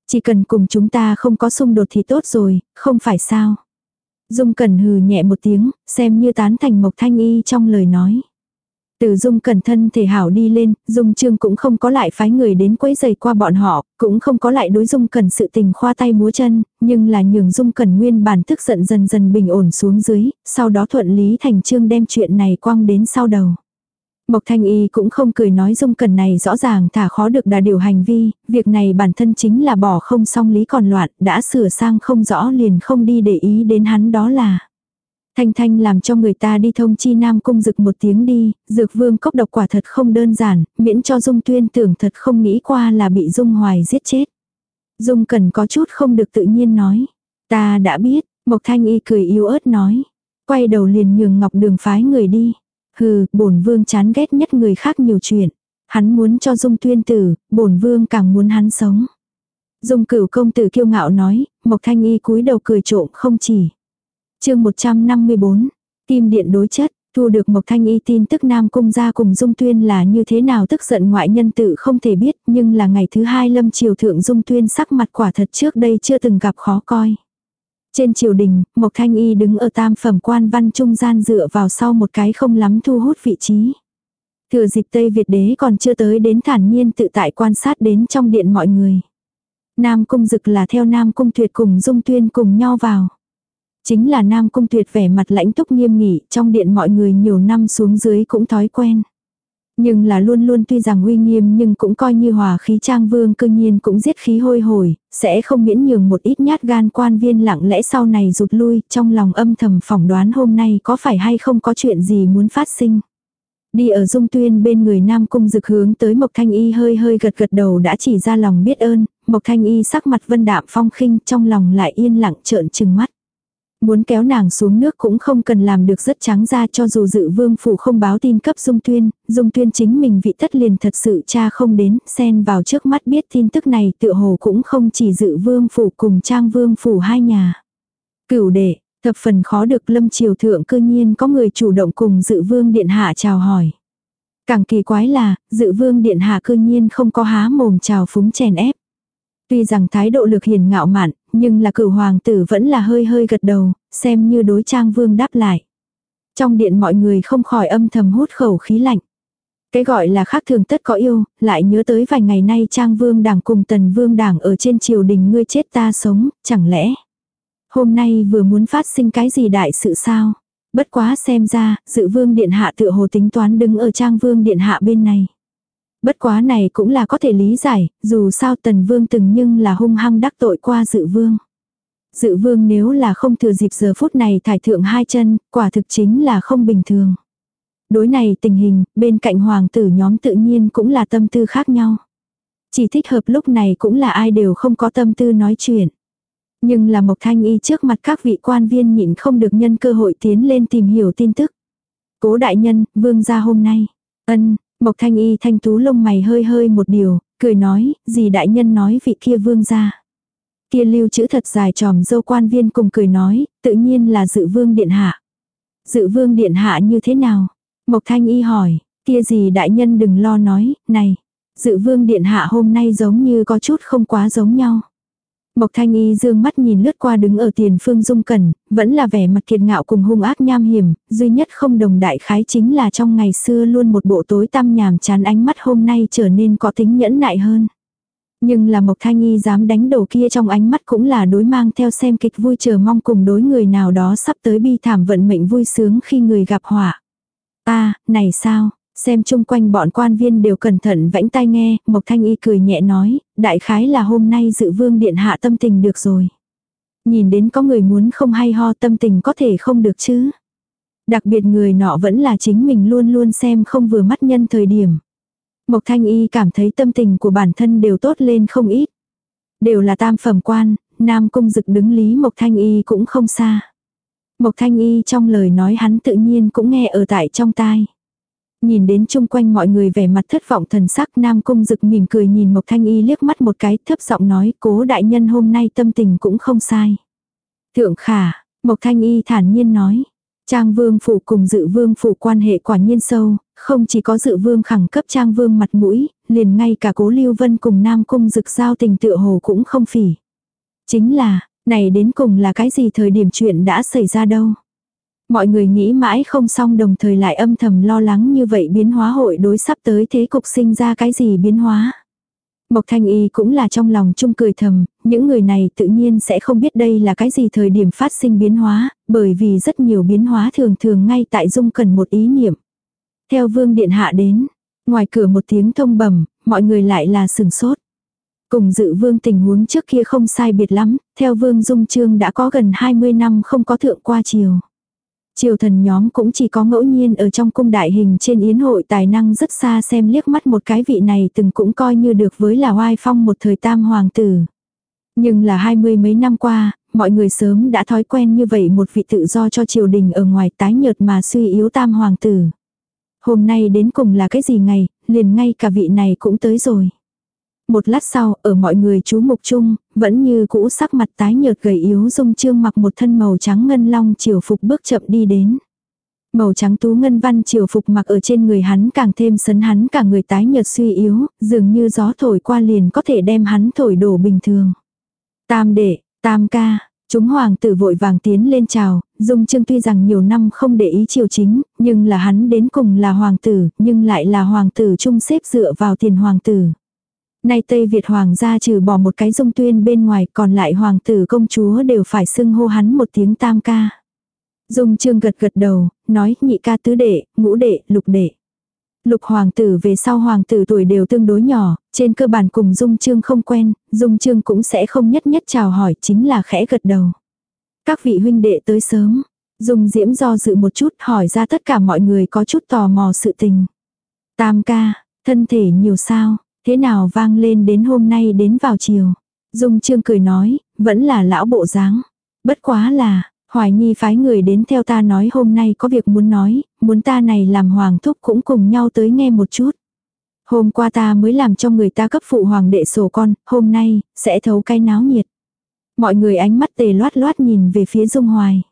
Chỉ cần cùng chúng ta không có xung đột thì tốt rồi, không phải sao. Dung Cẩn hừ nhẹ một tiếng, xem như tán thành Mộc Thanh Y trong lời nói. Từ Dung Cẩn thân thể hảo đi lên, Dung Trương cũng không có lại phái người đến quấy giày qua bọn họ, cũng không có lại đối Dung Cẩn sự tình khoa tay múa chân, nhưng là nhường Dung Cẩn nguyên bản tức giận dần dần bình ổn xuống dưới, sau đó thuận lý thành trương đem chuyện này quăng đến sau đầu. Mộc Thanh Y cũng không cười nói dung cần này rõ ràng thả khó được đà điều hành vi, việc này bản thân chính là bỏ không xong lý còn loạn, đã sửa sang không rõ liền không đi để ý đến hắn đó là. Thanh Thanh làm cho người ta đi thông chi Nam Cung Dực một tiếng đi, Dược Vương cốc độc quả thật không đơn giản, miễn cho Dung Tuyên tưởng thật không nghĩ qua là bị Dung Hoài giết chết. Dung Cần có chút không được tự nhiên nói. Ta đã biết, Mộc Thanh Y cười yếu ớt nói. Quay đầu liền nhường Ngọc Đường phái người đi. Hừ, bổn vương chán ghét nhất người khác nhiều chuyện. Hắn muốn cho dung tuyên tử, bổn vương càng muốn hắn sống. Dung cửu công tử kiêu ngạo nói, Mộc Thanh Y cúi đầu cười trộm không chỉ. chương 154, tim điện đối chất, thu được Mộc Thanh Y tin tức Nam Cung ra cùng Dung Tuyên là như thế nào tức giận ngoại nhân tự không thể biết nhưng là ngày thứ hai lâm triều thượng Dung Tuyên sắc mặt quả thật trước đây chưa từng gặp khó coi. Trên triều đình, Mộc Thanh Y đứng ở tam phẩm quan văn trung gian dựa vào sau một cái không lắm thu hút vị trí. Thừa dịp Tây Việt đế còn chưa tới đến thản nhiên tự tại quan sát đến trong điện mọi người. Nam Cung Dực là theo Nam Cung Tuyệt cùng Dung Tuyên cùng nhau vào. Chính là Nam Cung Tuyệt vẻ mặt lãnh túc nghiêm nghị trong điện mọi người nhiều năm xuống dưới cũng thói quen. Nhưng là luôn luôn tuy rằng uy nghiêm nhưng cũng coi như hòa khí trang vương cơ nhiên cũng giết khí hôi hổi, sẽ không miễn nhường một ít nhát gan quan viên lặng lẽ sau này rụt lui, trong lòng âm thầm phỏng đoán hôm nay có phải hay không có chuyện gì muốn phát sinh. Đi ở dung tuyên bên người nam cung dực hướng tới Mộc Thanh Y hơi hơi gật gật đầu đã chỉ ra lòng biết ơn, Mộc Thanh Y sắc mặt vân đạm phong khinh trong lòng lại yên lặng trợn trừng mắt. Muốn kéo nàng xuống nước cũng không cần làm được rất trắng ra cho dù dự vương phủ không báo tin cấp dung tuyên, dung tuyên chính mình vị tất liền thật sự cha không đến, xen vào trước mắt biết tin tức này tựa hồ cũng không chỉ dự vương phủ cùng trang vương phủ hai nhà. Cửu đệ, thập phần khó được lâm triều thượng cơ nhiên có người chủ động cùng dự vương điện hạ chào hỏi. Càng kỳ quái là, dự vương điện hạ cơ nhiên không có há mồm chào phúng chèn ép. Tuy rằng thái độ lực hiền ngạo mạn, nhưng là cửu hoàng tử vẫn là hơi hơi gật đầu, xem như đối trang vương đáp lại. Trong điện mọi người không khỏi âm thầm hút khẩu khí lạnh. Cái gọi là khác thường tất có yêu, lại nhớ tới vài ngày nay trang vương đảng cùng tần vương đảng ở trên triều đình ngươi chết ta sống, chẳng lẽ. Hôm nay vừa muốn phát sinh cái gì đại sự sao? Bất quá xem ra, dự vương điện hạ tựa hồ tính toán đứng ở trang vương điện hạ bên này. Bất quá này cũng là có thể lý giải, dù sao tần vương từng nhưng là hung hăng đắc tội qua dự vương. Dự vương nếu là không thừa dịp giờ phút này thải thượng hai chân, quả thực chính là không bình thường. Đối này tình hình, bên cạnh hoàng tử nhóm tự nhiên cũng là tâm tư khác nhau. Chỉ thích hợp lúc này cũng là ai đều không có tâm tư nói chuyện. Nhưng là Mộc Thanh Y trước mặt các vị quan viên nhịn không được nhân cơ hội tiến lên tìm hiểu tin tức. Cố đại nhân, vương gia hôm nay. Ân, Mộc Thanh Y thanh tú lông mày hơi hơi một điều, cười nói, gì đại nhân nói vị kia vương gia. Kia lưu chữ thật dài tròm dâu quan viên cùng cười nói, tự nhiên là dự vương điện hạ. Dự vương điện hạ như thế nào? Mộc Thanh Y hỏi, kia gì đại nhân đừng lo nói, này. Dự vương điện hạ hôm nay giống như có chút không quá giống nhau. Mộc Thanh Y dương mắt nhìn lướt qua đứng ở tiền phương dung cẩn, vẫn là vẻ mặt kiệt ngạo cùng hung ác nham hiểm, duy nhất không đồng đại khái chính là trong ngày xưa luôn một bộ tối tăm nhàm chán ánh mắt hôm nay trở nên có tính nhẫn nại hơn. Nhưng là Mộc Thanh Y dám đánh đầu kia trong ánh mắt cũng là đối mang theo xem kịch vui chờ mong cùng đối người nào đó sắp tới bi thảm vận mệnh vui sướng khi người gặp họa. ta này sao, Xem chung quanh bọn quan viên đều cẩn thận vãnh tai nghe, Mộc Thanh Y cười nhẹ nói, đại khái là hôm nay dự vương điện hạ tâm tình được rồi. Nhìn đến có người muốn không hay ho tâm tình có thể không được chứ. Đặc biệt người nọ vẫn là chính mình luôn luôn xem không vừa mắt nhân thời điểm. Mộc Thanh Y cảm thấy tâm tình của bản thân đều tốt lên không ít. Đều là tam phẩm quan, Nam Cung Dực đứng Lý Mộc Thanh Y cũng không xa. Mộc Thanh Y trong lời nói hắn tự nhiên cũng nghe ở tại trong tai. Nhìn đến chung quanh mọi người vẻ mặt thất vọng thần sắc Nam Cung Dực mỉm cười nhìn Mộc Thanh Y liếc mắt một cái thấp giọng nói cố đại nhân hôm nay tâm tình cũng không sai. Thượng khả, Mộc Thanh Y thản nhiên nói. Trang vương phủ cùng dự vương phủ quan hệ quả nhiên sâu, không chỉ có dự vương khẳng cấp trang vương mặt mũi, liền ngay cả cố lưu vân cùng nam cung dực giao tình tựa hồ cũng không phỉ. Chính là, này đến cùng là cái gì thời điểm chuyện đã xảy ra đâu. Mọi người nghĩ mãi không xong đồng thời lại âm thầm lo lắng như vậy biến hóa hội đối sắp tới thế cục sinh ra cái gì biến hóa. Mộc Thanh Y cũng là trong lòng chung cười thầm, những người này tự nhiên sẽ không biết đây là cái gì thời điểm phát sinh biến hóa, bởi vì rất nhiều biến hóa thường thường ngay tại dung cần một ý niệm. Theo vương điện hạ đến, ngoài cửa một tiếng thông bẩm, mọi người lại là sừng sốt. Cùng dự vương tình huống trước kia không sai biệt lắm, theo vương dung trương đã có gần 20 năm không có thượng qua chiều. Triều thần nhóm cũng chỉ có ngẫu nhiên ở trong cung đại hình trên yến hội tài năng rất xa xem liếc mắt một cái vị này từng cũng coi như được với là oai phong một thời tam hoàng tử. Nhưng là hai mươi mấy năm qua, mọi người sớm đã thói quen như vậy một vị tự do cho triều đình ở ngoài tái nhợt mà suy yếu tam hoàng tử. Hôm nay đến cùng là cái gì ngày, liền ngay cả vị này cũng tới rồi. Một lát sau, ở mọi người chú mục chung, vẫn như cũ sắc mặt tái nhợt gầy yếu dung trương mặc một thân màu trắng ngân long triều phục bước chậm đi đến. Màu trắng tú ngân văn triều phục mặc ở trên người hắn càng thêm sấn hắn cả người tái nhợt suy yếu, dường như gió thổi qua liền có thể đem hắn thổi đổ bình thường. Tam đệ, tam ca, chúng hoàng tử vội vàng tiến lên chào, dung trương tuy rằng nhiều năm không để ý triều chính, nhưng là hắn đến cùng là hoàng tử, nhưng lại là hoàng tử trung xếp dựa vào tiền hoàng tử. Nay Tây Việt hoàng gia trừ bỏ một cái dung tuyên bên ngoài còn lại hoàng tử công chúa đều phải xưng hô hắn một tiếng tam ca. Dung trương gật gật đầu, nói nhị ca tứ đệ, ngũ đệ, lục đệ. Lục hoàng tử về sau hoàng tử tuổi đều tương đối nhỏ, trên cơ bản cùng Dung Trương không quen, Dung Trương cũng sẽ không nhất nhất chào hỏi chính là khẽ gật đầu. Các vị huynh đệ tới sớm, Dung Diễm do dự một chút hỏi ra tất cả mọi người có chút tò mò sự tình. Tam ca, thân thể nhiều sao, Thế nào vang lên đến hôm nay đến vào chiều. Dung Trương cười nói, vẫn là lão bộ dáng. Bất quá là, Hoài Nhi phái người đến theo ta nói hôm nay có việc muốn nói, muốn ta này làm hoàng thúc cũng cùng nhau tới nghe một chút. Hôm qua ta mới làm cho người ta cấp phụ hoàng đệ sổ con, hôm nay, sẽ thấu cái náo nhiệt. Mọi người ánh mắt tề loát loát nhìn về phía Dung Hoài.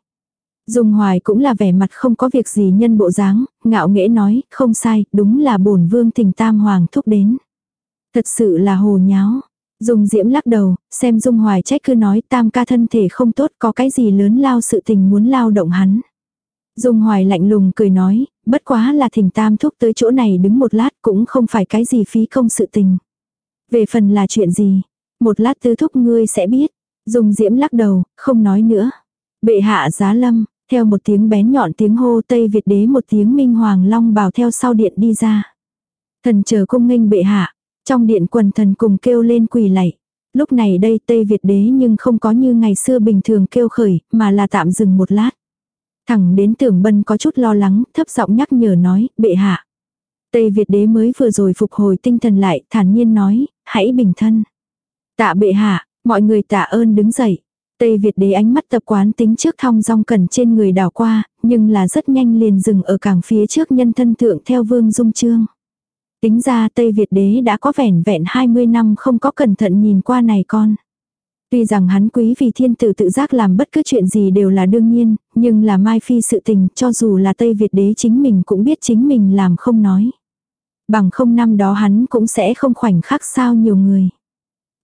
Dung Hoài cũng là vẻ mặt không có việc gì nhân bộ dáng, ngạo nghễ nói, không sai, đúng là bổn vương thỉnh tam hoàng thúc đến. Thật sự là hồ nháo. Dung Diễm lắc đầu, xem Dung Hoài trách cứ nói tam ca thân thể không tốt có cái gì lớn lao sự tình muốn lao động hắn. Dung Hoài lạnh lùng cười nói, bất quá là thỉnh tam thúc tới chỗ này đứng một lát cũng không phải cái gì phí công sự tình. Về phần là chuyện gì, một lát tứ thúc ngươi sẽ biết. Dung Diễm lắc đầu, không nói nữa. Bệ hạ giá lâm, Theo một tiếng bén nhọn tiếng hô Tây Việt đế một tiếng minh hoàng long bào theo sau điện đi ra. Thần chờ cung nghênh bệ hạ, trong điện quần thần cùng kêu lên quỳ lạy. Lúc này đây Tây Việt đế nhưng không có như ngày xưa bình thường kêu khởi, mà là tạm dừng một lát. Thẳng đến tưởng bân có chút lo lắng, thấp giọng nhắc nhở nói, bệ hạ. Tây Việt đế mới vừa rồi phục hồi tinh thần lại, thản nhiên nói, hãy bình thân. Tạ bệ hạ, mọi người tạ ơn đứng dậy. Tây Việt đế ánh mắt tập quán tính trước thong dong cần trên người đảo qua, nhưng là rất nhanh liền dừng ở cảng phía trước nhân thân thượng theo vương dung trương. Tính ra Tây Việt đế đã có vẻn vẹn 20 năm không có cẩn thận nhìn qua này con. Tuy rằng hắn quý vì thiên tử tự giác làm bất cứ chuyện gì đều là đương nhiên, nhưng là Mai Phi sự tình cho dù là Tây Việt đế chính mình cũng biết chính mình làm không nói. Bằng không năm đó hắn cũng sẽ không khoảnh khắc sao nhiều người.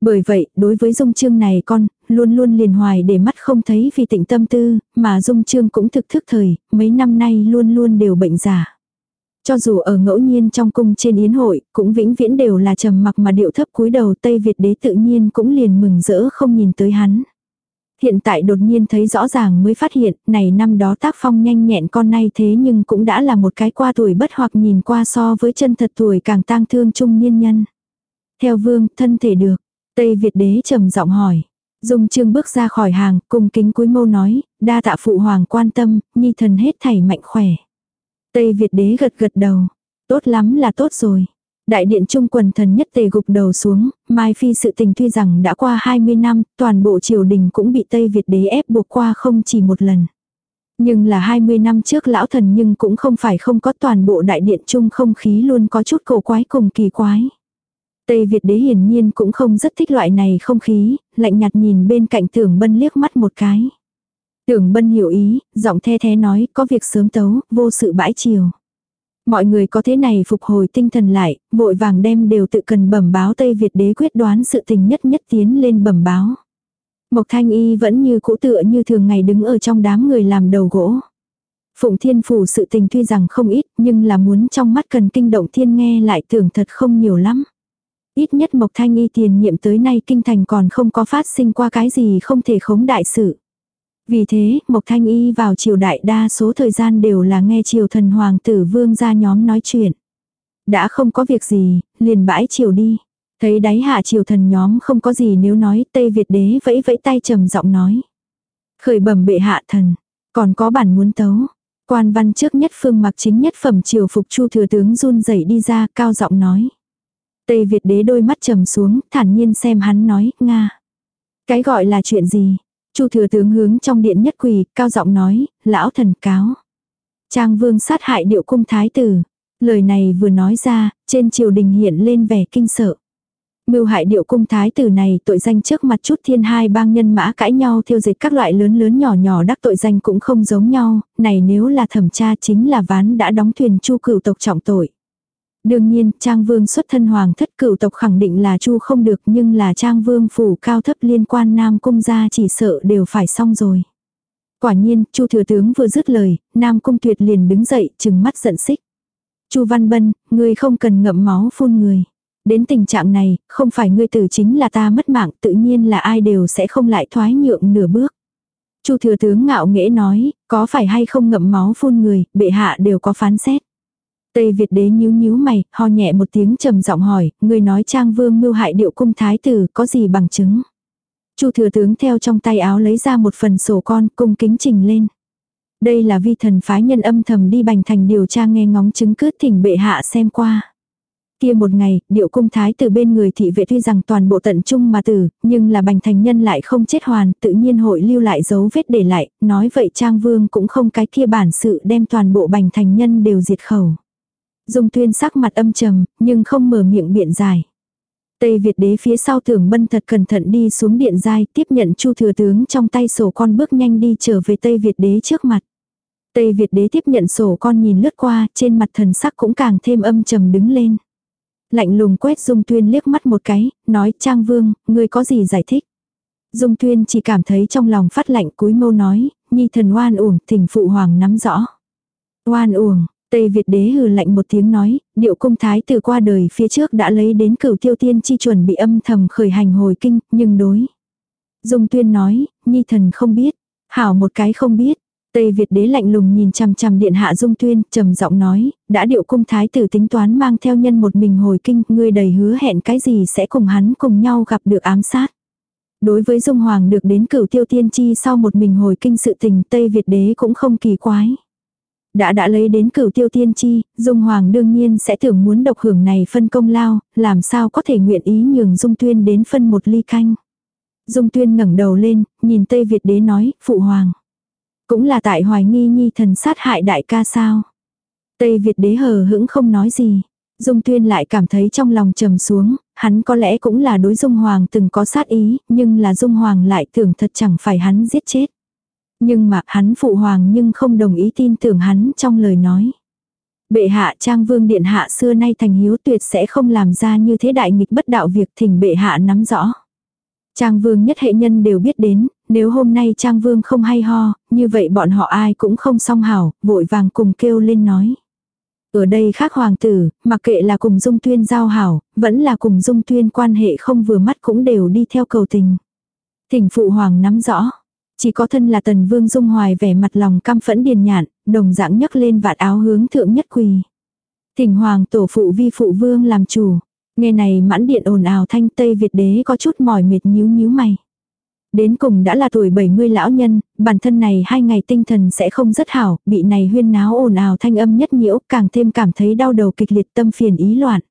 Bởi vậy, đối với dung trương này con, luôn luôn liền hoài để mắt không thấy vì tịnh tâm tư, mà dung trương cũng thực thức thời, mấy năm nay luôn luôn đều bệnh giả. Cho dù ở ngẫu nhiên trong cung trên yến hội, cũng vĩnh viễn đều là trầm mặc mà điệu thấp cúi đầu Tây Việt đế tự nhiên cũng liền mừng rỡ không nhìn tới hắn. Hiện tại đột nhiên thấy rõ ràng mới phát hiện, này năm đó tác phong nhanh nhẹn con nay thế nhưng cũng đã là một cái qua tuổi bất hoặc nhìn qua so với chân thật tuổi càng tang thương trung niên nhân. Theo vương, thân thể được. Tây Việt đế trầm giọng hỏi. Dung trương bước ra khỏi hàng, cùng kính cúi mâu nói, đa tạ phụ hoàng quan tâm, nhi thần hết thảy mạnh khỏe. Tây Việt đế gật gật đầu. Tốt lắm là tốt rồi. Đại điện trung quần thần nhất tề gục đầu xuống, Mai Phi sự tình tuy rằng đã qua 20 năm, toàn bộ triều đình cũng bị Tây Việt đế ép buộc qua không chỉ một lần. Nhưng là 20 năm trước lão thần nhưng cũng không phải không có toàn bộ đại điện trung không khí luôn có chút cổ quái cùng kỳ quái. Tây Việt đế hiển nhiên cũng không rất thích loại này không khí, lạnh nhạt nhìn bên cạnh tưởng bân liếc mắt một cái. Tưởng bân hiểu ý, giọng the thế nói có việc sớm tấu, vô sự bãi chiều. Mọi người có thế này phục hồi tinh thần lại, vội vàng đem đều tự cần bẩm báo Tây Việt đế quyết đoán sự tình nhất nhất tiến lên bẩm báo. Mộc Thanh Y vẫn như cũ tựa như thường ngày đứng ở trong đám người làm đầu gỗ. Phụng Thiên Phủ sự tình tuy rằng không ít nhưng là muốn trong mắt cần kinh động thiên nghe lại tưởng thật không nhiều lắm. Ít nhất Mộc Thanh Y tiền nhiệm tới nay kinh thành còn không có phát sinh qua cái gì không thể khống đại sự. Vì thế, Mộc Thanh Y vào triều đại đa số thời gian đều là nghe triều thần hoàng tử vương ra nhóm nói chuyện. Đã không có việc gì, liền bãi triều đi. Thấy đáy hạ triều thần nhóm không có gì nếu nói Tây Việt đế vẫy vẫy tay trầm giọng nói. Khởi bẩm bệ hạ thần, còn có bản muốn tấu. Quan văn trước nhất phương mặc chính nhất phẩm triều phục chu thừa tướng run rẩy đi ra cao giọng nói. Tây Việt đế đôi mắt trầm xuống, thản nhiên xem hắn nói, Nga. Cái gọi là chuyện gì? Chu thừa tướng hướng trong điện nhất quỳ, cao giọng nói, lão thần cáo. Trang vương sát hại điệu cung thái tử. Lời này vừa nói ra, trên triều đình hiện lên vẻ kinh sợ. Mưu hại điệu cung thái tử này tội danh trước mặt chút thiên hai bang nhân mã cãi nhau thiêu dịch các loại lớn lớn nhỏ nhỏ đắc tội danh cũng không giống nhau, này nếu là thẩm tra chính là ván đã đóng thuyền chu cửu tộc trọng tội. Đương nhiên, Trang Vương xuất thân hoàng thất cửu tộc khẳng định là Chu không được nhưng là Trang Vương phủ cao thấp liên quan Nam Cung gia chỉ sợ đều phải xong rồi. Quả nhiên, Chu thừa tướng vừa dứt lời, Nam Cung tuyệt liền đứng dậy, chừng mắt giận xích. Chu Văn Bân, ngươi không cần ngậm máu phun người. Đến tình trạng này, không phải ngươi tử chính là ta mất mạng, tự nhiên là ai đều sẽ không lại thoái nhượng nửa bước. Chu thừa tướng ngạo nghễ nói, có phải hay không ngậm máu phun người, bệ hạ đều có phán xét. Tây Việt đế nhíu nhíu mày, ho nhẹ một tiếng trầm giọng hỏi, người nói trang vương mưu hại điệu cung thái tử, có gì bằng chứng? Chu thừa tướng theo trong tay áo lấy ra một phần sổ con, cung kính trình lên. Đây là vi thần phái nhân âm thầm đi bành thành điều tra nghe ngóng chứng cứ thỉnh bệ hạ xem qua. Kia một ngày, điệu cung thái từ bên người thị vệ tuy rằng toàn bộ tận trung mà tử, nhưng là bành thành nhân lại không chết hoàn, tự nhiên hội lưu lại dấu vết để lại, nói vậy trang vương cũng không cái kia bản sự đem toàn bộ bành thành nhân đều diệt khẩu. Dung tuyên sắc mặt âm trầm, nhưng không mở miệng biện giải. Tây Việt đế phía sau tưởng bân thật cẩn thận đi xuống điện giai tiếp nhận chu thừa tướng trong tay sổ con bước nhanh đi trở về Tây Việt đế trước mặt. Tây Việt đế tiếp nhận sổ con nhìn lướt qua, trên mặt thần sắc cũng càng thêm âm trầm đứng lên. Lạnh lùng quét Dung Tuyên liếc mắt một cái, nói Trang Vương, ngươi có gì giải thích? Dung Tuyên chỉ cảm thấy trong lòng phát lạnh cúi mâu nói, nhi thần oan uổng, thỉnh phụ hoàng nắm rõ. Oan uổng, Tây Việt đế hừ lạnh một tiếng nói, điệu cung thái từ qua đời phía trước đã lấy đến cửu tiêu tiên chi chuẩn bị âm thầm khởi hành hồi kinh, nhưng đối. Dung tuyên nói, nhi thần không biết, hảo một cái không biết, Tây Việt đế lạnh lùng nhìn chằm chằm điện hạ Dung Tuyên, trầm giọng nói, đã điệu cung thái tử tính toán mang theo nhân một mình hồi kinh, ngươi đầy hứa hẹn cái gì sẽ cùng hắn cùng nhau gặp được ám sát. Đối với Dung Hoàng được đến cửu tiêu tiên chi sau một mình hồi kinh sự tình Tây Việt đế cũng không kỳ quái. Đã đã lấy đến cửu tiêu tiên chi, Dung Hoàng đương nhiên sẽ tưởng muốn độc hưởng này phân công lao, làm sao có thể nguyện ý nhường Dung Tuyên đến phân một ly canh. Dung Tuyên ngẩng đầu lên, nhìn Tây Việt đế nói, Phụ Hoàng. Cũng là tại hoài nghi nhi thần sát hại đại ca sao. Tây Việt đế hờ hững không nói gì. Dung Tuyên lại cảm thấy trong lòng trầm xuống, hắn có lẽ cũng là đối Dung Hoàng từng có sát ý, nhưng là Dung Hoàng lại tưởng thật chẳng phải hắn giết chết. Nhưng mà hắn phụ hoàng nhưng không đồng ý tin tưởng hắn trong lời nói. Bệ hạ trang vương điện hạ xưa nay thành hiếu tuyệt sẽ không làm ra như thế đại nghịch bất đạo việc thỉnh bệ hạ nắm rõ. Trang vương nhất hệ nhân đều biết đến, nếu hôm nay trang vương không hay ho, như vậy bọn họ ai cũng không song hảo, vội vàng cùng kêu lên nói. Ở đây khác hoàng tử, mặc kệ là cùng dung tuyên giao hảo, vẫn là cùng dung tuyên quan hệ không vừa mắt cũng đều đi theo cầu tình. Thỉnh phụ hoàng nắm rõ. Chỉ có thân là tần vương dung hoài vẻ mặt lòng căm phẫn điền nhạn, đồng dạng nhấc lên vạt áo hướng thượng nhất quỳ. Thỉnh hoàng tổ phụ vi phụ vương làm chủ. Nghe này mãn điện ồn ào thanh Tây Việt đế có chút mỏi mệt nhíu nhíu mày. Đến cùng đã là tuổi 70 lão nhân, bản thân này hai ngày tinh thần sẽ không rất hảo, bị này huyên náo ồn ào thanh âm nhất nhiễu, càng thêm cảm thấy đau đầu kịch liệt tâm phiền ý loạn.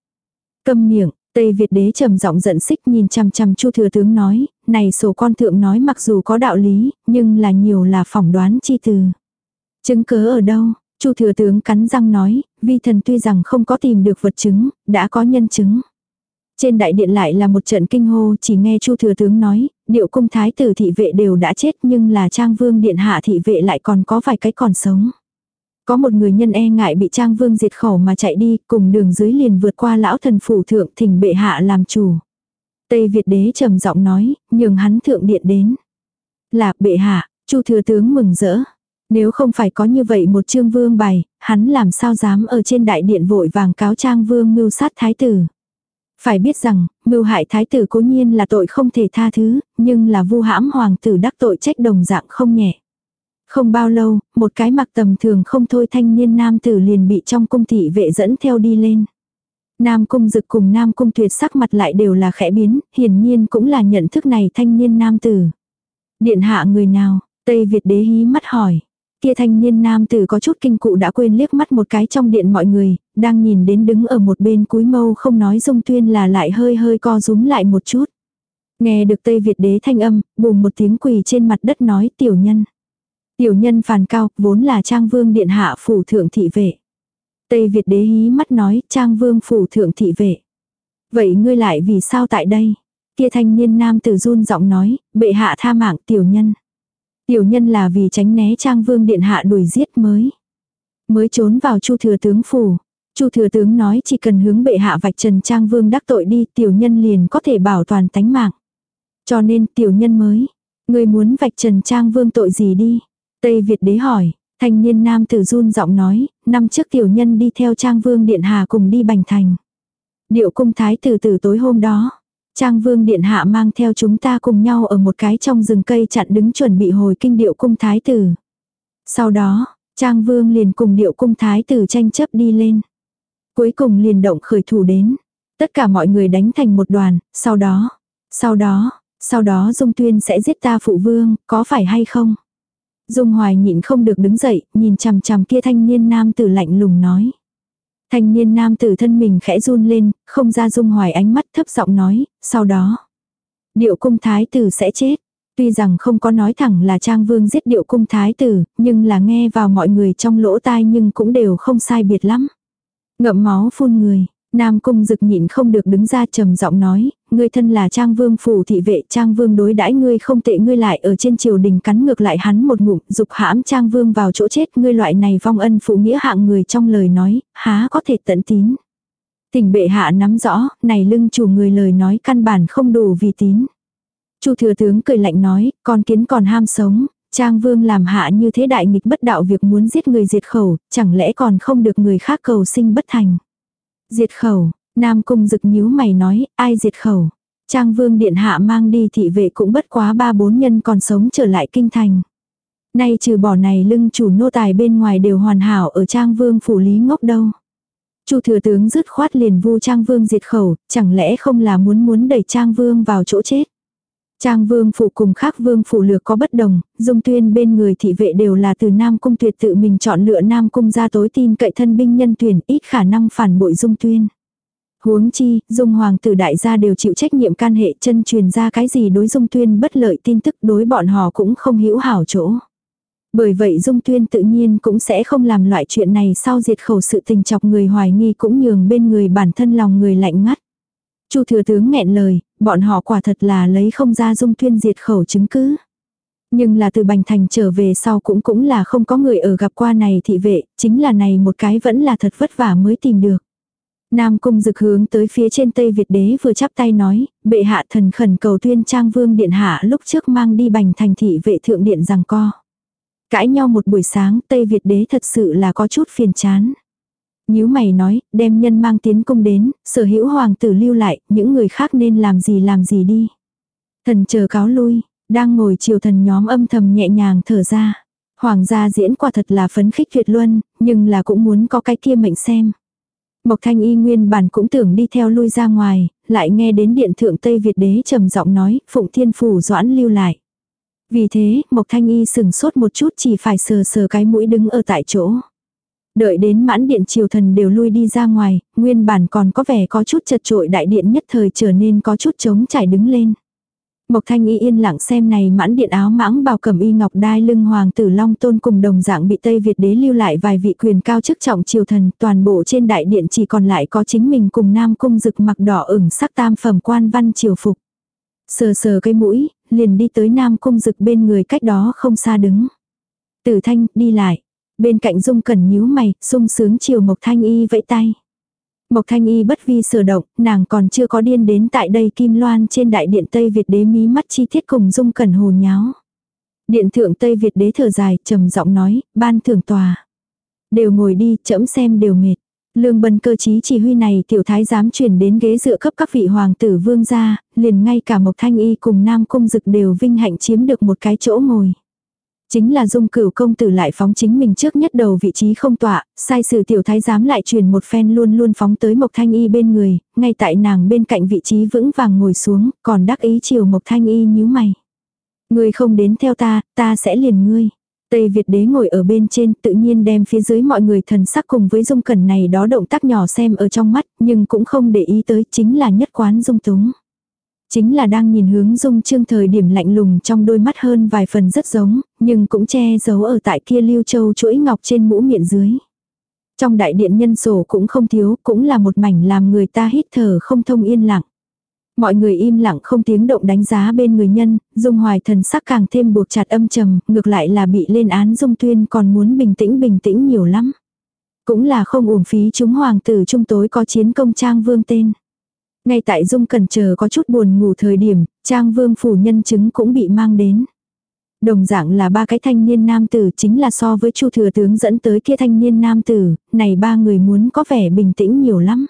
Câm miệng, Tây Việt đế trầm giọng giận xích nhìn chằm chằm Chu thừa tướng nói, này sổ con thượng nói mặc dù có đạo lý, nhưng là nhiều là phỏng đoán chi từ. Chứng cớ ở đâu? Chu thừa tướng cắn răng nói, vi thần tuy rằng không có tìm được vật chứng, đã có nhân chứng. Trên đại điện lại là một trận kinh hô, chỉ nghe Chu thừa tướng nói, điệu cung thái tử thị vệ đều đã chết nhưng là trang vương điện hạ thị vệ lại còn có vài cái còn sống. Có một người nhân e ngại bị trang vương diệt khẩu mà chạy đi, cùng đường dưới liền vượt qua lão thần phủ thượng thỉnh bệ hạ làm chủ. Tây Việt đế trầm giọng nói, nhường hắn thượng điện đến. Là bệ hạ, chu thừa tướng mừng rỡ. Nếu không phải có như vậy một trương vương bày, hắn làm sao dám ở trên đại điện vội vàng cáo trang vương mưu sát thái tử. Phải biết rằng, mưu hại thái tử cố nhiên là tội không thể tha thứ, nhưng là vu hãm hoàng tử đắc tội trách đồng dạng không nhẹ. Không bao lâu, một cái mặc tầm thường không thôi thanh niên nam tử liền bị trong cung thị vệ dẫn theo đi lên. Nam cung dực cùng nam cung tuyệt sắc mặt lại đều là khẽ biến, hiển nhiên cũng là nhận thức này thanh niên nam tử. Điện hạ người nào, Tây Việt đế hí mắt hỏi. Kia thanh niên nam tử có chút kinh cụ đã quên liếc mắt một cái trong điện mọi người, đang nhìn đến đứng ở một bên cúi mâu không nói dung tuyên là lại hơi hơi co rúm lại một chút. Nghe được Tây Việt đế thanh âm, bùm một tiếng quỳ trên mặt đất nói tiểu nhân. Tiểu nhân phàn cao, vốn là trang vương điện hạ phủ thượng thị vệ. Tây Việt đế hí mắt nói, trang vương phủ thượng thị vệ. Vậy ngươi lại vì sao tại đây? Kia thanh niên nam tử run giọng nói, bệ hạ tha mạng tiểu nhân. Tiểu nhân là vì tránh né trang vương điện hạ đuổi giết mới. Mới trốn vào chu thừa tướng phủ. chu thừa tướng nói chỉ cần hướng bệ hạ vạch trần trang vương đắc tội đi tiểu nhân liền có thể bảo toàn tánh mạng. Cho nên tiểu nhân mới. Người muốn vạch trần trang vương tội gì đi? Tây Việt đế hỏi. Thanh niên nam tử run giọng nói, năm trước tiểu nhân đi theo trang vương điện hạ cùng đi bành thành. Điệu cung thái tử từ tối hôm đó. Trang vương điện hạ mang theo chúng ta cùng nhau ở một cái trong rừng cây chặn đứng chuẩn bị hồi kinh điệu cung thái tử. Sau đó, Trang vương liền cùng điệu cung thái tử tranh chấp đi lên. Cuối cùng liền động khởi thủ đến. Tất cả mọi người đánh thành một đoàn, sau đó, sau đó, sau đó Dung Tuyên sẽ giết ta phụ vương, có phải hay không? Dung Hoài nhịn không được đứng dậy, nhìn chằm chằm kia thanh niên nam tử lạnh lùng nói. Thanh niên nam tử thân mình khẽ run lên, không ra Dung Hoài ánh mắt thấp giọng nói, sau đó. Điệu cung thái tử sẽ chết. Tuy rằng không có nói thẳng là Trang Vương giết điệu cung thái tử, nhưng là nghe vào mọi người trong lỗ tai nhưng cũng đều không sai biệt lắm. Ngậm máu phun người, Nam cung dực nhịn không được đứng ra trầm giọng nói, ngươi thân là trang vương phủ thị vệ, trang vương đối đãi ngươi không tệ ngươi lại ở trên triều đình cắn ngược lại hắn một ngụm, dục hãm trang vương vào chỗ chết, ngươi loại này vong ân phụ nghĩa hạng người trong lời nói, há có thể tận tín. Tình bệ hạ nắm rõ, này lưng chủ người lời nói căn bản không đủ vì tín. Chu thừa tướng cười lạnh nói, con kiến còn ham sống, Trang vương làm hạ như thế đại nghịch bất đạo việc muốn giết người diệt khẩu, chẳng lẽ còn không được người khác cầu sinh bất thành. Diệt khẩu, Nam Cung rực nhíu mày nói, ai diệt khẩu. Trang vương điện hạ mang đi thị vệ cũng bất quá ba bốn nhân còn sống trở lại kinh thành. Nay trừ bỏ này lưng chủ nô tài bên ngoài đều hoàn hảo ở trang vương phủ lý ngốc đâu. Chu thừa tướng dứt khoát liền vu trang vương diệt khẩu, chẳng lẽ không là muốn muốn đẩy trang vương vào chỗ chết. Trang vương phủ cùng khác vương phủ lược có bất đồng, dung tuyên bên người thị vệ đều là từ Nam Cung tuyệt tự mình chọn lựa Nam Cung ra tối tin cậy thân binh nhân tuyển ít khả năng phản bội dung tuyên. Huống chi, dung hoàng tử đại gia đều chịu trách nhiệm can hệ chân truyền ra cái gì đối dung tuyên bất lợi tin tức đối bọn họ cũng không hữu hảo chỗ. Bởi vậy dung tuyên tự nhiên cũng sẽ không làm loại chuyện này sau diệt khẩu sự tình chọc người hoài nghi cũng nhường bên người bản thân lòng người lạnh ngắt. Chu thừa tướng nghẹn lời, bọn họ quả thật là lấy không ra dung tuyên diệt khẩu chứng cứ. Nhưng là từ Bành Thành trở về sau cũng cũng là không có người ở gặp qua này thị vệ, chính là này một cái vẫn là thật vất vả mới tìm được. Nam cung dực hướng tới phía trên Tây Việt đế vừa chắp tay nói, bệ hạ thần khẩn cầu tuyên trang vương điện hạ lúc trước mang đi Bành Thành thị vệ thượng điện rằng co. Cãi nhau một buổi sáng Tây Việt đế thật sự là có chút phiền chán nhíu mày nói, đem nhân mang tiến cung đến, sở hữu hoàng tử lưu lại, những người khác nên làm gì làm gì đi. Thần chờ cáo lui, đang ngồi chiều thần nhóm âm thầm nhẹ nhàng thở ra. Hoàng gia diễn quả thật là phấn khích tuyệt luân, nhưng là cũng muốn có cái kia mệnh xem. Mộc thanh y nguyên bản cũng tưởng đi theo lui ra ngoài, lại nghe đến điện thượng Tây Việt đế trầm giọng nói, phụng thiên phủ doãn lưu lại. Vì thế, Mộc thanh y sừng sốt một chút chỉ phải sờ sờ cái mũi đứng ở tại chỗ. Đợi đến mãn điện triều thần đều lui đi ra ngoài, nguyên bản còn có vẻ có chút chật trội đại điện nhất thời trở nên có chút trống trải đứng lên. Mộc thanh y yên lặng xem này mãn điện áo mãng bào cầm y ngọc đai lưng hoàng tử long tôn cùng đồng dạng bị Tây Việt đế lưu lại vài vị quyền cao chức trọng triều thần, toàn bộ trên đại điện chỉ còn lại có chính mình cùng nam cung rực mặc đỏ ửng sắc tam phẩm quan văn triều phục. Sờ sờ cái mũi, liền đi tới nam cung rực bên người cách đó không xa đứng. Tử thanh, đi lại. Bên cạnh Dung Cẩn nhíu mày, sung sướng chiều Mộc Thanh Y vẫy tay. Mộc Thanh Y bất vi sở động, nàng còn chưa có điên đến tại đây Kim Loan trên đại điện Tây Việt đế mí mắt chi tiết cùng Dung Cẩn hồ nháo. Điện thượng Tây Việt đế thở dài, trầm giọng nói, ban thưởng tòa. Đều ngồi đi, chậm xem đều mệt. Lương bần cơ chí chỉ huy này tiểu thái dám chuyển đến ghế dựa cấp các vị hoàng tử vương gia, liền ngay cả Mộc Thanh Y cùng Nam Cung Dực đều vinh hạnh chiếm được một cái chỗ ngồi. Chính là dung cửu công tử lại phóng chính mình trước nhất đầu vị trí không tọa, sai sử tiểu thái giám lại truyền một phen luôn luôn phóng tới Mộc Thanh Y bên người, ngay tại nàng bên cạnh vị trí vững vàng ngồi xuống, còn đắc ý chiều Mộc Thanh Y nhíu mày. Ngươi không đến theo ta, ta sẽ liền ngươi. Tây Việt đế ngồi ở bên trên tự nhiên đem phía dưới mọi người thần sắc cùng với dung cẩn này đó động tác nhỏ xem ở trong mắt, nhưng cũng không để ý tới chính là nhất quán dung túng. Chính là đang nhìn hướng dung trương thời điểm lạnh lùng trong đôi mắt hơn vài phần rất giống, nhưng cũng che giấu ở tại kia lưu châu chuỗi ngọc trên mũ miệng dưới. Trong đại điện nhân sổ cũng không thiếu, cũng là một mảnh làm người ta hít thở không thông yên lặng. Mọi người im lặng không tiếng động đánh giá bên người nhân, dung hoài thần sắc càng thêm buộc chặt âm trầm, ngược lại là bị lên án dung tuyên còn muốn bình tĩnh bình tĩnh nhiều lắm. Cũng là không uổng phí chúng hoàng tử trung tối có chiến công trang vương tên. Ngay tại Dung Cẩn chờ có chút buồn ngủ thời điểm, Trang Vương phủ nhân chứng cũng bị mang đến. Đồng dạng là ba cái thanh niên nam tử chính là so với Chu thừa tướng dẫn tới kia thanh niên nam tử, này ba người muốn có vẻ bình tĩnh nhiều lắm.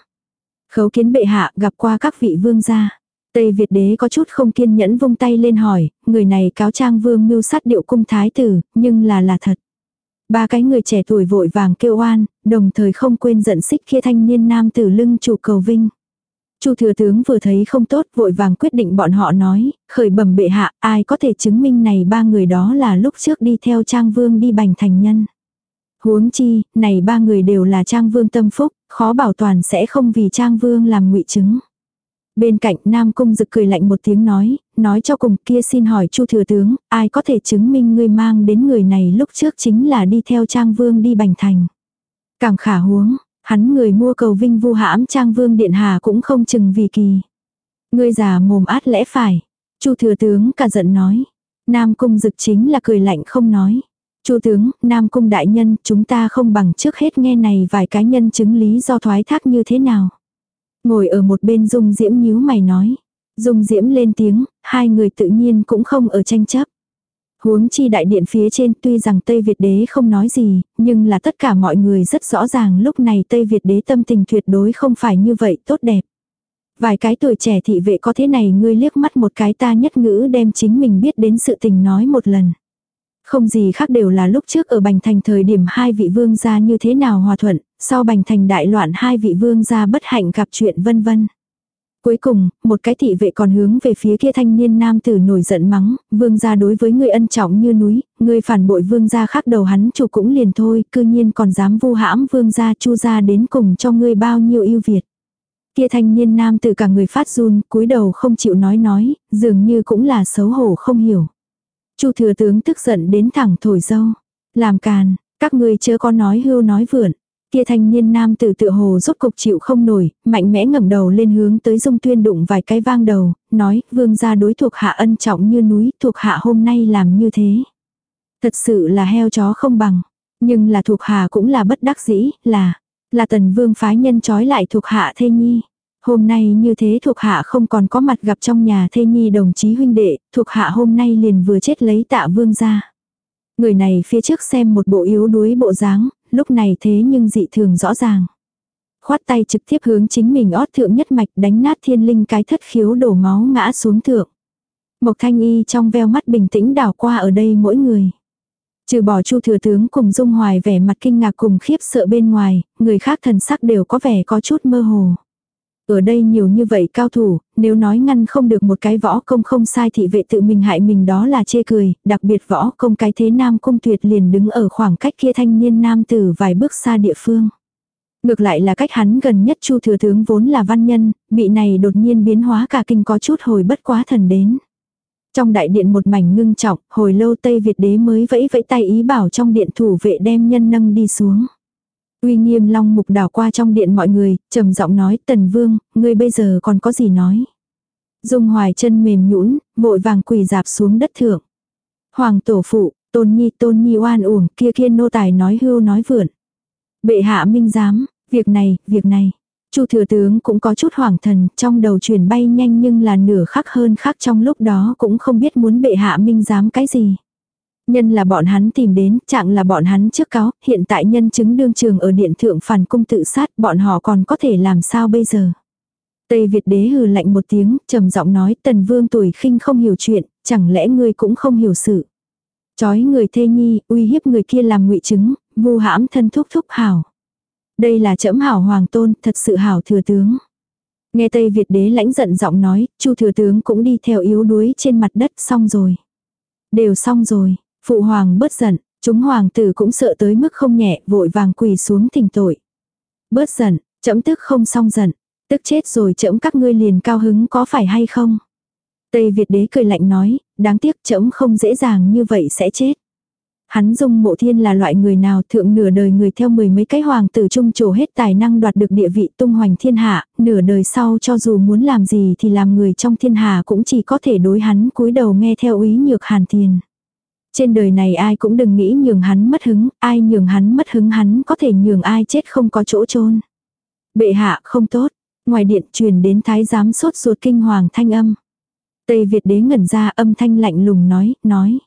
Khấu kiến bệ hạ gặp qua các vị vương gia. Tây Việt đế có chút không kiên nhẫn vung tay lên hỏi, người này cáo trang vương mưu sát điệu cung thái tử, nhưng là là thật. Ba cái người trẻ tuổi vội vàng kêu oan, đồng thời không quên giận xích kia thanh niên nam tử lưng chủ cầu vinh. Chu thừa tướng vừa thấy không tốt vội vàng quyết định bọn họ nói, khởi bẩm bệ hạ, ai có thể chứng minh này ba người đó là lúc trước đi theo Trang Vương đi bành thành nhân. Huống chi, này ba người đều là Trang Vương tâm phúc, khó bảo toàn sẽ không vì Trang Vương làm ngụy chứng. Bên cạnh Nam Cung Dực cười lạnh một tiếng nói, nói cho cùng kia xin hỏi Chu thừa tướng, ai có thể chứng minh ngươi mang đến người này lúc trước chính là đi theo Trang Vương đi bành thành. Càng khả huống, Hắn người mua cầu vinh vu hãm trang vương điện hà cũng không chừng vì kỳ. Ngươi già mồm át lẽ phải. Chu thừa tướng cả giận nói. Nam cung dực chính là cười lạnh không nói. Chu tướng, Nam cung đại nhân, chúng ta không bằng trước hết nghe này vài cá nhân chứng lý do thoái thác như thế nào. Ngồi ở một bên Dung Diễm nhíu mày nói. Dung Diễm lên tiếng, hai người tự nhiên cũng không ở tranh chấp. Huống chi đại điện phía trên tuy rằng Tây Việt đế không nói gì, nhưng là tất cả mọi người rất rõ ràng lúc này Tây Việt đế tâm tình tuyệt đối không phải như vậy tốt đẹp. Vài cái tuổi trẻ thị vệ có thế này ngươi liếc mắt một cái ta nhất ngữ đem chính mình biết đến sự tình nói một lần. Không gì khác đều là lúc trước ở Bành Thành thời điểm hai vị vương gia như thế nào hòa thuận, sau Bành Thành đại loạn hai vị vương gia bất hạnh gặp chuyện vân vân. Cuối cùng, một cái thị vệ còn hướng về phía kia thanh niên nam tử nổi giận mắng, vương gia đối với người ân trọng như núi, người phản bội vương gia khác đầu hắn chủ cũng liền thôi, cư nhiên còn dám vu hãm vương gia chu gia đến cùng cho ngươi bao nhiêu yêu Việt. Kia thanh niên nam tử cả người phát run, cúi đầu không chịu nói nói, dường như cũng là xấu hổ không hiểu. Chu thừa tướng tức giận đến thẳng thổi dâu. Làm càn, các ngươi chớ có nói hưu nói vượn. Kia thanh niên nam tử tựa hồ rốt cục chịu không nổi, mạnh mẽ ngẩng đầu lên hướng tới dung tuyên đụng vài cái vang đầu, nói vương gia đối thuộc hạ ân trọng như núi, thuộc hạ hôm nay làm như thế. Thật sự là heo chó không bằng, nhưng là thuộc hạ cũng là bất đắc dĩ, là, là tần vương phái nhân trói lại thuộc hạ thê nhi. Hôm nay như thế thuộc hạ không còn có mặt gặp trong nhà thê nhi đồng chí huynh đệ, thuộc hạ hôm nay liền vừa chết lấy tạ vương ra. Người này phía trước xem một bộ yếu đuối bộ dáng, lúc này thế nhưng dị thường rõ ràng. Khoát tay trực tiếp hướng chính mình ót thượng nhất mạch đánh nát thiên linh cái thất khiếu đổ máu ngã xuống thượng. Mộc thanh y trong veo mắt bình tĩnh đảo qua ở đây mỗi người. Trừ bỏ chu thừa tướng cùng dung hoài vẻ mặt kinh ngạc cùng khiếp sợ bên ngoài, người khác thần sắc đều có vẻ có chút mơ hồ. Ở đây nhiều như vậy cao thủ, nếu nói ngăn không được một cái võ công không sai thị vệ tự mình hại mình đó là chê cười, đặc biệt võ công cái thế nam cung tuyệt liền đứng ở khoảng cách kia thanh niên nam tử vài bước xa địa phương. Ngược lại là cách hắn gần nhất chu thừa tướng vốn là văn nhân, bị này đột nhiên biến hóa cả kinh có chút hồi bất quá thần đến. Trong đại điện một mảnh ngưng trọng, hồi lâu Tây Việt đế mới vẫy vẫy tay ý bảo trong điện thủ vệ đem nhân nâng đi xuống. Uy nghiêm long mục đảo qua trong điện mọi người, trầm giọng nói tần vương, ngươi bây giờ còn có gì nói. Dung hoài chân mềm nhũn vội vàng quỳ dạp xuống đất thượng. Hoàng tổ phụ, tôn nhi tôn nhi oan uổng, kia kia nô tài nói hưu nói vượn. Bệ hạ minh giám, việc này, việc này. Chu thừa tướng cũng có chút hoảng thần, trong đầu chuyển bay nhanh nhưng là nửa khắc hơn khắc trong lúc đó cũng không biết muốn bệ hạ minh giám cái gì. Nhân là bọn hắn tìm đến, trạng là bọn hắn trước cáo, hiện tại nhân chứng đương trường ở điện thượng phản cung tự sát, bọn họ còn có thể làm sao bây giờ. Tây Việt đế hừ lạnh một tiếng, trầm giọng nói tần vương tuổi khinh không hiểu chuyện, chẳng lẽ ngươi cũng không hiểu sự. Chói người thê nhi, uy hiếp người kia làm ngụy chứng, vu hãm thân thúc thúc hảo. Đây là trẫm hảo hoàng tôn, thật sự hảo thừa tướng. Nghe Tây Việt đế lãnh giận giọng nói, chu thừa tướng cũng đi theo yếu đuối trên mặt đất xong rồi. Đều xong rồi, Phụ hoàng bớt giận, chúng hoàng tử cũng sợ tới mức không nhẹ, vội vàng quỳ xuống thỉnh tội. Bớt giận, chậm tức không xong giận, tức chết rồi chậm các ngươi liền cao hứng có phải hay không? Tây Việt đế cười lạnh nói, đáng tiếc chậm không dễ dàng như vậy sẽ chết. Hắn dung mộ thiên là loại người nào thượng nửa đời người theo mười mấy cái hoàng tử trung trổ hết tài năng đoạt được địa vị tung hoành thiên hạ, nửa đời sau cho dù muốn làm gì thì làm người trong thiên hạ cũng chỉ có thể đối hắn cúi đầu nghe theo ý nhược hàn tiền. Trên đời này ai cũng đừng nghĩ nhường hắn mất hứng, ai nhường hắn mất hứng hắn có thể nhường ai chết không có chỗ chôn Bệ hạ không tốt, ngoài điện truyền đến thái giám sốt ruột kinh hoàng thanh âm. Tây Việt đế ngẩn ra âm thanh lạnh lùng nói, nói.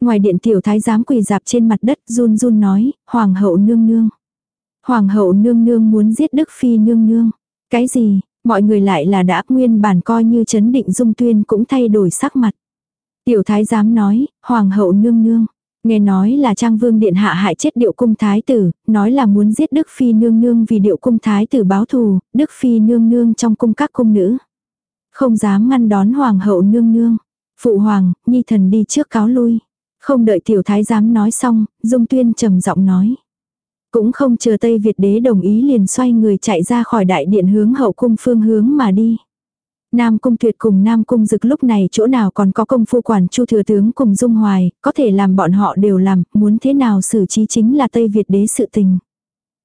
Ngoài điện tiểu thái giám quỳ dạp trên mặt đất run run nói, hoàng hậu nương nương. Hoàng hậu nương nương muốn giết Đức Phi nương nương. Cái gì, mọi người lại là đã nguyên bản coi như chấn định dung tuyên cũng thay đổi sắc mặt. Tiểu thái giám nói, hoàng hậu nương nương. Nghe nói là trang vương điện hạ hại chết điệu cung thái tử, nói là muốn giết Đức Phi nương nương vì điệu cung thái tử báo thù, Đức Phi nương nương trong cung các cung nữ. Không dám ngăn đón hoàng hậu nương nương. Phụ hoàng, nhi thần đi trước cáo lui. Không đợi tiểu thái giám nói xong, dung tuyên trầm giọng nói. Cũng không chờ Tây Việt đế đồng ý liền xoay người chạy ra khỏi đại điện hướng hậu cung phương hướng mà đi. Nam Cung Tuyệt cùng Nam Cung Dực lúc này chỗ nào còn có công phu quản chu thừa tướng cùng Dung Hoài, có thể làm bọn họ đều làm, muốn thế nào xử trí chính là Tây Việt đế sự tình.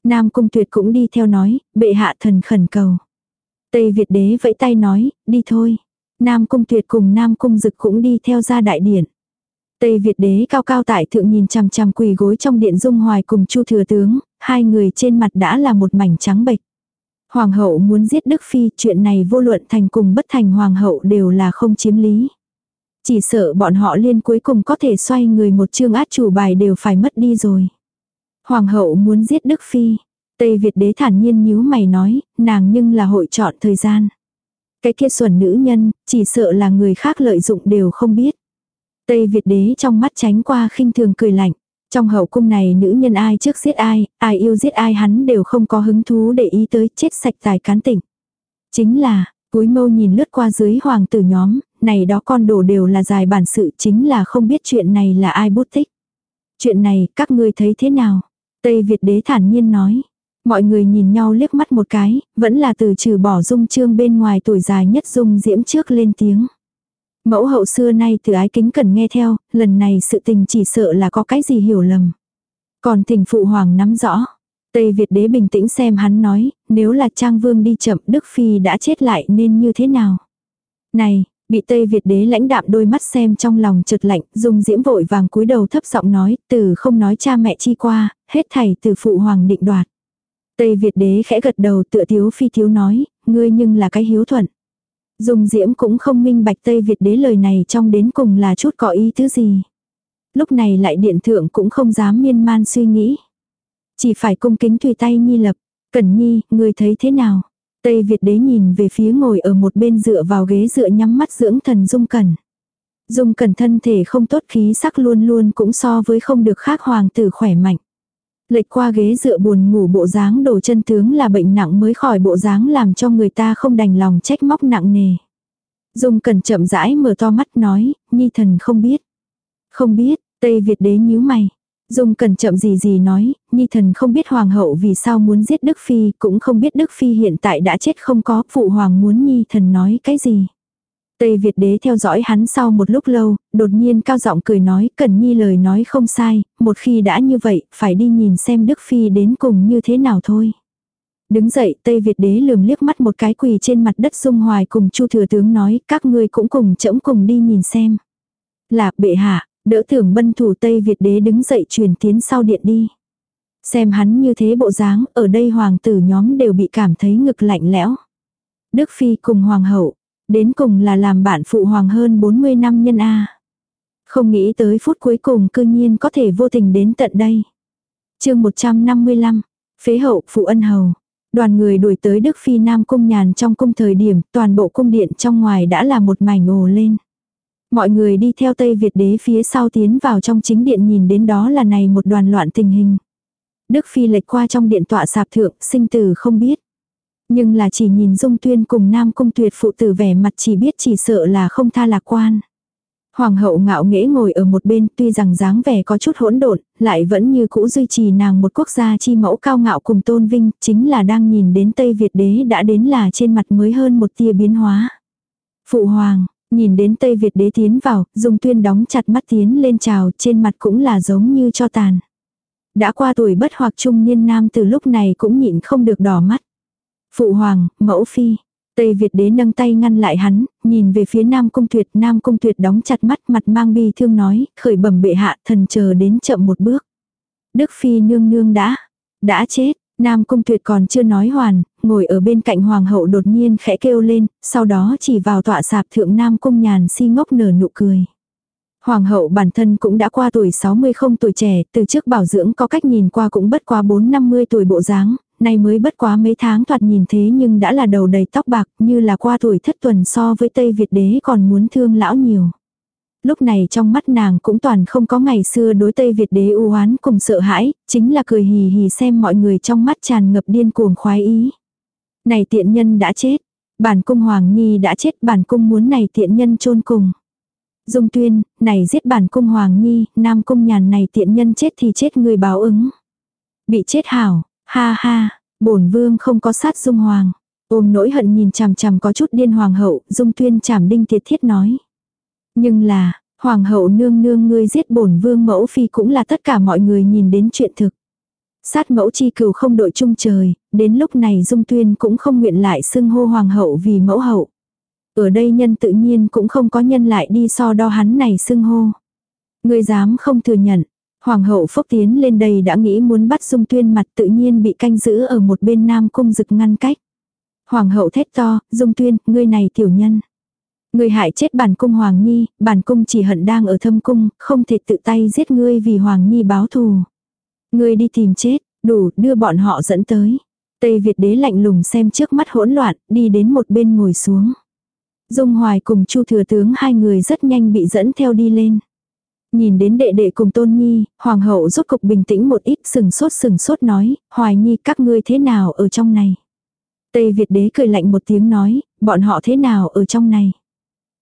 Nam Cung Tuyệt cũng đi theo nói, bệ hạ thần khẩn cầu. Tây Việt đế vẫy tay nói, đi thôi. Nam Cung Tuyệt cùng Nam Cung Dực cũng đi theo ra đại điện. Tây Việt đế cao cao tại thượng nhìn chằm chằm quỳ gối trong điện Dung Hoài cùng Chu thừa tướng, hai người trên mặt đã là một mảnh trắng bệch. Hoàng hậu muốn giết Đức Phi, chuyện này vô luận thành cùng bất thành hoàng hậu đều là không chiếm lý. Chỉ sợ bọn họ liên cuối cùng có thể xoay người một chương át chủ bài đều phải mất đi rồi. Hoàng hậu muốn giết Đức Phi. Tây Việt đế thản nhiên nhíu mày nói, nàng nhưng là hội chọn thời gian. Cái kia xuẩn nữ nhân, chỉ sợ là người khác lợi dụng đều không biết. Tây Việt đế trong mắt tránh qua khinh thường cười lạnh. Trong hậu cung này nữ nhân ai trước giết ai, ai yêu giết ai hắn đều không có hứng thú để ý tới chết sạch tài cán tỉnh. Chính là, cúi mâu nhìn lướt qua dưới hoàng tử nhóm, này đó con đồ đều là dài bản sự chính là không biết chuyện này là ai bút tích. Chuyện này các ngươi thấy thế nào? Tây Việt đế thản nhiên nói. Mọi người nhìn nhau liếc mắt một cái, vẫn là từ trừ bỏ dung trương bên ngoài tuổi dài nhất dung diễm trước lên tiếng. Mẫu hậu xưa nay từ ái kính cần nghe theo, lần này sự tình chỉ sợ là có cái gì hiểu lầm. Còn thỉnh phụ hoàng nắm rõ. Tây Việt đế bình tĩnh xem hắn nói, nếu là Trang Vương đi chậm Đức Phi đã chết lại nên như thế nào. Này, bị Tây Việt đế lãnh đạm đôi mắt xem trong lòng chợt lạnh, dùng diễm vội vàng cúi đầu thấp giọng nói, từ không nói cha mẹ chi qua, hết thảy từ phụ hoàng định đoạt. Tây Việt đế khẽ gật đầu tựa thiếu phi thiếu nói, ngươi nhưng là cái hiếu thuận. Dung Diễm cũng không minh bạch Tây Việt đế lời này trong đến cùng là chút có ý thứ gì. Lúc này lại điện thượng cũng không dám miên man suy nghĩ. Chỉ phải cung kính tùy tay Nhi lập. Cẩn Nhi, người thấy thế nào? Tây Việt đế nhìn về phía ngồi ở một bên dựa vào ghế dựa nhắm mắt dưỡng thần Dung Cẩn. Dung Cẩn thân thể không tốt khí sắc luôn luôn cũng so với không được khác hoàng tử khỏe mạnh. Lệch qua ghế dựa buồn ngủ bộ dáng đổ chân tướng là bệnh nặng mới khỏi bộ dáng làm cho người ta không đành lòng trách móc nặng nề. Dung cần chậm rãi mở to mắt nói, nhi thần không biết. Không biết, Tây Việt đế nhíu mày. Dung cần chậm gì gì nói, nhi thần không biết hoàng hậu vì sao muốn giết Đức Phi, cũng không biết Đức Phi hiện tại đã chết không có, phụ hoàng muốn nhi thần nói cái gì. Tây Việt đế theo dõi hắn sau một lúc lâu, đột nhiên cao giọng cười nói, Cần Nhi lời nói không sai, một khi đã như vậy, phải đi nhìn xem Đức Phi đến cùng như thế nào thôi. Đứng dậy, Tây Việt đế lườm liếc mắt một cái quỳ trên mặt đất dung hoài cùng Chu thừa tướng nói, các ngươi cũng cùng chẫm cùng đi nhìn xem. Là bệ hạ, đỡ tưởng bân thủ Tây Việt đế đứng dậy truyền tiến sau điện đi. Xem hắn như thế bộ dáng, ở đây hoàng tử nhóm đều bị cảm thấy ngực lạnh lẽo. Đức Phi cùng hoàng hậu, Đến cùng là làm bạn phụ hoàng hơn 40 năm nhân A. Không nghĩ tới phút cuối cùng cư nhiên có thể vô tình đến tận đây. chương 155, phế hậu phụ ân hầu. Đoàn người đuổi tới Đức Phi Nam Cung nhàn trong cung thời điểm toàn bộ cung điện trong ngoài đã là một mảnh ồ lên. Mọi người đi theo Tây Việt đế phía sau tiến vào trong chính điện nhìn đến đó là này một đoàn loạn tình hình. Đức Phi lệch qua trong điện tọa sạp thượng, sinh tử không biết. Nhưng là chỉ nhìn dung tuyên cùng nam cung tuyệt phụ tử vẻ mặt chỉ biết chỉ sợ là không tha lạc quan. Hoàng hậu ngạo nghễ ngồi ở một bên tuy rằng dáng vẻ có chút hỗn độn, lại vẫn như cũ duy trì nàng một quốc gia chi mẫu cao ngạo cùng tôn vinh, chính là đang nhìn đến Tây Việt đế đã đến là trên mặt mới hơn một tia biến hóa. Phụ hoàng, nhìn đến Tây Việt đế tiến vào, dung tuyên đóng chặt mắt tiến lên chào trên mặt cũng là giống như cho tàn. Đã qua tuổi bất hoặc trung niên nam từ lúc này cũng nhịn không được đỏ mắt. Phụ hoàng, mẫu phi. Tây Việt đế nâng tay ngăn lại hắn, nhìn về phía Nam Cung Tuyệt, Nam Cung Tuyệt đóng chặt mắt mặt mang bi thương nói, khởi bẩm bệ hạ thần chờ đến chậm một bước. Đức Phi nương nương đã, đã chết, Nam Cung Tuyệt còn chưa nói hoàn, ngồi ở bên cạnh Hoàng hậu đột nhiên khẽ kêu lên, sau đó chỉ vào tọa sạp thượng Nam Cung nhàn si ngốc nở nụ cười. Hoàng hậu bản thân cũng đã qua tuổi 60 không tuổi trẻ, từ trước bảo dưỡng có cách nhìn qua cũng bất quá 4-50 tuổi bộ dáng, nay mới bất quá mấy tháng thoạt nhìn thế nhưng đã là đầu đầy tóc bạc như là qua tuổi thất tuần so với Tây Việt đế còn muốn thương lão nhiều. Lúc này trong mắt nàng cũng toàn không có ngày xưa đối Tây Việt đế u oán cùng sợ hãi, chính là cười hì hì xem mọi người trong mắt tràn ngập điên cuồng khoái ý. Này tiện nhân đã chết, bản cung Hoàng Nhi đã chết bản cung muốn này tiện nhân chôn cùng. Dung tuyên, này giết bản cung Hoàng Nhi, nam cung nhàn này tiện nhân chết thì chết người báo ứng. Bị chết hảo, Ha ha, bổn vương không có sát dung hoàng. Ôm nỗi hận nhìn chằm chằm có chút điên hoàng hậu, dung tuyên chảm đinh tiệt thiết nói. Nhưng là, hoàng hậu nương nương ngươi giết bổn vương mẫu phi cũng là tất cả mọi người nhìn đến chuyện thực. Sát mẫu chi cừu không đội chung trời, đến lúc này dung tuyên cũng không nguyện lại xưng hô hoàng hậu vì mẫu hậu. Ở đây nhân tự nhiên cũng không có nhân lại đi so đo hắn này xưng hô. Ngươi dám không thừa nhận, Hoàng hậu phốc tiến lên đây đã nghĩ muốn bắt dung tuyên mặt tự nhiên bị canh giữ ở một bên nam cung rực ngăn cách. Hoàng hậu thét to, dung tuyên, ngươi này tiểu nhân. Ngươi hại chết bản cung Hoàng Nhi, bản cung chỉ hận đang ở thâm cung, không thể tự tay giết ngươi vì Hoàng Nhi báo thù. Ngươi đi tìm chết, đủ, đưa bọn họ dẫn tới. Tây Việt đế lạnh lùng xem trước mắt hỗn loạn, đi đến một bên ngồi xuống. Dung Hoài cùng Chu thừa tướng hai người rất nhanh bị dẫn theo đi lên. Nhìn đến đệ đệ cùng tôn nhi, hoàng hậu rốt cục bình tĩnh một ít sừng sốt sừng sốt nói, hoài nhi các ngươi thế nào ở trong này. Tây Việt đế cười lạnh một tiếng nói, bọn họ thế nào ở trong này.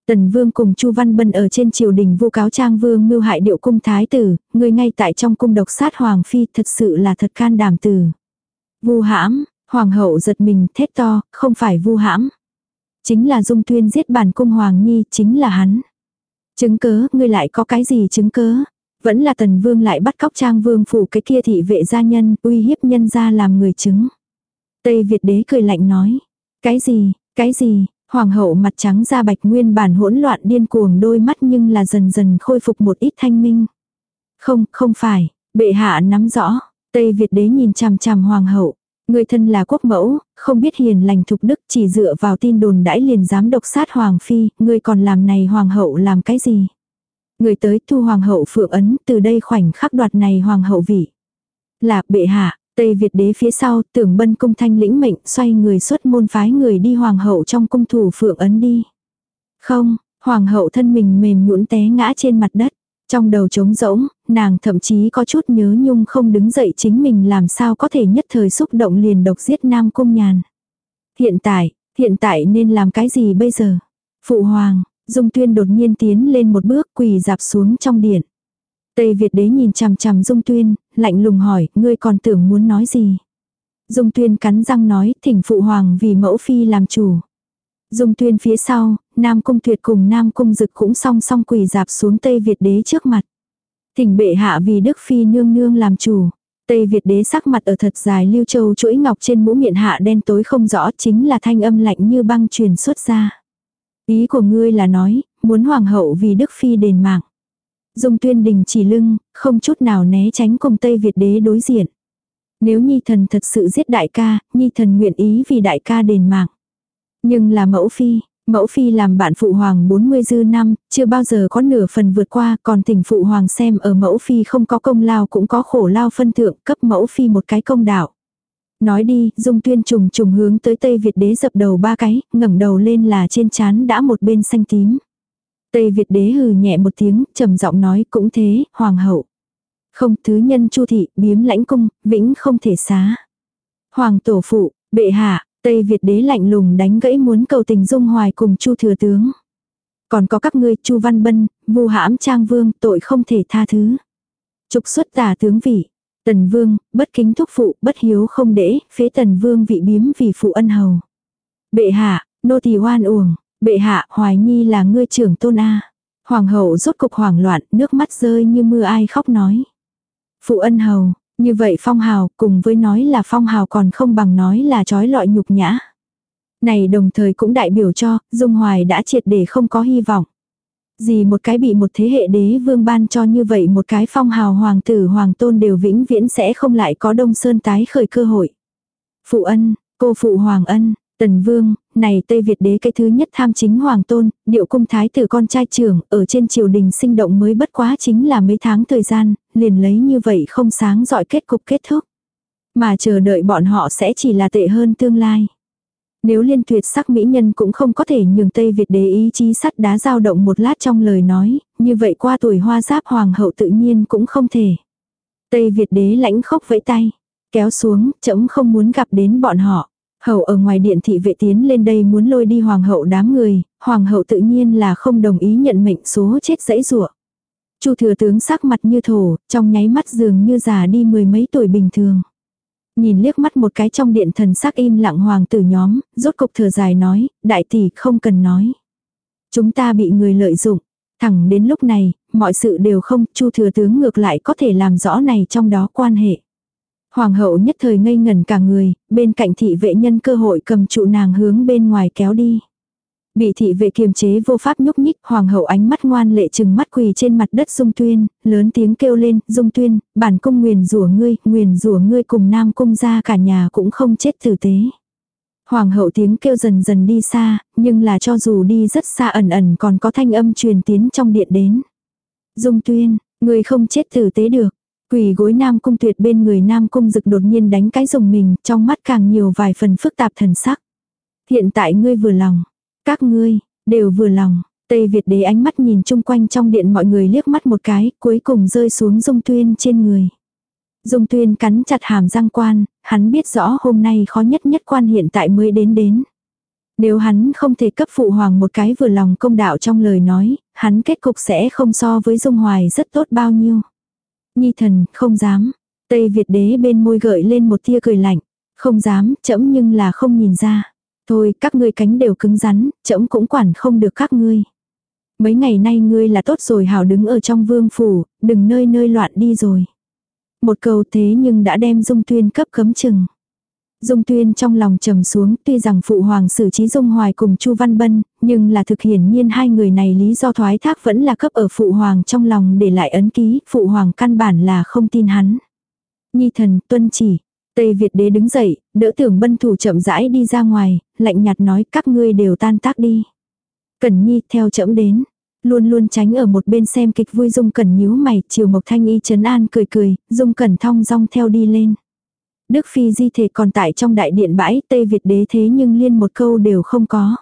Tần Vương cùng Chu Văn Bân ở trên triều đình vu cáo Trang Vương mưu hại điệu cung thái tử, người ngay tại trong cung độc sát Hoàng Phi thật sự là thật can đảm tử. Vu hãm, Hoàng hậu giật mình thét to, không phải vu hãm. Chính là Dung Tuyên giết bản cung Hoàng Nhi, chính là hắn. Chứng cớ, ngươi lại có cái gì chứng cớ? Vẫn là Tần Vương lại bắt cóc Trang Vương phủ cái kia thị vệ gia nhân, uy hiếp nhân ra làm người chứng. Tây Việt đế cười lạnh nói. Cái gì, cái gì, Hoàng hậu mặt trắng da bạch nguyên bản hỗn loạn điên cuồng đôi mắt nhưng là dần dần khôi phục một ít thanh minh. Không, không phải, bệ hạ nắm rõ. Tây Việt đế nhìn chằm chằm hoàng hậu. Người thân là quốc mẫu, không biết hiền lành thục đức chỉ dựa vào tin đồn đãi liền dám độc sát hoàng phi, người còn làm này hoàng hậu làm cái gì? Người tới thu hoàng hậu phượng ấn, từ đây khoảnh khắc đoạt này hoàng hậu vị. Là bệ hạ, Tây Việt đế phía sau, tưởng bân cung thanh lĩnh mệnh, xoay người xuất môn phái người đi hoàng hậu trong cung thủ phượng ấn đi. Không, hoàng hậu thân mình mềm nhũn té ngã trên mặt đất. Trong đầu trống rỗng, nàng thậm chí có chút nhớ nhung không đứng dậy chính mình làm sao có thể nhất thời xúc động liền độc giết nam cung nhàn. Hiện tại, hiện tại nên làm cái gì bây giờ? Phụ hoàng, Dung Tuyên đột nhiên tiến lên một bước quỳ dạp xuống trong điện. Tây Việt đế nhìn chằm chằm Dung Tuyên, lạnh lùng hỏi, ngươi còn tưởng muốn nói gì? Dung Tuyên cắn răng nói, thỉnh phụ hoàng vì mẫu phi làm chủ. Dung Tuyên phía sau, Nam Cung Tuyệt cùng Nam Cung Dực cũng song song quỳ dạp xuống Tây Việt đế trước mặt. Thỉnh bệ hạ vì Đức Phi nương nương làm chủ. Tây Việt đế sắc mặt ở thật dài lưu châu chuỗi ngọc trên mũ miệng hạ đen tối không rõ chính là thanh âm lạnh như băng truyền xuất ra. Ý của ngươi là nói, muốn hoàng hậu vì Đức Phi đền mạng. Dung tuyên đình chỉ lưng, không chút nào né tránh cùng Tây Việt đế đối diện. Nếu Nhi thần thật sự giết đại ca, Nhi thần nguyện ý vì đại ca đền mạng. Nhưng là mẫu phi, mẫu phi làm bạn phụ hoàng 40 dư năm, chưa bao giờ có nửa phần vượt qua, còn tỉnh phụ hoàng xem ở mẫu phi không có công lao cũng có khổ lao phân thượng, cấp mẫu phi một cái công đạo. Nói đi, dung tuyên trùng trùng hướng tới Tây Việt đế dập đầu ba cái, ngẩng đầu lên là trên chán đã một bên xanh tím. Tây Việt đế hừ nhẹ một tiếng, trầm giọng nói cũng thế, hoàng hậu. Không thứ nhân chu thị, biếm lãnh cung, vĩnh không thể xá. Hoàng tổ phụ, bệ hạ, Tây Việt đế lạnh lùng đánh gãy muốn cầu tình dung hoài cùng chu thừa tướng. Còn có các ngươi chu văn bân, vu hãm trang vương, tội không thể tha thứ. Trục xuất tả tướng vị. Tần vương, bất kính thúc phụ, bất hiếu không đễ, phế tần vương vị biếm vì phụ ân hầu. Bệ hạ, nô tỳ hoan uổng, Bệ hạ, hoài nhi là ngươi trưởng tôn A. Hoàng hậu rốt cục hoảng loạn, nước mắt rơi như mưa ai khóc nói. Phụ ân hầu, như vậy phong hào, cùng với nói là phong hào còn không bằng nói là trói lọi nhục nhã. Này đồng thời cũng đại biểu cho, Dung Hoài đã triệt để không có hy vọng. Gì một cái bị một thế hệ đế vương ban cho như vậy một cái phong hào hoàng tử hoàng tôn đều vĩnh viễn sẽ không lại có đông sơn tái khởi cơ hội. Phụ ân, cô phụ hoàng ân, Tần Vương, này Tây Việt đế cái thứ nhất tham chính hoàng tôn, điệu cung thái tử con trai trưởng, ở trên triều đình sinh động mới bất quá chính là mấy tháng thời gian, liền lấy như vậy không sáng dọi kết cục kết thúc. Mà chờ đợi bọn họ sẽ chỉ là tệ hơn tương lai. Nếu liên tuyệt sắc mỹ nhân cũng không có thể nhường Tây Việt đế ý chí sắt đá dao động một lát trong lời nói, như vậy qua tuổi hoa giáp hoàng hậu tự nhiên cũng không thể. Tây Việt đế lãnh khốc vẫy tay, kéo xuống, chấm không muốn gặp đến bọn họ. Hậu ở ngoài điện thị vệ tiến lên đây muốn lôi đi hoàng hậu đám người, hoàng hậu tự nhiên là không đồng ý nhận mệnh số chết dãy rủa. Chu thừa tướng sắc mặt như thổ, trong nháy mắt dường như già đi mười mấy tuổi bình thường. Nhìn liếc mắt một cái trong điện thần sắc im lặng hoàng tử nhóm, rốt cục thừa dài nói, đại tỷ không cần nói. Chúng ta bị người lợi dụng, thẳng đến lúc này, mọi sự đều không, chu thừa tướng ngược lại có thể làm rõ này trong đó quan hệ. Hoàng hậu nhất thời ngây ngẩn cả người, bên cạnh thị vệ nhân cơ hội cầm trụ nàng hướng bên ngoài kéo đi. Bị thị vệ kiềm chế vô pháp nhúc nhích, hoàng hậu ánh mắt ngoan lệ chừng mắt quỳ trên mặt đất dung tuyên, lớn tiếng kêu lên, dung tuyên, bản cung nguyền rủa ngươi, nguyền rủa ngươi cùng nam cung ra cả nhà cũng không chết tử tế. Hoàng hậu tiếng kêu dần dần đi xa, nhưng là cho dù đi rất xa ẩn ẩn còn có thanh âm truyền tiến trong điện đến. Dung tuyên, ngươi không chết tử tế được. Quỳ gối Nam Cung Tuyệt bên người Nam Cung Dực đột nhiên đánh cái rồng mình, trong mắt càng nhiều vài phần phức tạp thần sắc. Hiện tại ngươi vừa lòng, các ngươi, đều vừa lòng, Tây Việt đế ánh mắt nhìn chung quanh trong điện mọi người liếc mắt một cái, cuối cùng rơi xuống dung tuyên trên người. Dung tuyên cắn chặt hàm răng quan, hắn biết rõ hôm nay khó nhất nhất quan hiện tại mới đến đến. Nếu hắn không thể cấp phụ hoàng một cái vừa lòng công đạo trong lời nói, hắn kết cục sẽ không so với Dung Hoài rất tốt bao nhiêu. Nhi thần, không dám. Tây Việt đế bên môi gợi lên một tia cười lạnh. Không dám, chậm nhưng là không nhìn ra. Thôi, các ngươi cánh đều cứng rắn, chậm cũng quản không được các ngươi. Mấy ngày nay ngươi là tốt rồi hảo đứng ở trong vương phủ, đừng nơi nơi loạn đi rồi. Một câu thế nhưng đã đem dung tuyên cấp cấm chừng. Dung Tuyên trong lòng trầm xuống, tuy rằng phụ hoàng xử trí Dung Hoài cùng Chu Văn Bân, nhưng là thực hiển nhiên hai người này lý do thoái thác vẫn là cấp ở phụ hoàng trong lòng để lại ấn ký, phụ hoàng căn bản là không tin hắn. Nhi thần, tuân chỉ. Tây Việt đế đứng dậy, đỡ tưởng bân thủ chậm rãi đi ra ngoài, lạnh nhạt nói các ngươi đều tan tác đi. Cẩn Nhi theo chậm đến. Luôn luôn tránh ở một bên xem kịch vui Dung Cẩn nhíu mày, chiều Mộc Thanh Y trấn an cười cười, Dung Cẩn thong dong theo đi lên. Đức Phi di thể còn tại trong đại điện bãi Tây Việt đế thế nhưng liên một câu đều không có.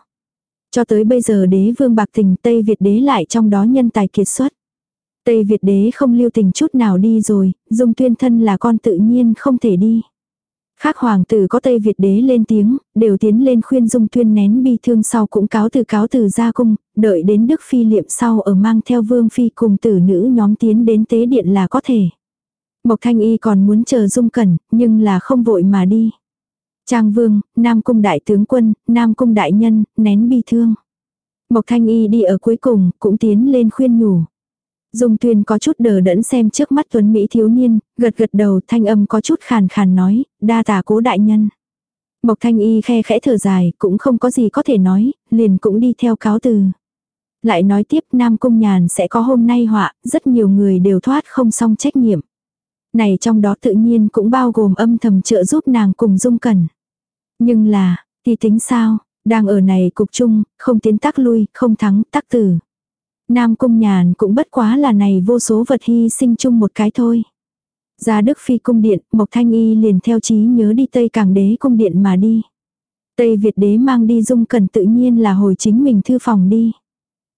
Cho tới bây giờ đế vương bạc tình Tây Việt đế lại trong đó nhân tài kiệt xuất. Tây Việt đế không lưu tình chút nào đi rồi, dung tuyên thân là con tự nhiên không thể đi. Khác hoàng tử có Tây Việt đế lên tiếng, đều tiến lên khuyên dung tuyên nén bi thương sau cũng cáo từ cáo từ ra cung, đợi đến Đức Phi liệm sau ở mang theo vương phi cùng tử nữ nhóm tiến đến tế điện là có thể. Mộc Thanh Y còn muốn chờ Dung Cẩn, nhưng là không vội mà đi. Trang Vương, Nam Cung Đại Tướng Quân, Nam Cung Đại Nhân, nén bi thương. Mộc Thanh Y đi ở cuối cùng, cũng tiến lên khuyên nhủ. Dung Tuyên có chút đờ đẫn xem trước mắt Tuấn Mỹ thiếu niên, gật gật đầu thanh âm có chút khàn khàn nói, đa tả cố đại nhân. Mộc Thanh Y khe khẽ thở dài, cũng không có gì có thể nói, liền cũng đi theo cáo từ. Lại nói tiếp Nam Cung Nhàn sẽ có hôm nay họa, rất nhiều người đều thoát không xong trách nhiệm. Này trong đó tự nhiên cũng bao gồm âm thầm trợ giúp nàng cùng dung cẩn. Nhưng là, thì tính sao, đang ở này cục chung, không tiến tắc lui, không thắng tắc tử. Nam cung nhàn cũng bất quá là này vô số vật hy sinh chung một cái thôi. Ra Đức Phi cung điện, Mộc Thanh Y liền theo chí nhớ đi Tây Càng Đế cung điện mà đi. Tây Việt đế mang đi dung cần tự nhiên là hồi chính mình thư phòng đi.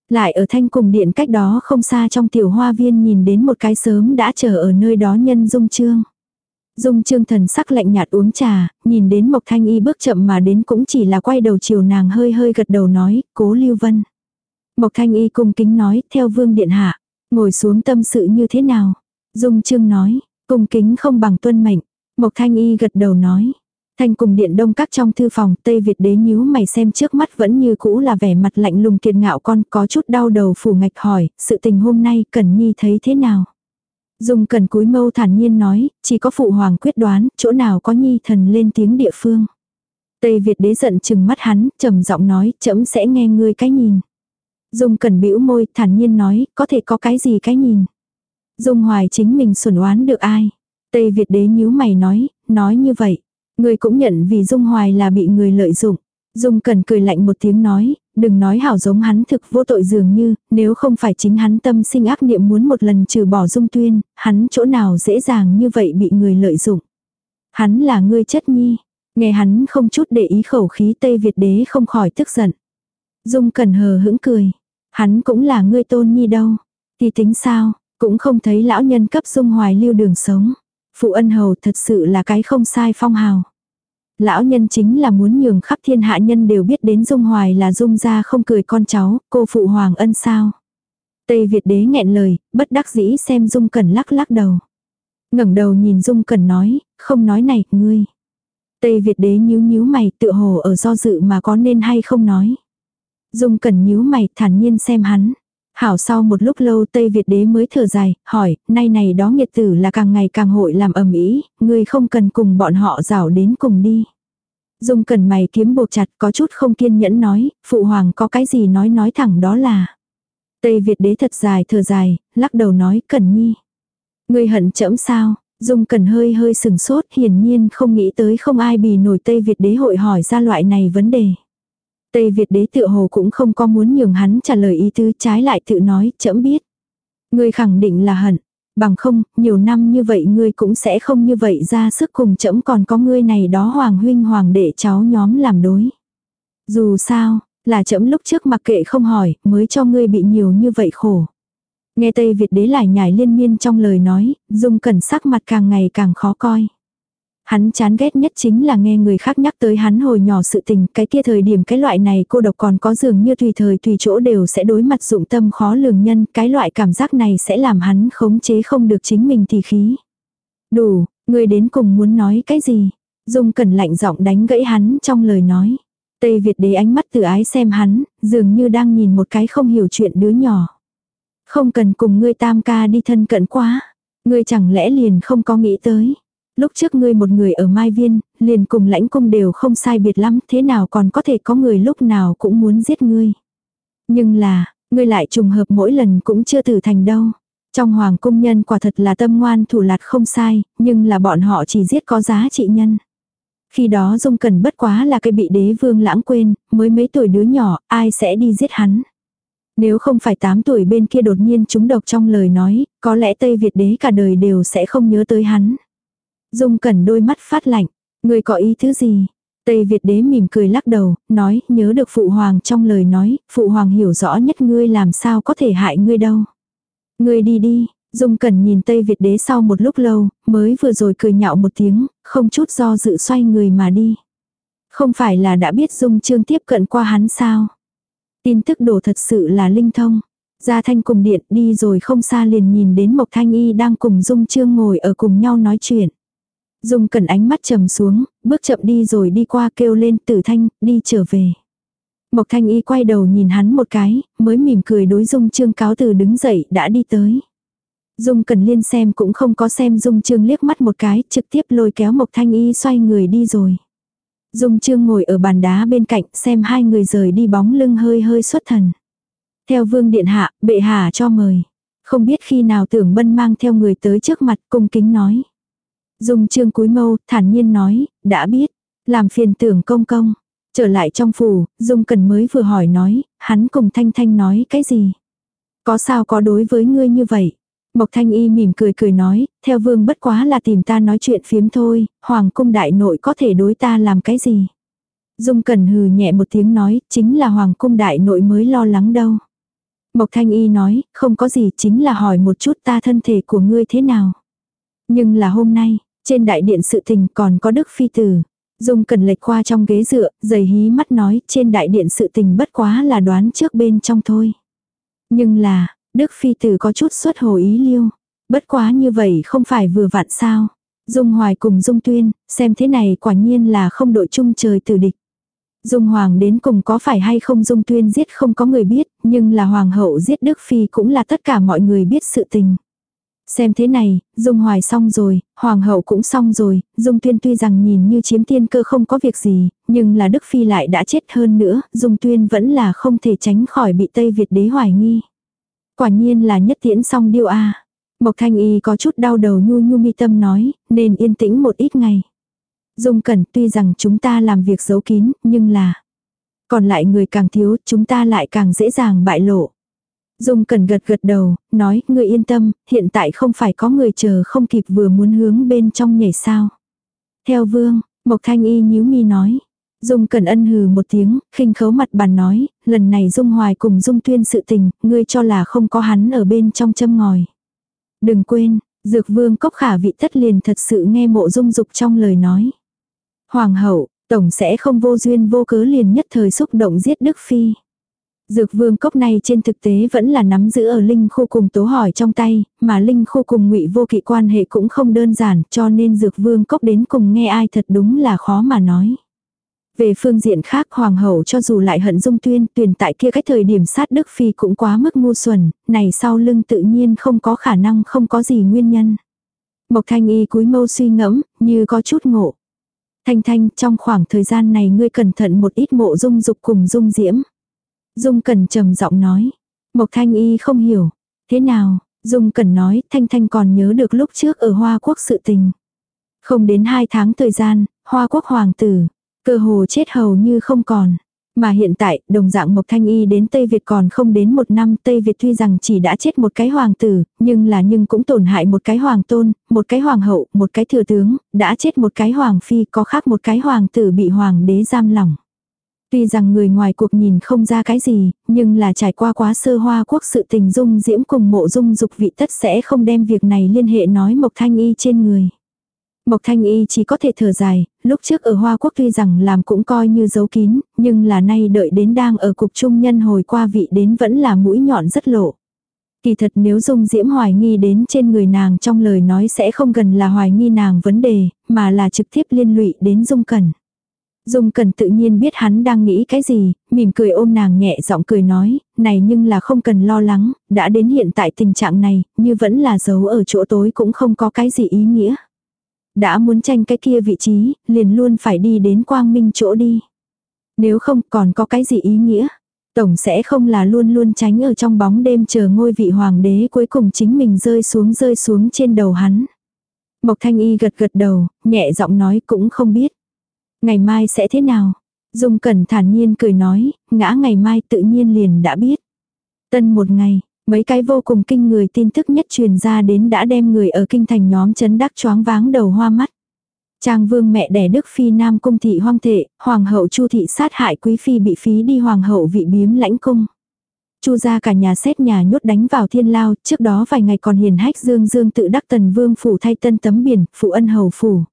Lại ở thanh cùng điện cách đó không xa trong tiểu hoa viên nhìn đến một cái sớm đã chờ ở nơi đó nhân dung trương. Dung trương thần sắc lạnh nhạt uống trà, nhìn đến Mộc Thanh Y bước chậm mà đến cũng chỉ là quay đầu chiều nàng hơi hơi gật đầu nói, cố Lưu Vân. Mộc Thanh Y cung kính nói, theo vương điện hạ, ngồi xuống tâm sự như thế nào. Dung trương nói, cung kính không bằng tuân mệnh. Mộc Thanh Y gật đầu nói, Thanh cùng điện đông các trong thư phòng, Tây Việt đế nhíu mày xem trước mắt vẫn như cũ là vẻ mặt lạnh lùng kiệt ngạo con có chút đau đầu phủ ngạch hỏi, sự tình hôm nay cẩn Nhi thấy thế nào? Dùng cần cúi mâu thản nhiên nói, chỉ có phụ hoàng quyết đoán, chỗ nào có Nhi thần lên tiếng địa phương. Tây Việt đế giận chừng mắt hắn, trầm giọng nói, chấm sẽ nghe ngươi cái nhìn. Dung cần bĩu môi, thản nhiên nói, có thể có cái gì cái nhìn. Dung hoài chính mình xuẩn oán được ai. Tây Việt đế nhíu mày nói, nói như vậy. Người cũng nhận vì Dung Hoài là bị người lợi dụng. Dung cần cười lạnh một tiếng nói, đừng nói hảo giống hắn thực vô tội dường như, nếu không phải chính hắn tâm sinh ác niệm muốn một lần trừ bỏ Dung Tuyên, hắn chỗ nào dễ dàng như vậy bị người lợi dụng. Hắn là ngươi chất nhi. Nghe hắn không chút để ý khẩu khí Tây Việt đế không khỏi tức giận. Dung cần hờ hững cười. Hắn cũng là ngươi tôn nhi đâu. Thì tính sao, cũng không thấy lão nhân cấp Dung Hoài lưu đường sống. Phụ ân hầu thật sự là cái không sai phong hào. Lão nhân chính là muốn nhường khắp thiên hạ nhân đều biết đến Dung Hoài là Dung gia không cười con cháu, cô phụ hoàng ân sao. Tây Việt đế nghẹn lời, bất đắc dĩ xem Dung Cẩn lắc lắc đầu. ngẩng đầu nhìn Dung Cẩn nói, không nói này, ngươi. Tây Việt đế nhíu nhíu mày tựa hồ ở do dự mà có nên hay không nói. Dung Cẩn nhíu mày thản nhiên xem hắn. Hảo sau một lúc lâu Tây Việt đế mới thở dài, hỏi, nay này đó nghiệt tử là càng ngày càng hội làm ầm ĩ, ngươi không cần cùng bọn họ rảo đến cùng đi. Dung cần mày kiếm buộc chặt có chút không kiên nhẫn nói, phụ hoàng có cái gì nói nói thẳng đó là. Tây Việt đế thật dài thở dài, lắc đầu nói, cần nhi. Ngươi hận chẫm sao, Dung cần hơi hơi sừng sốt hiển nhiên không nghĩ tới không ai bì nổi Tây Việt đế hội hỏi ra loại này vấn đề. Tây Việt đế tự hồ cũng không có muốn nhường hắn trả lời ý tứ trái lại tự nói, chậm biết. Ngươi khẳng định là hận, bằng không, nhiều năm như vậy ngươi cũng sẽ không như vậy ra sức cùng chậm còn có ngươi này đó hoàng huynh hoàng đệ cháu nhóm làm đối. Dù sao, Là chậm lúc trước mặc kệ không hỏi, mới cho ngươi bị nhiều như vậy khổ. Nghe Tây Việt đế lại nhảy liên miên trong lời nói, Dung Cẩn sắc mặt càng ngày càng khó coi. Hắn chán ghét nhất chính là nghe người khác nhắc tới hắn hồi nhỏ sự tình, cái kia thời điểm cái loại này cô độc còn có dường như tùy thời tùy chỗ đều sẽ đối mặt dụng tâm khó lường nhân, cái loại cảm giác này sẽ làm hắn khống chế không được chính mình thì khí. Đủ, người đến cùng muốn nói cái gì? Dung Cẩn lạnh giọng đánh gãy hắn trong lời nói. Tây Việt đế ánh mắt từ ái xem hắn, dường như đang nhìn một cái không hiểu chuyện đứa nhỏ. Không cần cùng ngươi tam ca đi thân cận quá. Ngươi chẳng lẽ liền không có nghĩ tới. Lúc trước ngươi một người ở Mai Viên, liền cùng lãnh cung đều không sai biệt lắm, thế nào còn có thể có người lúc nào cũng muốn giết ngươi. Nhưng là, ngươi lại trùng hợp mỗi lần cũng chưa tử thành đâu. Trong hoàng cung nhân quả thật là tâm ngoan thủ lạt không sai, nhưng là bọn họ chỉ giết có giá trị nhân. Khi đó Dung Cần bất quá là cái bị đế vương lãng quên, mới mấy tuổi đứa nhỏ, ai sẽ đi giết hắn. Nếu không phải 8 tuổi bên kia đột nhiên trúng độc trong lời nói, có lẽ Tây Việt đế cả đời đều sẽ không nhớ tới hắn. Dung Cẩn đôi mắt phát lạnh, người có ý thứ gì? Tây Việt đế mỉm cười lắc đầu, nói, nhớ được phụ hoàng trong lời nói, phụ hoàng hiểu rõ nhất ngươi làm sao có thể hại ngươi đâu. Ngươi đi đi, Dung Cẩn nhìn Tây Việt đế sau một lúc lâu, mới vừa rồi cười nhạo một tiếng, không chút do dự xoay người mà đi. Không phải là đã biết Dung Trương tiếp cận qua hắn sao? Tin tức đổ thật sự là linh thông. Gia Thanh cùng điện đi rồi không xa liền nhìn đến Mộc Thanh Y đang cùng Dung Trương ngồi ở cùng nhau nói chuyện. Dung cẩn ánh mắt trầm xuống, bước chậm đi rồi đi qua kêu lên tử thanh, đi trở về. Mộc Thanh Y quay đầu nhìn hắn một cái, mới mỉm cười đối Dung Trương cáo từ đứng dậy đã đi tới. Dung Cẩn Liên xem cũng không có xem Dung Trương liếc mắt một cái, trực tiếp lôi kéo Mộc Thanh Y xoay người đi rồi. Dung Trương ngồi ở bàn đá bên cạnh xem hai người rời đi bóng lưng hơi hơi xuất thần. Theo vương điện hạ, bệ hạ cho mời. Không biết khi nào tưởng bân mang theo người tới trước mặt cung kính nói. Dung Trương cúi mâu, thản nhiên nói, đã biết. Làm phiền tưởng công công. Trở lại trong phủ, Dung Cần mới vừa hỏi nói, hắn cùng Thanh Thanh nói cái gì? Có sao có đối với ngươi như vậy? Mộc Thanh Y mỉm cười cười nói, theo vương bất quá là tìm ta nói chuyện phiếm thôi, hoàng cung đại nội có thể đối ta làm cái gì. Dung Cần hừ nhẹ một tiếng nói, chính là hoàng cung đại nội mới lo lắng đâu. Mộc Thanh Y nói, không có gì chính là hỏi một chút ta thân thể của ngươi thế nào. Nhưng là hôm nay, trên đại điện sự tình còn có đức phi tử. Dung cần lệch qua trong ghế dựa, giày hí mắt nói trên đại điện sự tình bất quá là đoán trước bên trong thôi. Nhưng là, Đức phi tử có chút xuất hồ ý liêu. Bất quá như vậy không phải vừa vặn sao. Dung Hoài cùng Dung Tuyên, xem thế này quả nhiên là không đội chung trời từ địch. Dung Hoàng đến cùng có phải hay không Dung Tuyên giết không có người biết, nhưng là Hoàng hậu giết Đức Phi cũng là tất cả mọi người biết sự tình. Xem thế này, Dung Hoài xong rồi, Hoàng hậu cũng xong rồi, Dung Tuyên tuy rằng nhìn như chiếm tiên cơ không có việc gì, nhưng là Đức Phi lại đã chết hơn nữa, Dung Tuyên vẫn là không thể tránh khỏi bị Tây Việt đế hoài nghi. Quả nhiên là nhất tiễn song điêu a. Mộc Thanh Y có chút đau đầu nhu nhu mi tâm nói, nên yên tĩnh một ít ngày. Dung Cẩn tuy rằng chúng ta làm việc giấu kín, nhưng là còn lại người càng thiếu, chúng ta lại càng dễ dàng bại lộ. Dung Cẩn gật gật đầu, nói, người yên tâm, hiện tại không phải có người chờ không kịp vừa muốn hướng bên trong nhảy sao. Theo vương, Mộc Thanh Y nhíu mi nói, Dung Cẩn Ân hừ một tiếng, khinh khấu mặt bàn nói, lần này Dung Hoài cùng Dung Tuyên sự tình, ngươi cho là không có hắn ở bên trong châm ngòi. Đừng quên, Dược Vương Cốc Khả vị tất liền thật sự nghe mộ dung dục trong lời nói. Hoàng hậu, tổng sẽ không vô duyên vô cớ liền nhất thời xúc động giết Đức Phi. Dược vương cốc này trên thực tế vẫn là nắm giữ ở linh khu cùng tố hỏi trong tay, mà linh khu cùng ngụy vô kỵ quan hệ cũng không đơn giản cho nên dược vương cốc đến cùng nghe ai thật đúng là khó mà nói. Về phương diện khác hoàng hậu cho dù lại hận dung tuyên tuyển tại kia cái thời điểm sát đức phi cũng quá mức ngu xuẩn, này sau lưng tự nhiên không có khả năng không có gì nguyên nhân. Mộc thanh y cúi mâu suy ngẫm, như có chút ngộ. Thanh thanh trong khoảng thời gian này ngươi cẩn thận một ít mộ dung dục cùng dung diễm. Dung cần trầm giọng nói. Mộc thanh y không hiểu. Thế nào, Dung cần nói thanh thanh còn nhớ được lúc trước ở Hoa Quốc sự tình. Không đến hai tháng thời gian, Hoa Quốc hoàng tử, Cơ hồ chết hầu như không còn. Mà hiện tại, đồng dạng Mộc Thanh Y đến Tây Việt còn không đến một năm, Tây Việt tuy rằng chỉ đã chết một cái hoàng tử, nhưng là nhưng cũng tổn hại một cái hoàng tôn, một cái hoàng hậu, một cái thừa tướng, đã chết một cái hoàng phi, có khác một cái hoàng tử bị hoàng đế giam lỏng. Tuy rằng người ngoài cuộc nhìn không ra cái gì, nhưng là trải qua quá sơ hoa quốc sự tình dung diễm cùng mộ dung dục vị tất sẽ không đem việc này liên hệ nói Mộc Thanh Y trên người. Mộc Thanh Y chỉ có thể thở dài, lúc trước ở Hoa Quốc tuy rằng làm cũng coi như giấu kín, nhưng là nay đợi đến đang ở cục trung nhân hồi qua vị đến vẫn là mũi nhọn rất lộ. Kỳ thật nếu Dung Diễm hoài nghi đến trên người nàng trong lời nói sẽ không gần là hoài nghi nàng vấn đề, mà là trực tiếp liên lụy đến Dung Cẩn. Dung cần tự nhiên biết hắn đang nghĩ cái gì, mỉm cười ôm nàng nhẹ giọng cười nói, này nhưng là không cần lo lắng, đã đến hiện tại tình trạng này, như vẫn là giấu ở chỗ tối cũng không có cái gì ý nghĩa. Đã muốn tranh cái kia vị trí, liền luôn phải đi đến quang minh chỗ đi. Nếu không còn có cái gì ý nghĩa. Tổng sẽ không là luôn luôn tránh ở trong bóng đêm chờ ngôi vị hoàng đế cuối cùng chính mình rơi xuống rơi xuống trên đầu hắn. Mộc Thanh Y gật gật đầu, nhẹ giọng nói cũng không biết. Ngày mai sẽ thế nào? Dung Cẩn thản nhiên cười nói, ngã ngày mai tự nhiên liền đã biết. Tân một ngày, mấy cái vô cùng kinh người tin tức nhất truyền ra đến đã đem người ở kinh thành nhóm chấn đắc choáng váng đầu hoa mắt. Trang vương mẹ đẻ Đức Phi Nam Cung thị hoang thệ, Hoàng hậu Chu thị sát hại quý phi bị phí đi Hoàng hậu vị biếm lãnh cung. Chu ra cả nhà xét nhà nhốt đánh vào thiên lao, trước đó vài ngày còn hiền hách dương dương tự đắc tần vương phủ thay tân tấm biển, phụ ân hầu phủ.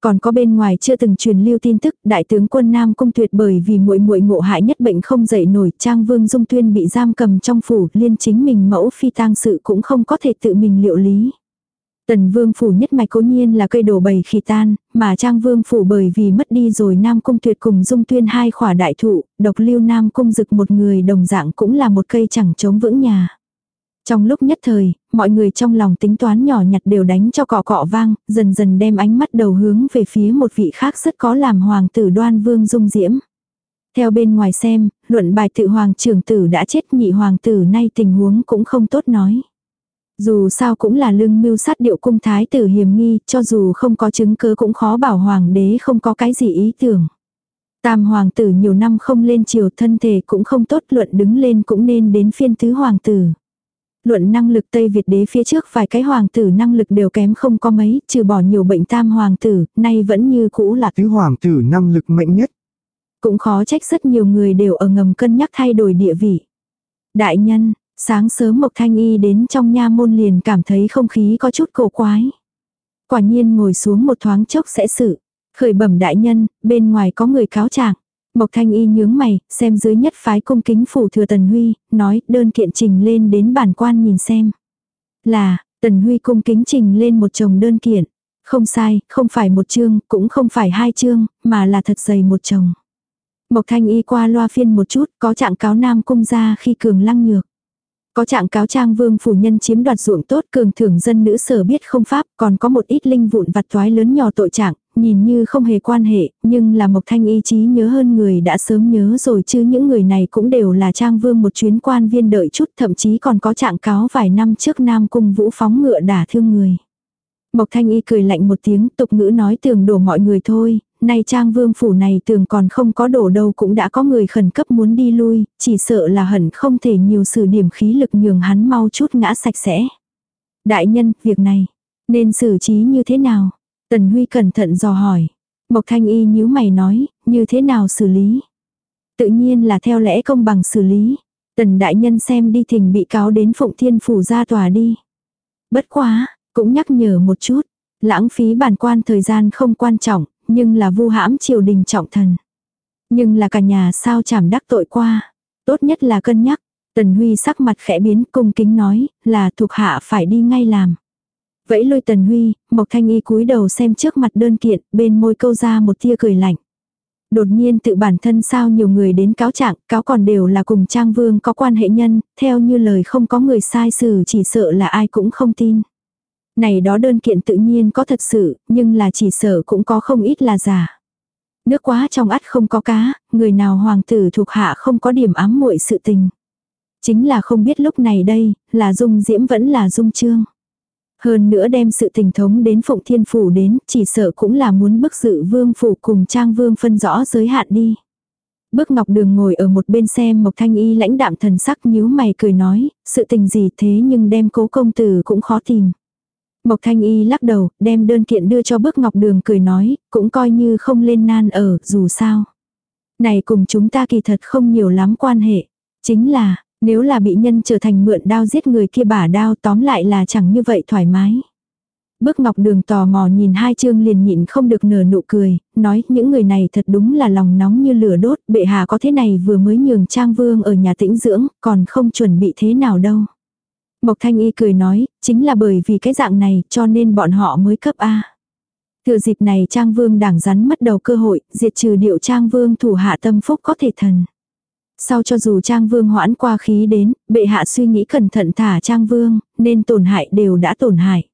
Còn có bên ngoài chưa từng truyền lưu tin tức, đại tướng quân Nam Cung Tuyệt bởi vì muội muội ngộ hại nhất bệnh không dậy nổi, Trang Vương Dung Tuyên bị giam cầm trong phủ, liên chính mình mẫu phi tang sự cũng không có thể tự mình liệu lý. Tần vương phủ nhất mạch cố nhiên là cây đổ bầy khi tan, mà trang vương phủ bởi vì mất đi rồi Nam Cung tuyệt cùng dung tuyên hai khỏa đại thụ, độc lưu Nam Cung dực một người đồng dạng cũng là một cây chẳng chống vững nhà. Trong lúc nhất thời, mọi người trong lòng tính toán nhỏ nhặt đều đánh cho cọ cọ vang, dần dần đem ánh mắt đầu hướng về phía một vị khác rất có làm hoàng tử đoan vương dung diễm. Theo bên ngoài xem, luận bài tự hoàng trưởng tử đã chết nhị hoàng tử nay tình huống cũng không tốt nói. Dù sao cũng là lương mưu sát điệu cung thái tử hiểm nghi, cho dù không có chứng cứ cũng khó bảo hoàng đế không có cái gì ý tưởng. Tam hoàng tử nhiều năm không lên triều thân thể cũng không tốt luận đứng lên cũng nên đến phiên tứ hoàng tử. Luận năng lực Tây Việt đế phía trước vài cái hoàng tử năng lực đều kém không có mấy, trừ bỏ nhiều bệnh tam hoàng tử, nay vẫn như cũ là tứ hoàng tử năng lực mạnh nhất. Cũng khó trách rất nhiều người đều ở ngầm cân nhắc thay đổi địa vị. Đại nhân, Sáng sớm Mộc Thanh Y đến trong nha môn liền cảm thấy không khí có chút cổ quái. Quả nhiên ngồi xuống một thoáng chốc sẽ sự. Khởi bẩm đại nhân, bên ngoài có người cáo trạng. Mộc Thanh Y nhướng mày, xem dưới nhất phái cung kính phủ thừa Tần Huy, nói đơn kiện trình lên đến bản quan nhìn xem. Là, Tần Huy cung kính trình lên một chồng đơn kiện. Không sai, không phải một chương, cũng không phải hai chương, mà là thật dày một chồng. Mộc Thanh Y qua loa phiên một chút, có trạng cáo nam cung ra khi cường lăng nhược. Có trạng cáo trang vương phủ nhân chiếm đoạt ruộng tốt cường thưởng dân nữ sở biết không pháp, còn có một ít linh vụn vặt toái lớn nhỏ tội trạng, nhìn như không hề quan hệ, nhưng là Mộc Thanh ý chí nhớ hơn người đã sớm nhớ rồi chứ những người này cũng đều là trang vương một chuyến quan viên đợi chút thậm chí còn có trạng cáo vài năm trước Nam Cung Vũ phóng ngựa đả thương người. Mộc Thanh Y cười lạnh một tiếng tục ngữ nói tường đổ mọi người thôi, nay trang vương phủ này tường còn không có đổ đâu cũng đã có người khẩn cấp muốn đi lui, chỉ sợ là hẳn không thể nhiều sử điểm khí lực nhường hắn mau chút ngã sạch sẽ. Đại nhân, việc này, nên xử trí như thế nào? Tần Huy cẩn thận dò hỏi. Mộc Thanh Y nhíu mày nói, như thế nào xử lý? Tự nhiên là theo lẽ công bằng xử lý. Tần đại nhân xem đi thỉnh bị cáo đến Phụng Thiên Phủ ra tòa đi. Bất quá, cũng nhắc nhở một chút. Lãng phí bản quan thời gian không quan trọng, nhưng là vu hãm triều đình trọng thần. Nhưng là cả nhà sao chảm đắc tội qua. Tốt nhất là cân nhắc. Tần Huy sắc mặt khẽ biến cung kính nói là thuộc hạ phải đi ngay làm. Vẫy lôi Tần Huy, Mộc Thanh Y cúi đầu xem trước mặt đơn kiện, bên môi câu ra một tia cười lạnh. Đột nhiên tự bản thân sao nhiều người đến cáo trạng, cáo còn đều là cùng Trang Vương có quan hệ nhân, theo như lời không có người sai xử chỉ sợ là ai cũng không tin. Này đó đơn kiện tự nhiên có thật sự, nhưng là chỉ sợ cũng có không ít là giả. Nước quá trong ắt không có cá, người nào hoàng tử thuộc hạ không có điểm ám muội sự tình. Chính là không biết lúc này đây, là dung diễm vẫn là dung trương. Hơn nữa đem sự tình thống đến Phụng Thiên Phủ đến, chỉ sợ cũng là muốn bức dự vương phủ cùng trang vương phân rõ giới hạn đi. Bước ngọc đường ngồi ở một bên xem Mộc Thanh Y lãnh đạm thần sắc nhíu mày cười nói, sự tình gì thế nhưng đem cố công tử cũng khó tìm. Mộc Thanh Y lắc đầu, đem đơn kiện đưa cho bước ngọc đường cười nói, cũng coi như không lên nan ở, dù sao. Này cùng chúng ta kỳ thật không nhiều lắm quan hệ. Chính là, nếu là bị nhân trở thành mượn đao giết người kia bả đao tóm lại là chẳng như vậy thoải mái. Bước ngọc đường tò mò nhìn hai chương liền nhịn không được nở nụ cười, nói những người này thật đúng là lòng nóng như lửa đốt, bệ hạ có thế này vừa mới nhường trang vương ở nhà tĩnh dưỡng, còn không chuẩn bị thế nào đâu. Mộc thanh y cười nói, chính là bởi vì cái dạng này cho nên bọn họ mới cấp A. Thừa dịp này trang vương đảng rắn mất đầu cơ hội, diệt trừ điệu trang vương thủ hạ tâm phúc có thể thần. Sau cho dù Trang Vương hoãn qua khí đến, bệ hạ suy nghĩ cẩn thận thả Trang Vương, nên tổn hại đều đã tổn hại.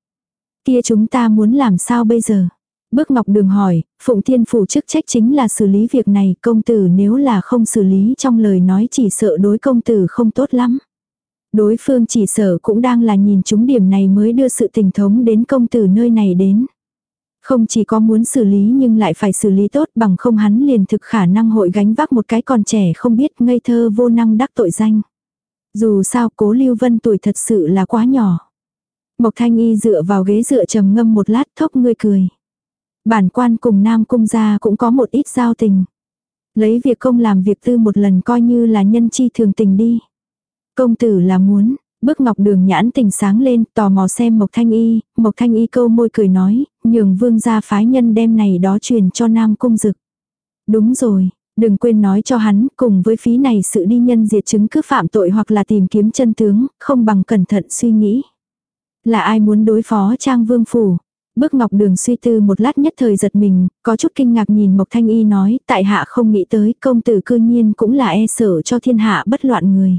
Kia chúng ta muốn làm sao bây giờ? Bước Ngọc Đường hỏi, Phụng Thiên Phủ chức trách chính là xử lý việc này, công tử nếu là không xử lý trong lời nói chỉ sợ đối công tử không tốt lắm. Đối phương chỉ sợ cũng đang là nhìn chúng điểm này mới đưa sự tình thống đến công tử nơi này đến. Không chỉ có muốn xử lý nhưng lại phải xử lý tốt bằng không hắn liền thực khả năng hội gánh vác một cái còn trẻ không biết ngây thơ vô năng đắc tội danh. Dù sao cố Lưu Vân tuổi thật sự là quá nhỏ. Mộc Thanh Y dựa vào ghế dựa trầm ngâm một lát thốc ngươi cười. Bản quan cùng Nam Cung gia cũng có một ít giao tình. Lấy việc công làm việc tư một lần coi như là nhân chi thường tình đi. Công tử là muốn, Bước ngọc đường nhãn tình sáng lên, tò mò xem Mộc Thanh Y, Mộc Thanh Y câu môi cười nói, nhường vương gia phái nhân đem này đó truyền cho Nam Cung Dực. Đúng rồi, đừng quên nói cho hắn, cùng với phí này sự đi nhân diệt chứng cứ phạm tội hoặc là tìm kiếm chân tướng, không bằng cẩn thận suy nghĩ. Là ai muốn đối phó Trang Vương Phủ? Bước ngọc đường suy tư một lát nhất thời giật mình, có chút kinh ngạc nhìn Mộc Thanh Y nói, tại hạ không nghĩ tới công tử cư nhiên cũng là e sợ cho thiên hạ bất loạn người.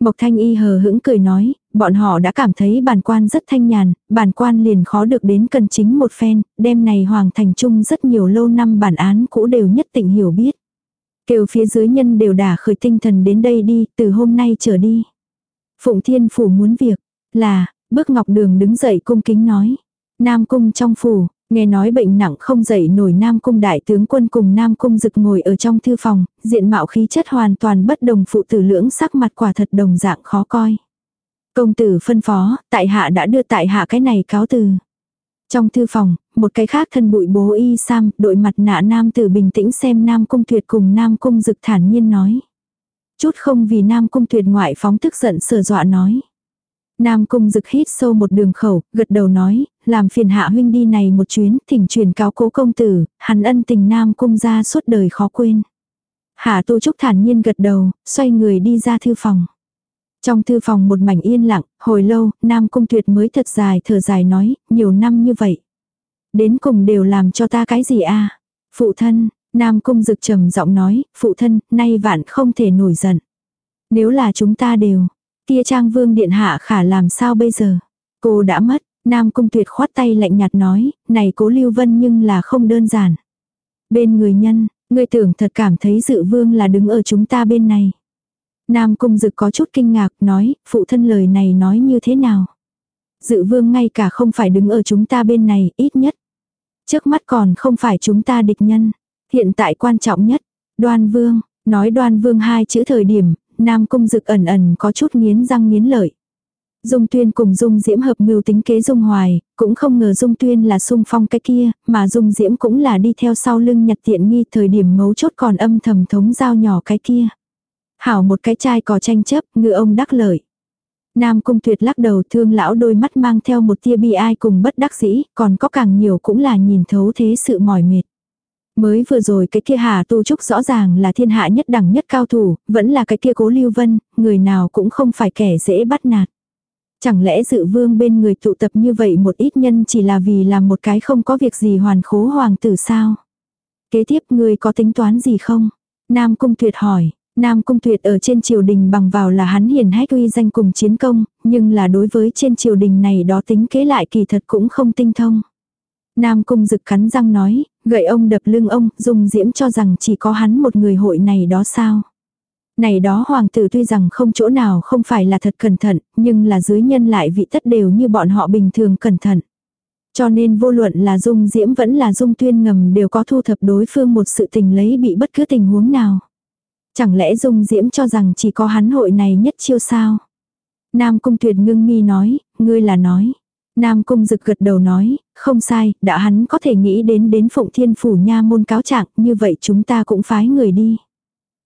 Mộc Thanh Y hờ hững cười nói, bọn họ đã cảm thấy bản quan rất thanh nhàn, bản quan liền khó được đến cần chính một phen, đêm này hoàng thành trung rất nhiều lâu năm bản án cũ đều nhất định hiểu biết. Kêu phía dưới nhân đều đả khởi tinh thần đến đây đi, từ hôm nay trở đi. Phụng Thiên Phủ muốn việc, là, bước ngọc đường đứng dậy cung kính nói. Nam cung trong phủ, Nghe nói bệnh nặng không dậy nổi Nam Cung đại tướng quân cùng Nam Cung rực ngồi ở trong thư phòng, diện mạo khí chất hoàn toàn bất đồng phụ tử lưỡng sắc mặt quả thật đồng dạng khó coi. Công tử phân phó, tại hạ đã đưa tại hạ cái này cáo từ. Trong thư phòng, một cái khác thân bụi bố y sam, đội mặt nạ nam tử bình tĩnh xem Nam Cung tuyệt cùng Nam Cung dực thản nhiên nói. Chút không vì Nam Cung tuyệt ngoại phóng tức giận sờ dọa nói. Nam cung dực hít sâu một đường khẩu, gật đầu nói, làm phiền hạ huynh đi này một chuyến, thỉnh truyền cáo cố công tử, hắn ân tình Nam cung ra suốt đời khó quên. Hạ tu trúc thản nhiên gật đầu, xoay người đi ra thư phòng. Trong thư phòng một mảnh yên lặng, hồi lâu, Nam cung tuyệt mới thật dài thở dài nói, nhiều năm như vậy. Đến cùng đều làm cho ta cái gì a Phụ thân, Nam cung rực trầm giọng nói, phụ thân, nay vạn không thể nổi giận. Nếu là chúng ta đều, Kia trang vương điện hạ khả làm sao bây giờ? Cô đã mất, Nam Cung Tuyệt khoát tay lạnh nhạt nói, này cố Lưu Vân nhưng là không đơn giản. Bên người nhân, người tưởng thật cảm thấy dự vương là đứng ở chúng ta bên này. Nam Cung Dực có chút kinh ngạc nói, phụ thân lời này nói như thế nào? Dự vương ngay cả không phải đứng ở chúng ta bên này, ít nhất. Trước mắt còn không phải chúng ta địch nhân. Hiện tại quan trọng nhất, đoan vương, nói đoan vương hai chữ thời điểm, Nam Cung Dực ẩn ẩn có chút nghiến răng nghiến lợi. Dung Tuyên cùng Dung Diễm hợp mưu tính kế Dung Hoài, cũng không ngờ Dung Tuyên là sung phong cái kia, mà Dung Diễm cũng là đi theo sau lưng nhặt tiện nghi thời điểm mấu chốt còn âm thầm thống giao nhỏ cái kia. Hảo một cái chai cò tranh chấp, ngựa ông đắc lợi. Nam Cung Tuyệt lắc đầu thương lão đôi mắt mang theo một tia bi ai cùng bất đắc dĩ, còn có càng nhiều cũng là nhìn thấu thế sự mỏi mệt. Mới vừa rồi cái kia Hà Tu Trúc rõ ràng là thiên hạ nhất đẳng nhất cao thủ, vẫn là cái kia cố Lưu Vân, người nào cũng không phải kẻ dễ bắt nạt. Chẳng lẽ dự vương bên người tụ tập như vậy một ít nhân chỉ là vì làm một cái không có việc gì hoàn khố hoàng tử sao? Kế tiếp người có tính toán gì không? Nam Cung Tuyệt hỏi, Nam Cung Tuyệt ở trên triều đình bằng vào là hắn hiền hách uy danh cùng chiến công, nhưng là đối với trên triều đình này đó tính kế lại kỳ thật cũng không tinh thông. Nam Cung Dực cắn răng nói, gậy ông đập lưng ông, Dung Diễm cho rằng chỉ có hắn một người hội này đó sao. Này đó hoàng tử tuy rằng không chỗ nào không phải là thật cẩn thận, nhưng là dưới nhân lại vị tất đều như bọn họ bình thường cẩn thận. Cho nên vô luận là Dung Diễm vẫn là Dung Tuyên ngầm đều có thu thập đối phương một sự tình lấy bị bất cứ tình huống nào. Chẳng lẽ Dung Diễm cho rằng chỉ có hắn hội này nhất chiêu sao? Nam Cung Tuyệt ngưng mi nói, ngươi là nói. Nam Cung Dực gật đầu nói, không sai, đã hắn có thể nghĩ đến đến Phụng Thiên Phủ Nha môn cáo trạng, như vậy chúng ta cũng phái người đi.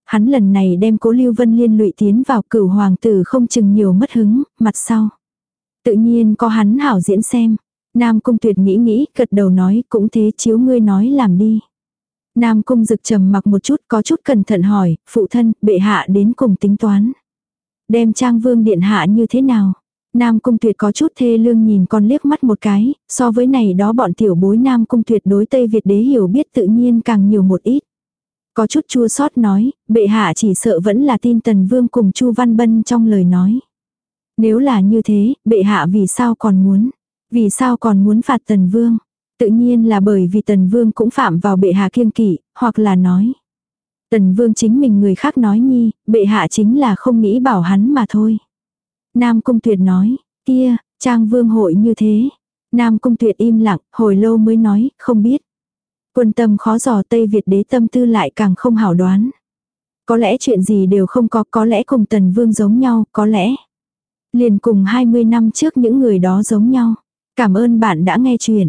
Hắn lần này đem cố Lưu Vân Liên lụy tiến vào cửu hoàng tử không chừng nhiều mất hứng, mặt sau. Tự nhiên có hắn hảo diễn xem. Nam Cung Tuyệt nghĩ nghĩ, gật đầu nói, cũng thế chiếu ngươi nói làm đi. Nam Cung Dực trầm mặc một chút, có chút cẩn thận hỏi, phụ thân, bệ hạ đến cùng tính toán. Đem trang vương điện hạ như thế nào? Nam Cung Tuyệt có chút thê lương nhìn con liếc mắt một cái, so với này đó bọn tiểu bối Nam Cung Tuyệt đối Tây Việt đế hiểu biết tự nhiên càng nhiều một ít. Có chút chua sót nói, bệ hạ chỉ sợ vẫn là tin Tần Vương cùng Chu Văn Bân trong lời nói. Nếu là như thế, bệ hạ vì sao còn muốn? Vì sao còn muốn phạt Tần Vương? Tự nhiên là bởi vì Tần Vương cũng phạm vào bệ hạ kiêng kỵ, hoặc là nói. Tần Vương chính mình người khác nói nhi, bệ hạ chính là không nghĩ bảo hắn mà thôi. Nam Cung Tuyệt nói, kia, Trang Vương hội như thế. Nam Cung Tuyệt im lặng, hồi lâu mới nói, không biết. Quân tâm khó dò Tây Việt đế tâm tư lại càng không hảo đoán. Có lẽ chuyện gì đều không có, có lẽ cùng Tần Vương giống nhau, có lẽ. Liền cùng 20 năm trước những người đó giống nhau. Cảm ơn bạn đã nghe chuyện.